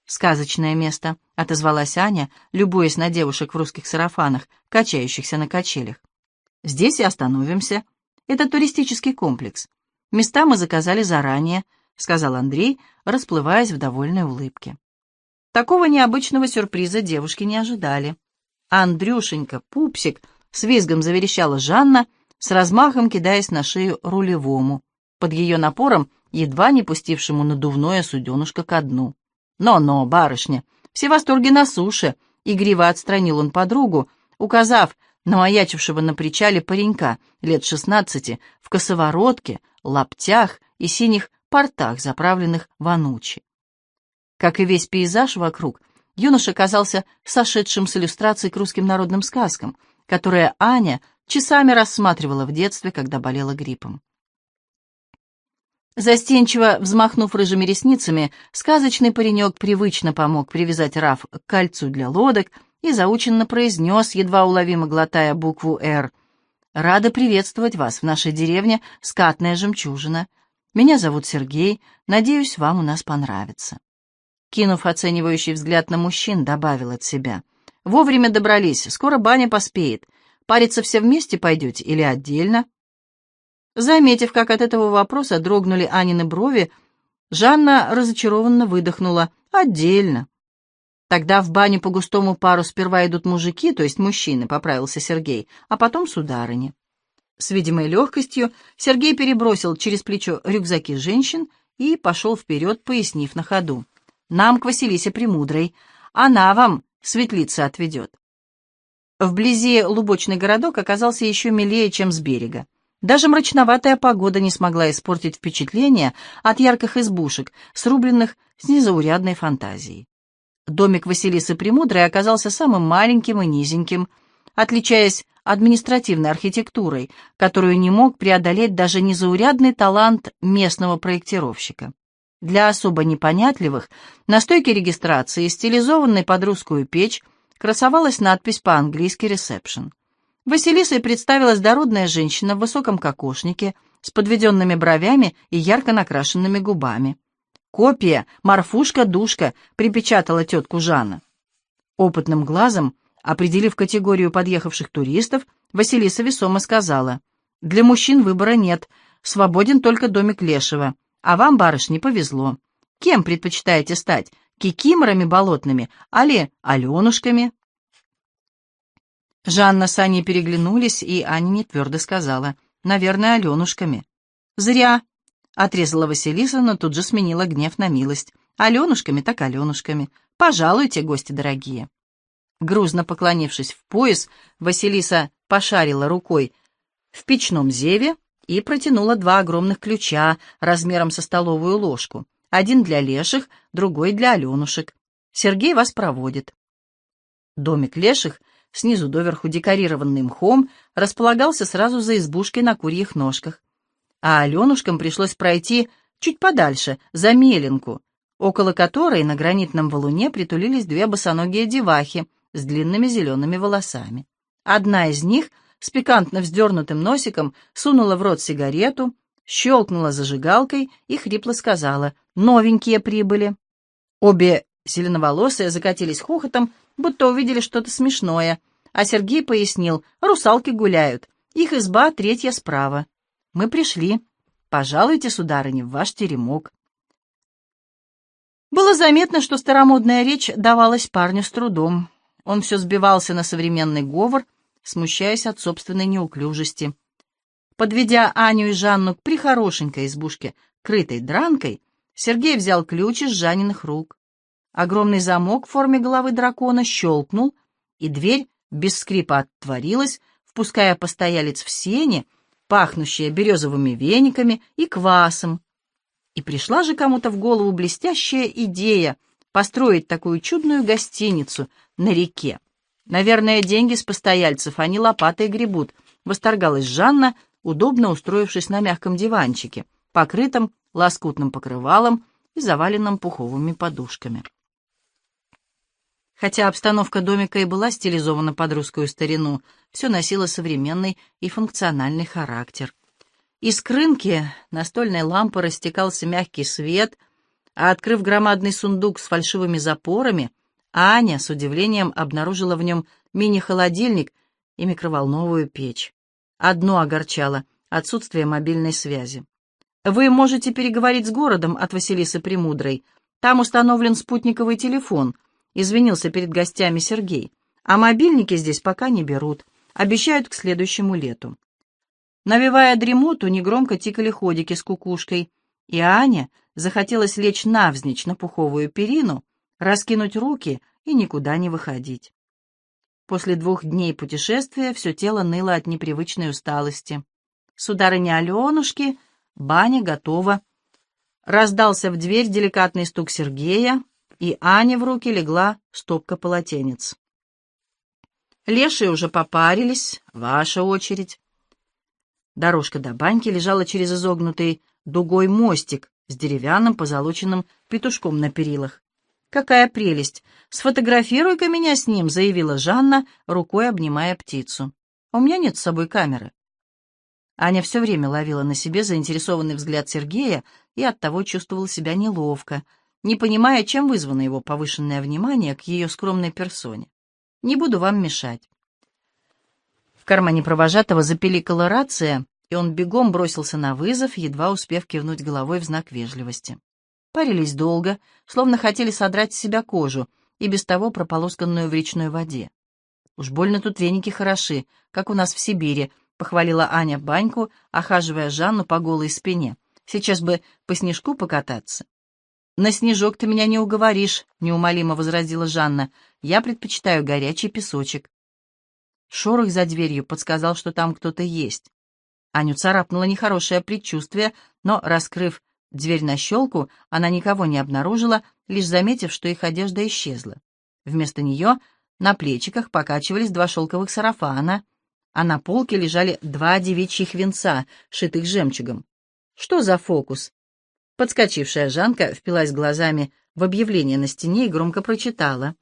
«Сказочное место», — отозвалась Аня, любуясь на девушек в русских сарафанах, качающихся на качелях. «Здесь и остановимся. Это туристический комплекс. Места мы заказали заранее», — сказал Андрей, расплываясь в довольной улыбке. Такого необычного сюрприза девушки не ожидали. «Андрюшенька, пупсик!» — с визгом заверещала Жанна, с размахом кидаясь на шею рулевому под ее напором, едва не пустившему надувное суденышко ко дну. «Но-но, барышня, все восторги на суше!» — игриво отстранил он подругу, указав на маячившего на причале паренька лет шестнадцати в косоворотке, лаптях и синих портах, заправленных в анучи. Как и весь пейзаж вокруг, юноша казался сошедшим с иллюстрацией к русским народным сказкам, которые Аня часами рассматривала в детстве, когда болела гриппом. Застенчиво взмахнув рыжими ресницами, сказочный паренек привычно помог привязать Раф к кольцу для лодок и заученно произнес, едва уловимо глотая букву «Р». «Рада приветствовать вас в нашей деревне Скатная жемчужина. Меня зовут Сергей. Надеюсь, вам у нас понравится». Кинув оценивающий взгляд на мужчин, добавил от себя. «Вовремя добрались, скоро баня поспеет. Париться все вместе пойдете или отдельно?» Заметив, как от этого вопроса дрогнули Анины брови, Жанна разочарованно выдохнула. «Отдельно». «Тогда в баню по густому пару сперва идут мужики, то есть мужчины», — поправился Сергей, «а потом сударыни». С видимой легкостью Сергей перебросил через плечо рюкзаки женщин и пошел вперед, пояснив на ходу. Нам к Василисе Премудрой. Она вам светлицы отведет». Вблизи лубочный городок оказался еще милее, чем с берега. Даже мрачноватая погода не смогла испортить впечатление от ярких избушек, срубленных с незаурядной фантазией. Домик Василисы Премудрой оказался самым маленьким и низеньким, отличаясь административной архитектурой, которую не мог преодолеть даже незаурядный талант местного проектировщика. Для особо непонятливых на стойке регистрации, стилизованной под русскую печь, красовалась надпись по-английски «Ресепшн». Василисой представилась дородная женщина в высоком кокошнике с подведенными бровями и ярко накрашенными губами. «Копия, Марфушка-душка», — припечатала тетку Жанна. Опытным глазом, определив категорию подъехавших туристов, Василиса весомо сказала, «Для мужчин выбора нет, свободен только домик Лешего, а вам, барышни, повезло. Кем предпочитаете стать, кикиморами болотными, али аленушками?» Жанна с Аней переглянулись, и Аня не твердо сказала. «Наверное, Аленушками». «Зря», — отрезала Василиса, но тут же сменила гнев на милость. «Аленушками так Аленушками. Пожалуйте, гости дорогие». Грузно поклонившись в пояс, Василиса пошарила рукой в печном зеве и протянула два огромных ключа размером со столовую ложку. Один для леших, другой для Аленушек. Сергей вас проводит. Домик леших снизу доверху декорированный мхом, располагался сразу за избушкой на курьих ножках. А Аленушкам пришлось пройти чуть подальше, за меленку, около которой на гранитном валуне притулились две босоногие девахи с длинными зелеными волосами. Одна из них с пикантно вздернутым носиком сунула в рот сигарету, щелкнула зажигалкой и хрипло сказала «Новенькие прибыли». Обе зеленоволосые закатились хохотом, будто увидели что-то смешное, а Сергей пояснил, русалки гуляют, их изба третья справа. Мы пришли. Пожалуйте, сударыня, в ваш теремок. Было заметно, что старомодная речь давалась парню с трудом. Он все сбивался на современный говор, смущаясь от собственной неуклюжести. Подведя Аню и Жанну к прихорошенькой избушке, крытой дранкой, Сергей взял ключ из Жаниных рук. Огромный замок в форме головы дракона щелкнул, и дверь без скрипа отворилась, впуская постоялец в сене, пахнущее березовыми вениками и квасом. И пришла же кому-то в голову блестящая идея построить такую чудную гостиницу на реке. Наверное, деньги с постояльцев они лопатой гребут, восторгалась Жанна, удобно устроившись на мягком диванчике, покрытом лоскутным покрывалом и заваленном пуховыми подушками. Хотя обстановка домика и была стилизована под русскую старину, все носило современный и функциональный характер. Из крынки настольной лампы растекался мягкий свет, а, открыв громадный сундук с фальшивыми запорами, Аня с удивлением обнаружила в нем мини-холодильник и микроволновую печь. Одно огорчало — отсутствие мобильной связи. Вы можете переговорить с городом от Василисы Премудрой. Там установлен спутниковый телефон — извинился перед гостями Сергей. А мобильники здесь пока не берут. Обещают к следующему лету. Навевая дремоту, негромко тикали ходики с кукушкой, и Аня захотелось лечь навзничь на пуховую перину, раскинуть руки и никуда не выходить. После двух дней путешествия все тело ныло от непривычной усталости. Сударыня Аленушки, баня готова. Раздался в дверь деликатный стук Сергея, и Ане в руки легла стопка полотенец. Лешие уже попарились, ваша очередь. Дорожка до баньки лежала через изогнутый дугой мостик с деревянным позолоченным петушком на перилах. «Какая прелесть! Сфотографируй-ка меня с ним», — заявила Жанна, рукой обнимая птицу. «У меня нет с собой камеры». Аня все время ловила на себе заинтересованный взгляд Сергея и оттого чувствовала себя неловко, не понимая, чем вызвано его повышенное внимание к ее скромной персоне. «Не буду вам мешать». В кармане провожатого запеликала рация, и он бегом бросился на вызов, едва успев кивнуть головой в знак вежливости. Парились долго, словно хотели содрать с себя кожу, и без того прополосканную в речной воде. «Уж больно тут веники хороши, как у нас в Сибири», — похвалила Аня баньку, охаживая Жанну по голой спине. «Сейчас бы по снежку покататься». «На снежок ты меня не уговоришь», — неумолимо возразила Жанна. «Я предпочитаю горячий песочек». Шорох за дверью подсказал, что там кто-то есть. Аню царапнуло нехорошее предчувствие, но, раскрыв дверь на щелку, она никого не обнаружила, лишь заметив, что их одежда исчезла. Вместо нее на плечиках покачивались два шелковых сарафана, а на полке лежали два девичьих венца, шитых жемчугом. Что за фокус? Подскочившая Жанка впилась глазами в объявление на стене и громко прочитала.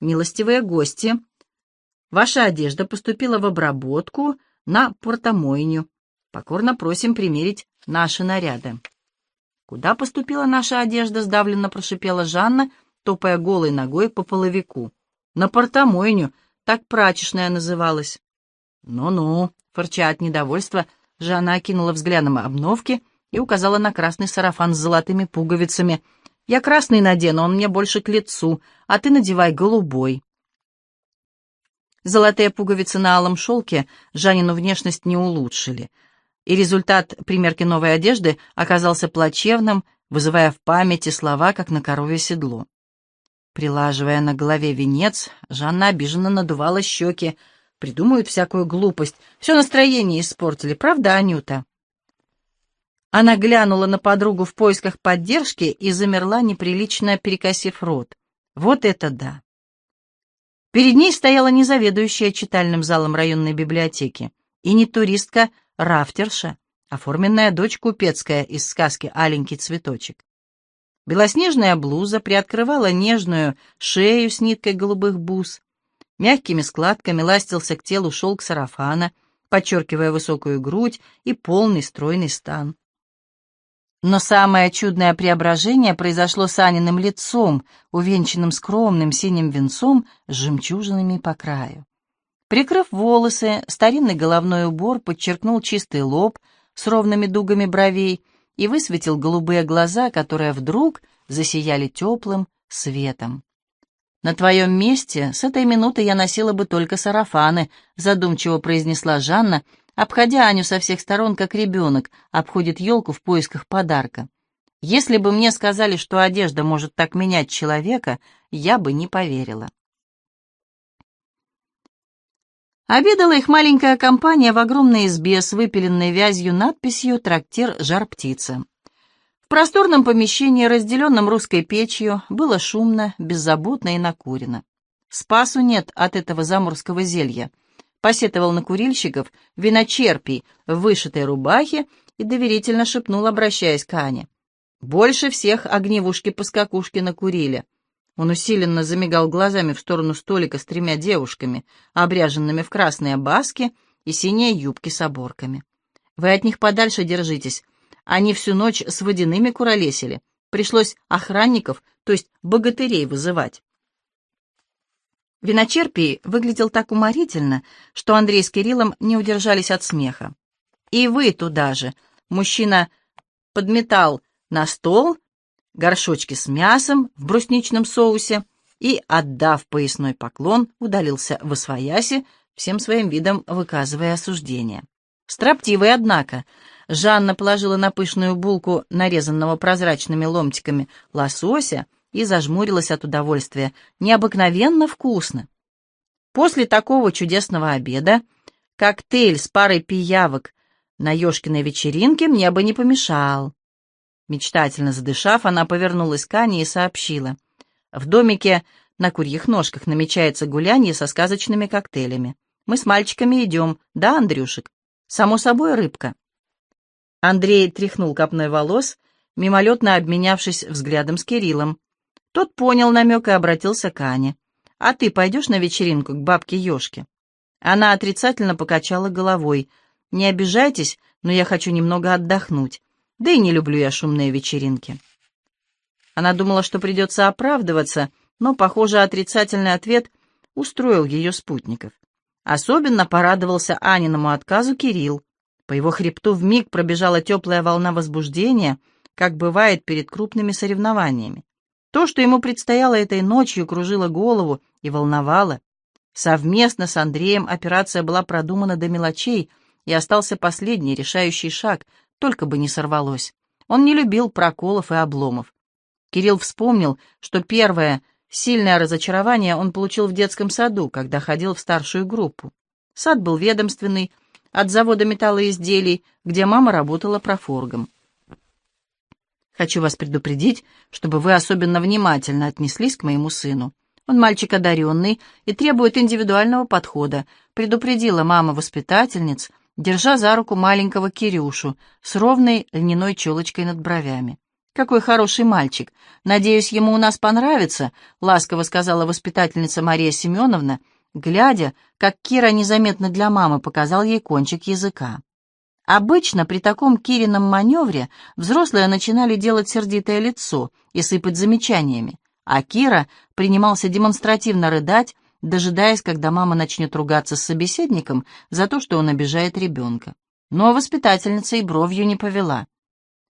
«Милостивые гости, ваша одежда поступила в обработку на портомойню. Покорно просим примерить наши наряды». «Куда поступила наша одежда?» — сдавленно прошипела Жанна, топая голой ногой по половику. «На портомойню, так прачечная называлась». «Ну-ну», — фырча от недовольства, Жанна окинула взглядом обновки — и указала на красный сарафан с золотыми пуговицами. «Я красный надену, он мне больше к лицу, а ты надевай голубой». Золотые пуговицы на алом шелке Жанину внешность не улучшили, и результат примерки новой одежды оказался плачевным, вызывая в памяти слова, как на корове седло. Прилаживая на голове венец, Жанна обиженно надувала щеки. Придумают всякую глупость. Все настроение испортили, правда, Анюта? Она глянула на подругу в поисках поддержки и замерла, неприлично перекосив рот. Вот это да! Перед ней стояла не заведующая читальным залом районной библиотеки и не туристка Рафтерша, оформленная дочь купецкая из сказки «Аленький цветочек». Белоснежная блуза приоткрывала нежную шею с ниткой голубых бус. Мягкими складками ластился к телу шелк сарафана, подчеркивая высокую грудь и полный стройный стан. Но самое чудное преображение произошло с Аниным лицом, увенчанным скромным синим венцом с жемчужинами по краю. Прикрыв волосы, старинный головной убор подчеркнул чистый лоб с ровными дугами бровей и высветил голубые глаза, которые вдруг засияли теплым светом. «На твоем месте с этой минуты я носила бы только сарафаны», задумчиво произнесла Жанна, обходя Аню со всех сторон, как ребенок обходит елку в поисках подарка. Если бы мне сказали, что одежда может так менять человека, я бы не поверила. Обедала их маленькая компания в огромной избе с выпиленной вязью надписью «Трактир Жар-птица». В просторном помещении, разделенном русской печью, было шумно, беззаботно и накурено. Спасу нет от этого заморского зелья — посетовал на курильщиков виночерпий в вышитой рубахе и доверительно шепнул, обращаясь к Ане. «Больше всех огневушки-поскакушки накурили». Он усиленно замигал глазами в сторону столика с тремя девушками, обряженными в красные баски и синие юбки с оборками. «Вы от них подальше держитесь. Они всю ночь с водяными куролесили. Пришлось охранников, то есть богатырей, вызывать». Виночерпий выглядел так уморительно, что Андрей с Кириллом не удержались от смеха. «И вы туда же!» Мужчина подметал на стол горшочки с мясом в брусничном соусе и, отдав поясной поклон, удалился в освояси, всем своим видом выказывая осуждение. Строптивый, однако. Жанна положила на пышную булку, нарезанного прозрачными ломтиками, лосося, и зажмурилась от удовольствия. Необыкновенно вкусно. После такого чудесного обеда коктейль с парой пиявок на Ёшкиной вечеринке мне бы не помешал. Мечтательно задышав, она повернулась к Ане и сообщила. В домике на курьих ножках намечается гулянье со сказочными коктейлями. Мы с мальчиками идем, да, Андрюшек? Само собой, рыбка. Андрей тряхнул копной волос, мимолетно обменявшись взглядом с Кириллом. Тот понял намек и обратился к Ане. «А ты пойдешь на вечеринку к бабке Ёшке?» Она отрицательно покачала головой. «Не обижайтесь, но я хочу немного отдохнуть. Да и не люблю я шумные вечеринки». Она думала, что придется оправдываться, но, похоже, отрицательный ответ устроил ее спутников. Особенно порадовался Аниному отказу Кирилл. По его хребту вмиг пробежала теплая волна возбуждения, как бывает перед крупными соревнованиями. То, что ему предстояло этой ночью, кружило голову и волновало. Совместно с Андреем операция была продумана до мелочей, и остался последний решающий шаг, только бы не сорвалось. Он не любил проколов и обломов. Кирилл вспомнил, что первое сильное разочарование он получил в детском саду, когда ходил в старшую группу. Сад был ведомственный, от завода металлоизделий, где мама работала профоргом. Хочу вас предупредить, чтобы вы особенно внимательно отнеслись к моему сыну. Он мальчик одаренный и требует индивидуального подхода, предупредила мама воспитательниц, держа за руку маленького Кирюшу с ровной льняной челочкой над бровями. «Какой хороший мальчик! Надеюсь, ему у нас понравится», — ласково сказала воспитательница Мария Семеновна, глядя, как Кира незаметно для мамы показал ей кончик языка. Обычно при таком Кирином маневре взрослые начинали делать сердитое лицо и сыпать замечаниями, а Кира принимался демонстративно рыдать, дожидаясь, когда мама начнет ругаться с собеседником за то, что он обижает ребенка. Но воспитательница и бровью не повела.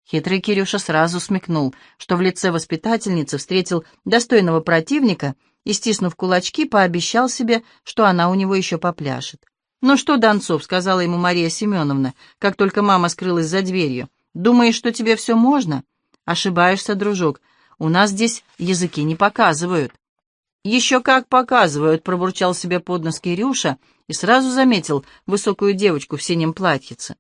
Хитрый Кирюша сразу смекнул, что в лице воспитательницы встретил достойного противника и, стиснув кулачки, пообещал себе, что она у него еще попляшет. «Ну что, Донцов», — сказала ему Мария Семеновна, как только мама скрылась за дверью, — «думаешь, что тебе все можно?» «Ошибаешься, дружок. У нас здесь языки не показывают». «Еще как показывают», — пробурчал себе под нос Кирюша и сразу заметил высокую девочку в синем платьице.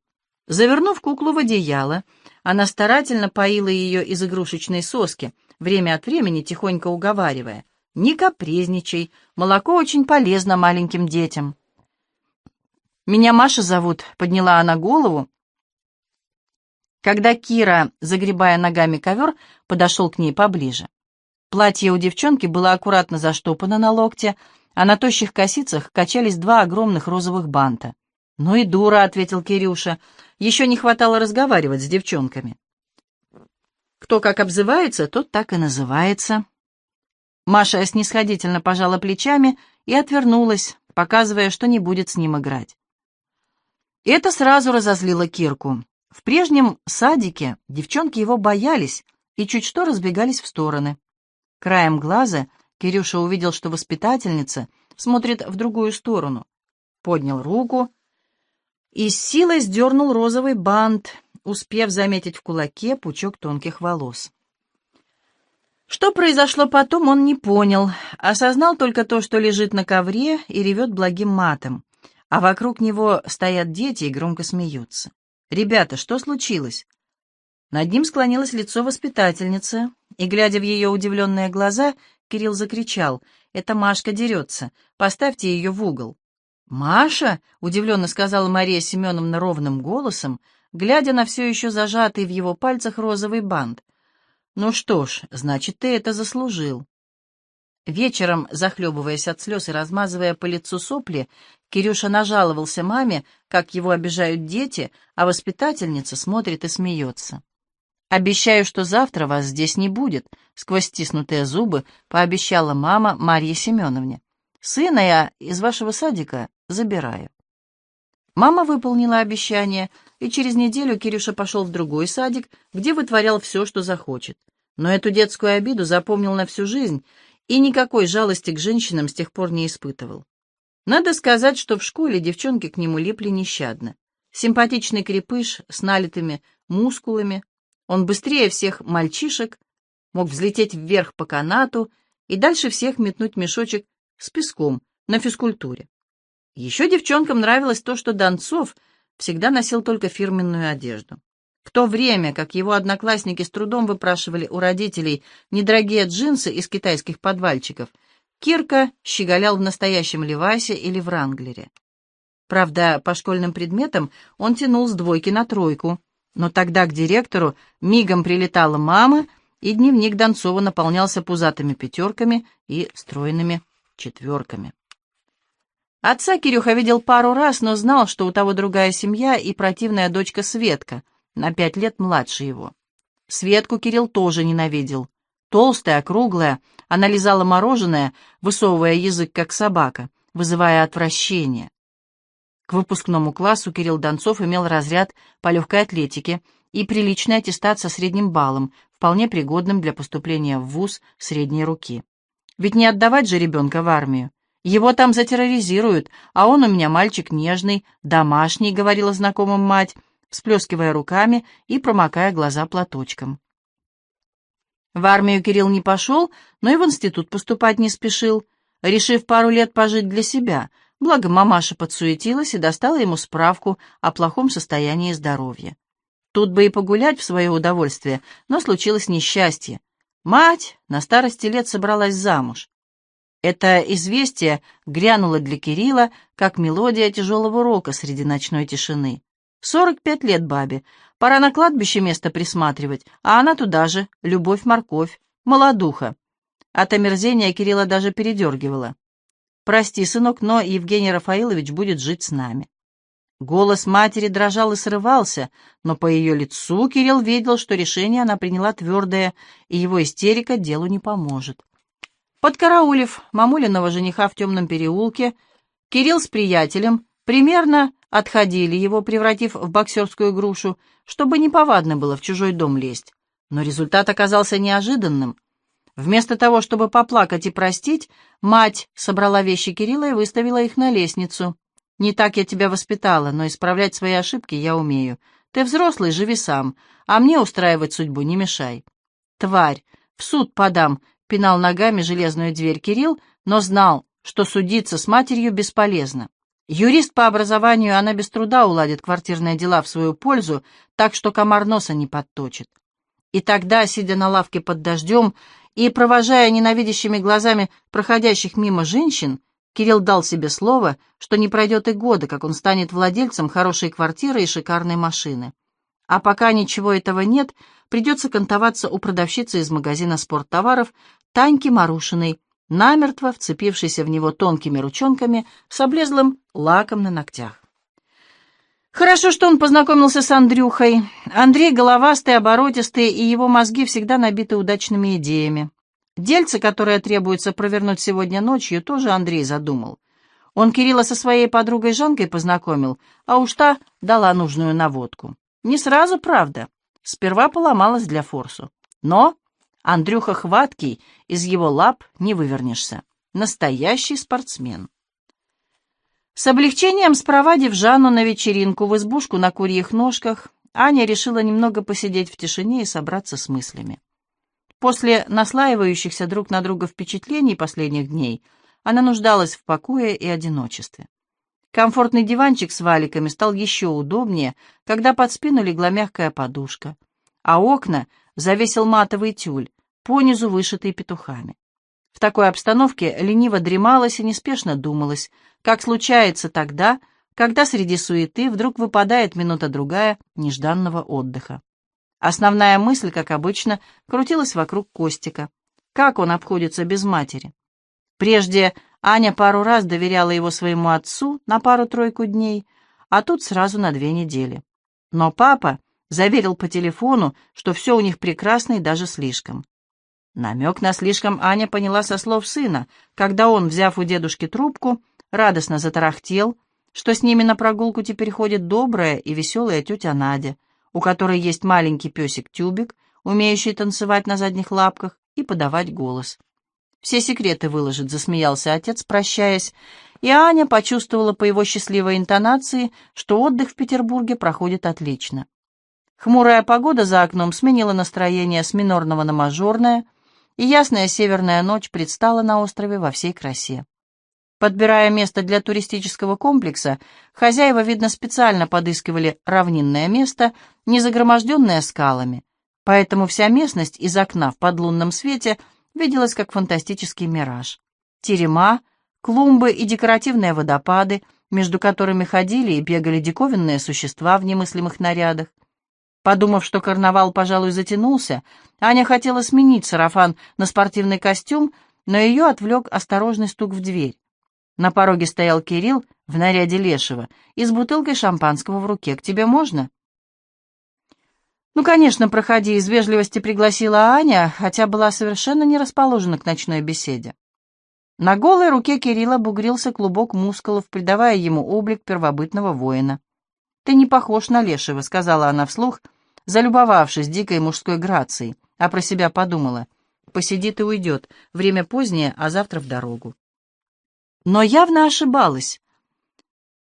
Завернув куклу в одеяло, она старательно поила ее из игрушечной соски, время от времени тихонько уговаривая. «Не капризничай, молоко очень полезно маленьким детям». «Меня Маша зовут», — подняла она голову, когда Кира, загребая ногами ковер, подошел к ней поближе. Платье у девчонки было аккуратно заштопано на локте, а на тощих косицах качались два огромных розовых банта. «Ну и дура», — ответил Кирюша, — «еще не хватало разговаривать с девчонками». «Кто как обзывается, тот так и называется». Маша снисходительно пожала плечами и отвернулась, показывая, что не будет с ним играть. Это сразу разозлило Кирку. В прежнем садике девчонки его боялись и чуть что разбегались в стороны. Краем глаза Кирюша увидел, что воспитательница смотрит в другую сторону. Поднял руку и с силой сдернул розовый бант, успев заметить в кулаке пучок тонких волос. Что произошло потом, он не понял, осознал только то, что лежит на ковре и ревет благим матом, а вокруг него стоят дети и громко смеются. «Ребята, что случилось?» Над ним склонилось лицо воспитательницы, и, глядя в ее удивленные глаза, Кирилл закричал, «Это Машка дерется, поставьте ее в угол». «Маша?» — удивленно сказала Мария Семеновна ровным голосом, глядя на все еще зажатый в его пальцах розовый бант. «Ну что ж, значит, ты это заслужил». Вечером, захлебываясь от слез и размазывая по лицу сопли, Кирюша нажаловался маме, как его обижают дети, а воспитательница смотрит и смеется. «Обещаю, что завтра вас здесь не будет», — сквозь стиснутые зубы пообещала мама Марье Семеновне. «Сына я из вашего садика забираю». Мама выполнила обещание, и через неделю Кирюша пошел в другой садик, где вытворял все, что захочет. Но эту детскую обиду запомнил на всю жизнь и никакой жалости к женщинам с тех пор не испытывал. Надо сказать, что в школе девчонки к нему липли нещадно. Симпатичный крепыш с налитыми мускулами, он быстрее всех мальчишек мог взлететь вверх по канату и дальше всех метнуть мешочек с песком на физкультуре. Еще девчонкам нравилось то, что Донцов всегда носил только фирменную одежду. В то время, как его одноклассники с трудом выпрашивали у родителей недорогие джинсы из китайских подвальчиков, Кирка щеголял в настоящем Левайсе или Вранглере. Правда, по школьным предметам он тянул с двойки на тройку, но тогда к директору мигом прилетала мама, и дневник Донцова наполнялся пузатыми пятерками и стройными четверками. Отца Кирюха видел пару раз, но знал, что у того другая семья и противная дочка Светка — на пять лет младше его. Светку Кирилл тоже ненавидел. Толстая, круглая, она лизала мороженое, высовывая язык, как собака, вызывая отвращение. К выпускному классу Кирилл Донцов имел разряд по легкой атлетике и приличный аттестат со средним баллом, вполне пригодным для поступления в вуз средней руки. Ведь не отдавать же ребенка в армию. Его там затерроризируют, а он у меня мальчик нежный, домашний, — говорила знакомым мать, всплескивая руками и промокая глаза платочком. В армию Кирилл не пошел, но и в институт поступать не спешил, решив пару лет пожить для себя, благо мамаша подсуетилась и достала ему справку о плохом состоянии здоровья. Тут бы и погулять в свое удовольствие, но случилось несчастье. Мать на старости лет собралась замуж. Это известие грянуло для Кирилла, как мелодия тяжелого рока среди ночной тишины. Сорок пять лет бабе, пора на кладбище место присматривать, а она туда же, любовь-морковь, молодуха. От омерзения Кирилла даже передергивала. «Прости, сынок, но Евгений Рафаилович будет жить с нами». Голос матери дрожал и срывался, но по ее лицу Кирилл видел, что решение она приняла твердое, и его истерика делу не поможет. Подкараулив мамулиного жениха в темном переулке, Кирилл с приятелем примерно отходили его, превратив в боксерскую грушу, чтобы неповадно было в чужой дом лезть. Но результат оказался неожиданным. Вместо того, чтобы поплакать и простить, мать собрала вещи Кирилла и выставила их на лестницу. «Не так я тебя воспитала, но исправлять свои ошибки я умею. Ты взрослый, живи сам, а мне устраивать судьбу не мешай». «Тварь! В суд подам!» — пинал ногами железную дверь Кирилл, но знал, что судиться с матерью бесполезно. Юрист по образованию, она без труда уладит квартирные дела в свою пользу, так что комар носа не подточит. И тогда, сидя на лавке под дождем и провожая ненавидящими глазами проходящих мимо женщин, Кирилл дал себе слово, что не пройдет и года, как он станет владельцем хорошей квартиры и шикарной машины. А пока ничего этого нет, придется кантоваться у продавщицы из магазина спорттоваров Таньки Марушиной, намертво вцепившейся в него тонкими ручонками с облезлым лаком на ногтях. Хорошо, что он познакомился с Андрюхой. Андрей головастый, оборотистый, и его мозги всегда набиты удачными идеями. Дельце, которое требуется провернуть сегодня ночью, тоже Андрей задумал. Он Кирилла со своей подругой Жанкой познакомил, а уж та дала нужную наводку. Не сразу, правда. Сперва поломалась для форсу. Но Андрюха хваткий, из его лап не вывернешься. Настоящий спортсмен. С облегчением спровадив Жанну на вечеринку в избушку на курьих ножках, Аня решила немного посидеть в тишине и собраться с мыслями. После наслаивающихся друг на друга впечатлений последних дней она нуждалась в покое и одиночестве. Комфортный диванчик с валиками стал еще удобнее, когда под спину легла мягкая подушка, а окна завесил матовый тюль, понизу вышитый петухами. В такой обстановке лениво дремалась и неспешно думалась, как случается тогда, когда среди суеты вдруг выпадает минута-другая нежданного отдыха. Основная мысль, как обычно, крутилась вокруг Костика. Как он обходится без матери? Прежде Аня пару раз доверяла его своему отцу на пару-тройку дней, а тут сразу на две недели. Но папа заверил по телефону, что все у них прекрасно и даже слишком. Намек на слишком Аня поняла со слов сына, когда он, взяв у дедушки трубку, радостно затарахтел, что с ними на прогулку теперь ходит добрая и веселая тетя Надя, у которой есть маленький песик Тюбик, умеющий танцевать на задних лапках и подавать голос. «Все секреты выложит», — засмеялся отец, прощаясь, и Аня почувствовала по его счастливой интонации, что отдых в Петербурге проходит отлично. Хмурая погода за окном сменила настроение с минорного на мажорное — и ясная северная ночь предстала на острове во всей красе. Подбирая место для туристического комплекса, хозяева, видно, специально подыскивали равнинное место, не загроможденное скалами, поэтому вся местность из окна в подлунном свете виделась как фантастический мираж. Терема, клумбы и декоративные водопады, между которыми ходили и бегали диковинные существа в немыслимых нарядах, Подумав, что карнавал, пожалуй, затянулся, Аня хотела сменить сарафан на спортивный костюм, но ее отвлек осторожный стук в дверь. На пороге стоял Кирилл в наряде лешего и с бутылкой шампанского в руке. «К тебе можно?» «Ну, конечно, проходи», — из вежливости пригласила Аня, хотя была совершенно не расположена к ночной беседе. На голой руке Кирилла бугрился клубок мускулов, придавая ему облик первобытного воина. «Ты не похож на лешего», — сказала она вслух, — залюбовавшись дикой мужской грацией, а про себя подумала, посидит и уйдет, время позднее, а завтра в дорогу. Но явно ошибалась.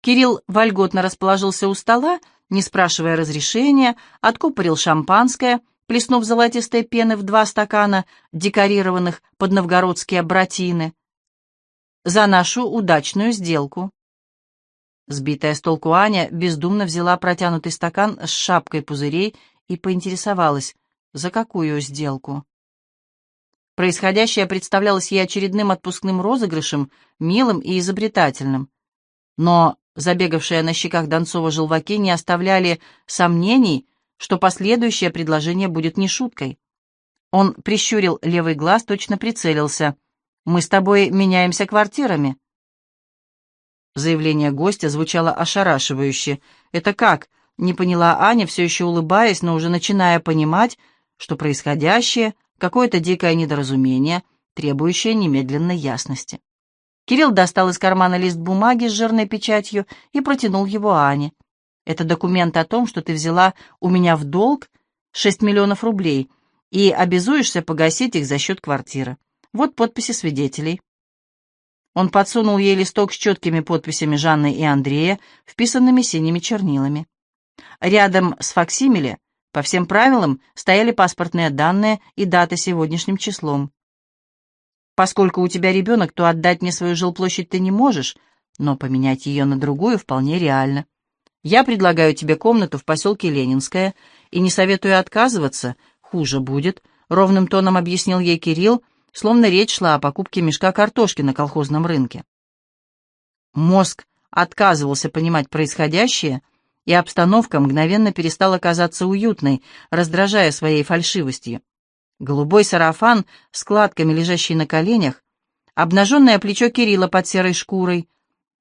Кирилл вольготно расположился у стола, не спрашивая разрешения, откупорил шампанское, плеснув золотистой пены в два стакана, декорированных под новгородские братины. «За нашу удачную сделку». Сбитая с толку Аня бездумно взяла протянутый стакан с шапкой пузырей и поинтересовалась, за какую сделку. Происходящее представлялось ей очередным отпускным розыгрышем, милым и изобретательным. Но забегавшие на щеках Донцова желваки не оставляли сомнений, что последующее предложение будет не шуткой. Он прищурил левый глаз, точно прицелился. «Мы с тобой меняемся квартирами». Заявление гостя звучало ошарашивающе. «Это как?» — не поняла Аня, все еще улыбаясь, но уже начиная понимать, что происходящее — какое-то дикое недоразумение, требующее немедленной ясности. Кирилл достал из кармана лист бумаги с жирной печатью и протянул его Ане. «Это документ о том, что ты взяла у меня в долг 6 миллионов рублей и обязуешься погасить их за счет квартиры. Вот подписи свидетелей». Он подсунул ей листок с четкими подписями Жанны и Андрея, вписанными синими чернилами. Рядом с факсимиле по всем правилам стояли паспортные данные и дата сегодняшним числом. Поскольку у тебя ребенок, то отдать мне свою жилплощадь ты не можешь, но поменять ее на другую вполне реально. Я предлагаю тебе комнату в поселке Ленинское и не советую отказываться, хуже будет, — ровным тоном объяснил ей Кирилл, словно речь шла о покупке мешка картошки на колхозном рынке. Мозг отказывался понимать происходящее, и обстановка мгновенно перестала казаться уютной, раздражая своей фальшивостью. Голубой сарафан, складками лежащий на коленях, обнаженное плечо Кирилла под серой шкурой,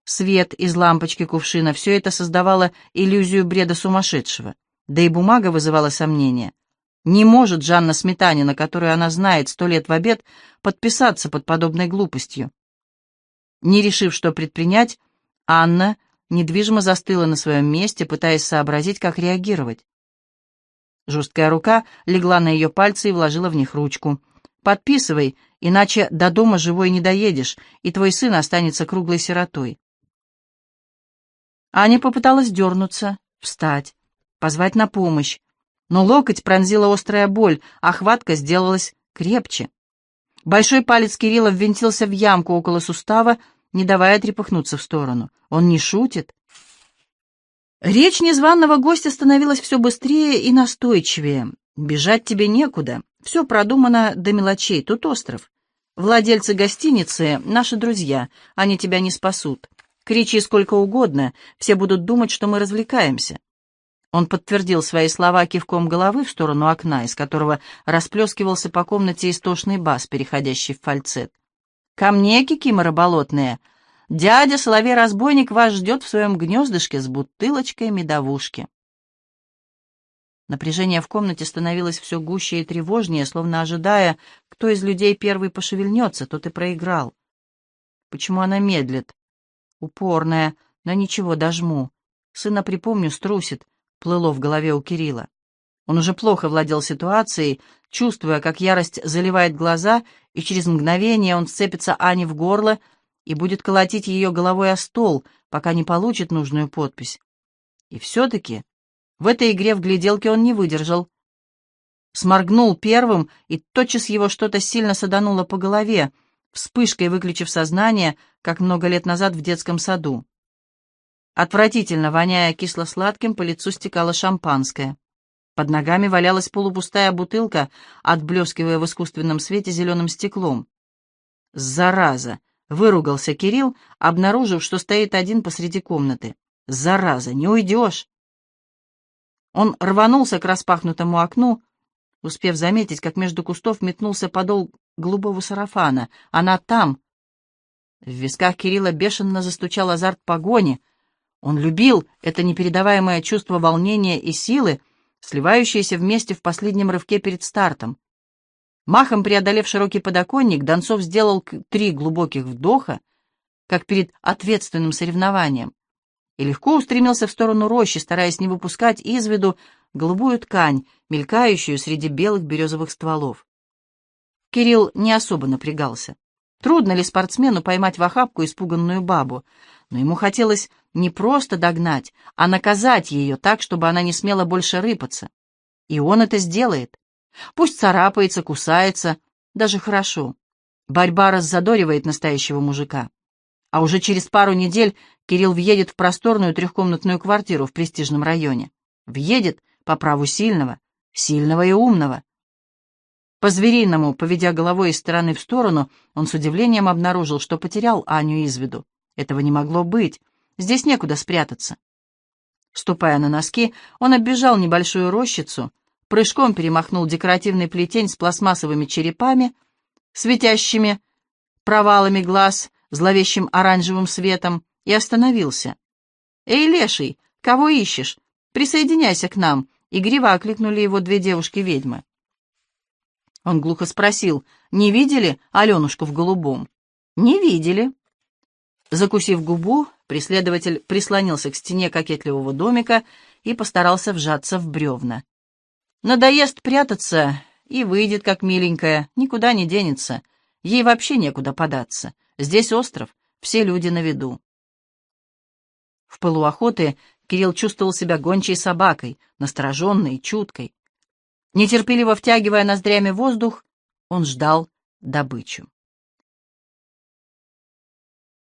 свет из лампочки кувшина — все это создавало иллюзию бреда сумасшедшего. Да и бумага вызывала сомнения. Не может Жанна Сметанина, которую она знает сто лет в обед, подписаться под подобной глупостью. Не решив, что предпринять, Анна недвижимо застыла на своем месте, пытаясь сообразить, как реагировать. Жесткая рука легла на ее пальцы и вложила в них ручку. «Подписывай, иначе до дома живой не доедешь, и твой сын останется круглой сиротой». Аня попыталась дернуться, встать, позвать на помощь, но локоть пронзила острая боль, а хватка сделалась крепче. Большой палец Кирилла ввинтился в ямку около сустава, не давая трепыхнуться в сторону. Он не шутит. Речь незваного гостя становилась все быстрее и настойчивее. «Бежать тебе некуда. Все продумано до мелочей. Тут остров. Владельцы гостиницы — наши друзья. Они тебя не спасут. Кричи сколько угодно. Все будут думать, что мы развлекаемся». Он подтвердил свои слова кивком головы в сторону окна, из которого расплескивался по комнате истошный бас, переходящий в фальцет. «Ко мне, кикиморы болотные! Дядя Соловей-разбойник вас ждет в своем гнездышке с бутылочкой медовушки!» Напряжение в комнате становилось все гуще и тревожнее, словно ожидая, кто из людей первый пошевельнется, тот и проиграл. Почему она медлит? Упорная, но ничего, дожму. Сына припомню, струсит, плыло в голове у Кирилла. Он уже плохо владел ситуацией, чувствуя, как ярость заливает глаза, и через мгновение он сцепится Ане в горло и будет колотить ее головой о стол, пока не получит нужную подпись. И все-таки в этой игре в гляделке он не выдержал. Сморгнул первым, и тотчас его что-то сильно садануло по голове, вспышкой выключив сознание, как много лет назад в детском саду. Отвратительно воняя кисло-сладким, по лицу стекало шампанское. Под ногами валялась полупустая бутылка, отблескивая в искусственном свете зеленым стеклом. «Зараза!» — выругался Кирилл, обнаружив, что стоит один посреди комнаты. «Зараза! Не уйдешь!» Он рванулся к распахнутому окну, успев заметить, как между кустов метнулся подол голубого сарафана. Она там. В висках Кирилла бешено застучал азарт погони. Он любил это непередаваемое чувство волнения и силы, сливающиеся вместе в последнем рывке перед стартом. Махом преодолев широкий подоконник, Донцов сделал три глубоких вдоха, как перед ответственным соревнованием, и легко устремился в сторону рощи, стараясь не выпускать из виду голубую ткань, мелькающую среди белых березовых стволов. Кирилл не особо напрягался. Трудно ли спортсмену поймать в охапку испуганную бабу, но ему хотелось не просто догнать, а наказать ее так, чтобы она не смела больше рыпаться. И он это сделает. Пусть царапается, кусается, даже хорошо. Борьба раззадоривает настоящего мужика. А уже через пару недель Кирилл въедет в просторную трехкомнатную квартиру в престижном районе. Въедет по праву сильного, сильного и умного. По-звериному, поведя головой из стороны в сторону, он с удивлением обнаружил, что потерял Аню из виду. Этого не могло быть. Здесь некуда спрятаться. Ступая на носки, он оббежал небольшую рощицу, прыжком перемахнул декоративный плетень с пластмассовыми черепами, светящими провалами глаз, зловещим оранжевым светом, и остановился. «Эй, леший, кого ищешь? Присоединяйся к нам!» — игриво окликнули его две девушки-ведьмы. Он глухо спросил, не видели Аленушку в голубом? «Не видели». Закусив губу, преследователь прислонился к стене кокетливого домика и постарался вжаться в бревна. Надоест прятаться и выйдет, как миленькая, никуда не денется. Ей вообще некуда податься. Здесь остров, все люди на виду. В пылу Кирилл чувствовал себя гончей собакой, настороженной, чуткой. Нетерпеливо втягивая ноздрями воздух, он ждал добычу.